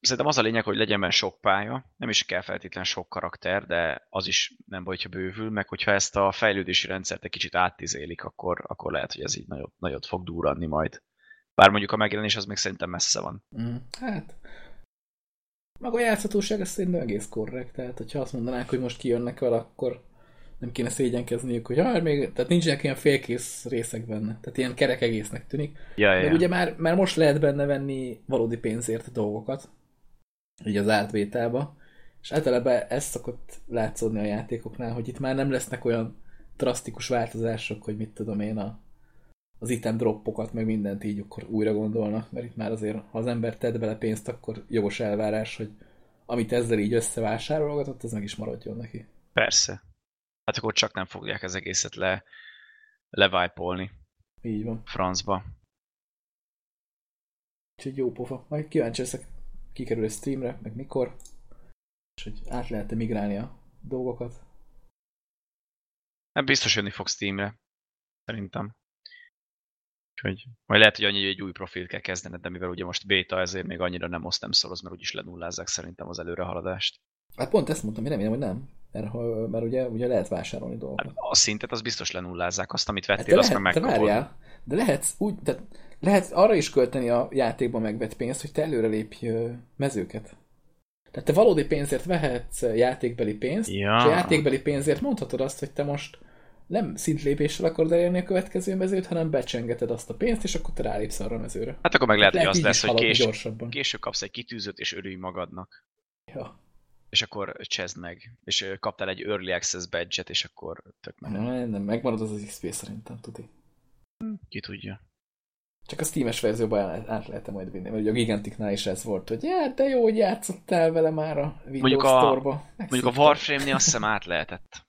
Speaker 2: szerintem az a lényeg, hogy legyen benne sok pálya, nem is kell feltétlen sok karakter, de az is nem baj, hogyha bővül, meg hogyha ezt a fejlődési rendszert egy kicsit áttizélik, akkor, akkor lehet, hogy ez így nagyot, nagyot fog durranni majd. Bár mondjuk a megjelenés az még szerintem messze van.
Speaker 1: Mm, hát, meg a játszhatóság ez szerintem egész korrekt, tehát hogyha azt mondanák, hogy most kijönnek vele, akkor nem kéne szégyenkezniük, hogy hát még, tehát nincsenek ilyen félkész részek benne. Tehát ilyen kerek egésznek tűnik.
Speaker 2: Ja, ja.
Speaker 1: De ugye már, már most lehet benne venni valódi pénzért dolgokat így az átvételbe. És általában ez szokott látszódni a játékoknál, hogy itt már nem lesznek olyan drasztikus változások, hogy mit tudom én, a, az item droppokat, meg mindent így akkor újra gondolnak, mert itt már azért, ha az ember tett bele pénzt, akkor jogos elvárás, hogy amit ezzel így összevásárolgatott, az meg is maradjon neki.
Speaker 2: Persze. Hát akkor csak nem fogják az egészet le, levájpolni.
Speaker 1: Így van.
Speaker 2: Francba.
Speaker 1: Úgyhogy jó pofa. Majd kíváncsi leszek kikerül a streamre, meg mikor, és hogy át lehet -e migrálni a dolgokat.
Speaker 2: Nem biztos jönni fog Steamre, szerintem. Úgyhogy majd lehet, hogy annyi, hogy egy új profilt kell kezdened, de mivel ugye most beta, ezért még annyira nem oszt, nem szoroz, mert úgyis lenullázzák szerintem az előrehaladást.
Speaker 1: Hát pont ezt mondtam, én remélem, hogy nem. Mert, mert ugye, ugye lehet vásárolni dolgokat. Hát
Speaker 2: a szintet az biztos lenullázzák, azt, amit vettél, hát azt meg megkapod. Várjál,
Speaker 1: de lehet úgy, tehát lehet arra is költeni a játékban megvett pénzt, hogy te előre lépj mezőket. Tehát te valódi pénzért vehetsz játékbeli pénzt, ja. és a játékbeli pénzért mondhatod azt, hogy te most nem szintlépéssel akarod elérni a következő mezőt, hanem becsengeted azt a pénzt, és akkor te rálépsz arra a mezőre.
Speaker 2: Hát akkor meg lehet, lehet hogy az lesz, hogy később, később kapsz egy kitűzőt, és örülj magadnak.
Speaker 1: Ja.
Speaker 2: És akkor csezd meg. És kaptál egy Early Access badge és akkor tök
Speaker 1: meg. Nem, nem, megmarad az az XP szerintem, tudni.
Speaker 2: Ki tudja.
Speaker 1: Csak a Steam-es verzióban át lehet majd vinni, mert ugye a Giganticnál is ez volt, hogy ja, de jó, hogy játszottál vele már a Windows mondjuk a, Store-ba.
Speaker 2: Mondjuk a Warframe-nél azt hiszem át lehetett.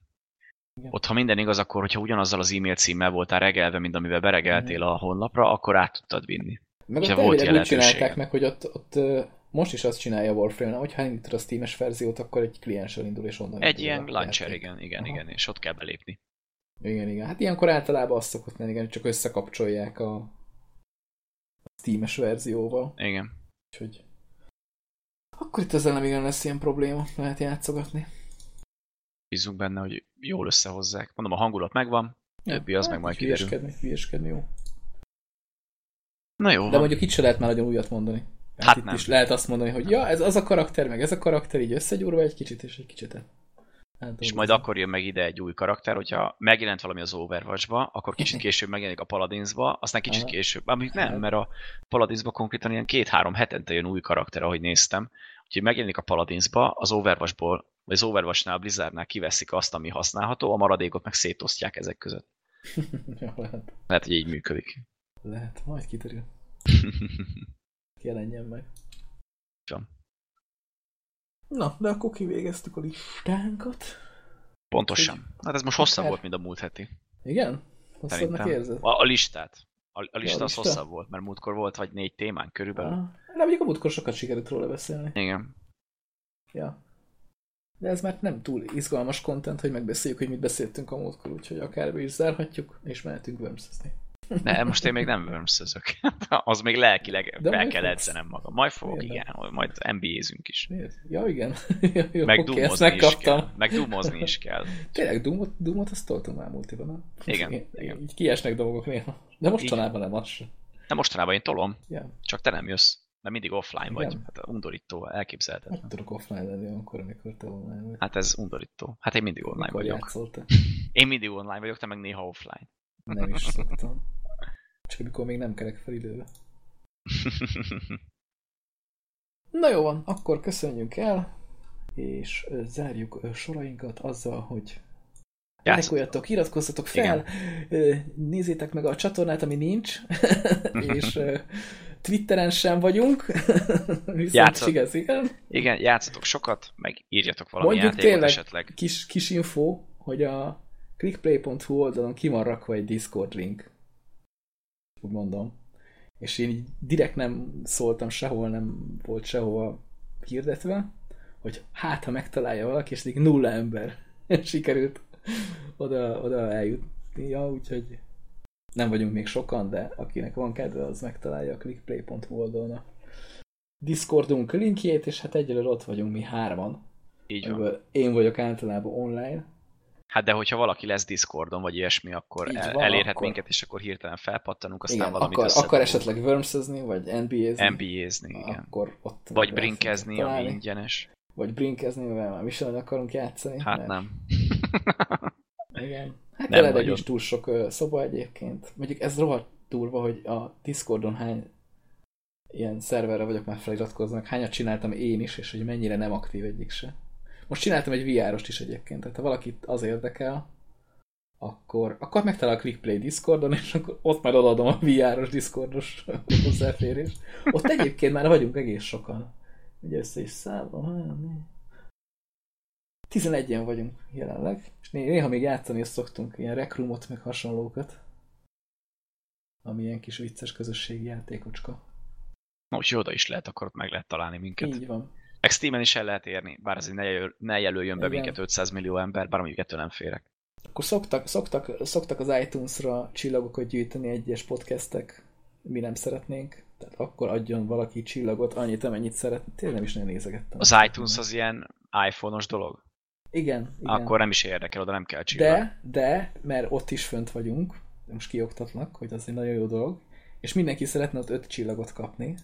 Speaker 2: Igen. Ott, ha minden igaz, akkor, hogyha ugyanazzal az e-mail címmel voltál regelve, mint amivel beregeltél a honlapra, akkor át tudtad vinni.
Speaker 1: Meg ott volt úgy csinálták meg, hogy ott, ott most is azt csinálja a Warframe, hogy ha indítod a Steam-es verziót, akkor egy klienssel indul, és onnan
Speaker 2: Egy ilyen launcher, igen, igen, Aha. igen, és ott kell belépni.
Speaker 1: Igen, igen. Hát ilyenkor általában azt szokott lenni, igen, csak összekapcsolják a, Steam-es verzióval.
Speaker 2: Igen.
Speaker 1: Úgyhogy akkor itt ezzel nem igen lesz ilyen probléma, lehet játszogatni.
Speaker 2: Bízunk benne, hogy jól összehozzák. Mondom, a hangulat megvan, ja, többi az hát, meg majd kiderül.
Speaker 1: Hülyeskedni, hülyeskedni, jó.
Speaker 2: Na jó
Speaker 1: De van. mondjuk itt se lehet már nagyon újat mondani. Hát, hát itt nem. is lehet azt mondani, hogy ja, ez az a karakter, meg ez a karakter, így összegyúrva egy kicsit, és egy kicsit
Speaker 2: Hát, és majd akkor jön meg ide egy új karakter, hogyha megjelent valami az Overwatch-ba, akkor kicsit később megjelenik a Paladinsba, aztán kicsit később. Amíg nem, hát. mert a Paladinsba konkrétan ilyen két-három hetente jön új karakter, ahogy néztem. Úgyhogy megjelenik a Paladinsba, az Overwatchból, vagy az Overwatchnál, Blizzardnál kiveszik azt, ami használható, a maradékot meg szétosztják ezek között.
Speaker 1: ja, lehet.
Speaker 2: Lehet, hogy így működik.
Speaker 1: Lehet, majd kiderül. Jelenjen meg.
Speaker 2: Csam.
Speaker 1: Na, de akkor kivégeztük a listánkat.
Speaker 2: Pontosan. Hogy... Hát ez most hosszabb volt, mint a múlt heti.
Speaker 1: Igen? Hosszabbnak érzed?
Speaker 2: A, a listát. A, a lista ja, az lista? hosszabb volt, mert múltkor volt vagy négy témán körülbelül. Ah,
Speaker 1: nem, mondjuk a múltkor sokat sikerült róla beszélni.
Speaker 2: Igen.
Speaker 1: Ja. De ez már nem túl izgalmas content, hogy megbeszéljük, hogy mit beszéltünk a múltkor, úgyhogy akár is zárhatjuk, és mehetünk vemszezni.
Speaker 2: Ne, most én még nem wormszözök. az még lelkileg
Speaker 1: De
Speaker 2: fel kell
Speaker 1: fogsz.
Speaker 2: edzenem magam. Majd fogok,
Speaker 1: Miért
Speaker 2: igen. Majd NBA-zünk is.
Speaker 1: Miért? Ja, igen. Jó,
Speaker 2: Meg dumozni is
Speaker 1: megkaptam.
Speaker 2: kell. Meg dumozni is kell.
Speaker 1: Tényleg Doomot, Doomot azt toltunk már multiban, nem?
Speaker 2: Igen,
Speaker 1: Így,
Speaker 2: igen.
Speaker 1: így kiesnek dolgok néha. De mostanában nem az se.
Speaker 2: De mostanában én tolom,
Speaker 1: Ja,
Speaker 2: csak te nem jössz. Mert mindig offline vagy.
Speaker 1: Igen.
Speaker 2: Hát undorító, elképzelhetetlen.
Speaker 1: hogy tudok offline lenni akkor, amikor te online vagy.
Speaker 2: Hát ez undorító. Hát én mindig online
Speaker 1: Mikor
Speaker 2: vagyok.
Speaker 1: játszol te?
Speaker 2: Én mindig online vagyok, te meg néha offline.
Speaker 1: Nem is szoktam. Csak amikor még nem kerek fel időbe. Na jó van, akkor köszönjünk el, és zárjuk sorainkat azzal, hogy lájkoljatok, iratkozzatok fel, ö, nézzétek meg a csatornát, ami nincs, és Twitteren sem vagyunk, viszont
Speaker 2: Játszott.
Speaker 1: igaz, igen.
Speaker 2: Igen, játszatok sokat, meg írjatok valami
Speaker 1: Mondjuk
Speaker 2: játékot
Speaker 1: tényleg
Speaker 2: esetleg.
Speaker 1: kis, kis info, hogy a clickplay.hu oldalon ki van rakva egy Discord link. Úgy mondom. És én így direkt nem szóltam sehol, nem volt sehova hirdetve, hogy hát, ha megtalálja valaki, és nulla ember sikerült oda, oda eljutnia, úgyhogy nem vagyunk még sokan, de akinek van kedve, az megtalálja a clickplay.hu oldalon Discordunk linkjét, és hát egyelőre ott vagyunk mi hárman.
Speaker 2: Így van.
Speaker 1: Én vagyok általában online.
Speaker 2: Hát de hogyha valaki lesz Discordon, vagy ilyesmi, akkor el,
Speaker 1: van,
Speaker 2: elérhet
Speaker 1: akkor-
Speaker 2: minket, és akkor hirtelen felpattanunk, aztán
Speaker 1: Igen,
Speaker 2: valamit
Speaker 1: akar
Speaker 2: összedobunk.
Speaker 1: esetleg wormsezni, vagy NBA-zni.
Speaker 2: NBA-zni, igen.
Speaker 1: Akkor ott
Speaker 2: Vagy brinkezni, ami ingyenes.
Speaker 1: Vagy brinkezni, mivel már sem akarunk játszani.
Speaker 2: Hát
Speaker 1: mert-
Speaker 2: nem.
Speaker 1: Igen. Hát
Speaker 2: Nem nagyon.
Speaker 1: is túl sok ö, szoba egyébként. Mondjuk ez rohadt durva, hogy a Discordon hány ilyen szerverre vagyok már feliratkoznak, hányat csináltam én is, és hogy mennyire nem aktív egyik se. Most csináltam egy VR-ost is egyébként, tehát ha valakit az érdekel, akkor, akkor megtalál a ClickPlay Discordon, és akkor ott már odaadom a VR-os Discordos hozzáférést. Ott egyébként már vagyunk egész sokan. Ugye össze is szállom. 11-en vagyunk jelenleg, és né- néha még játszani is szoktunk ilyen rekrumot, meg hasonlókat. Ami ilyen kis vicces közösségi játékocska.
Speaker 2: Úgyhogy oda is lehet, akkor ott meg lehet találni minket.
Speaker 1: Így van.
Speaker 2: Meg Steam-en is el lehet érni, bár azért ne, jelöl, ne jelöljön be
Speaker 1: Igen.
Speaker 2: minket 500 millió ember, bár mondjuk ettől nem férek.
Speaker 1: Akkor szoktak, szoktak, szoktak az iTunes-ra csillagokat gyűjteni egyes podcastek, mi nem szeretnénk. Tehát akkor adjon valaki csillagot, annyit, amennyit szeret. Tényleg nem is nagyon nézegettem.
Speaker 2: Az iTunes az ilyen iPhone-os dolog?
Speaker 1: Igen, igen.
Speaker 2: Akkor nem is érdekel, oda nem kell csillag.
Speaker 1: De, de, mert ott is fönt vagyunk, most kioktatnak, hogy az egy nagyon jó dolog, és mindenki szeretne ott öt csillagot kapni.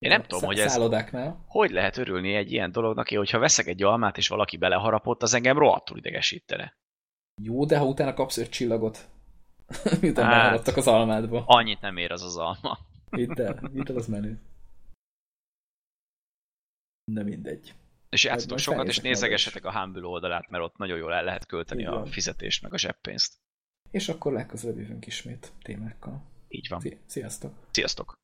Speaker 2: Én nem tudom, hogy ez
Speaker 1: Szállodáknál.
Speaker 2: hogy lehet örülni egy ilyen dolognak, hogyha veszek egy almát, és valaki beleharapott, az engem rohadtul idegesítene.
Speaker 1: Jó, de ha utána kapsz öt csillagot, miután
Speaker 2: Hát.
Speaker 1: hát. az almádba.
Speaker 2: Annyit nem ér az az alma.
Speaker 1: Itt el, itt el az menő. De mindegy.
Speaker 2: És játszatok sokat, és nézegessetek a Humble oldalát, mert ott nagyon jól el lehet költeni
Speaker 1: Így
Speaker 2: a fizetést, meg a zseppénzt.
Speaker 1: És akkor legközelebb jövünk ismét témákkal.
Speaker 2: Így van.
Speaker 1: Szi- Sziasztok!
Speaker 2: Sziasztok!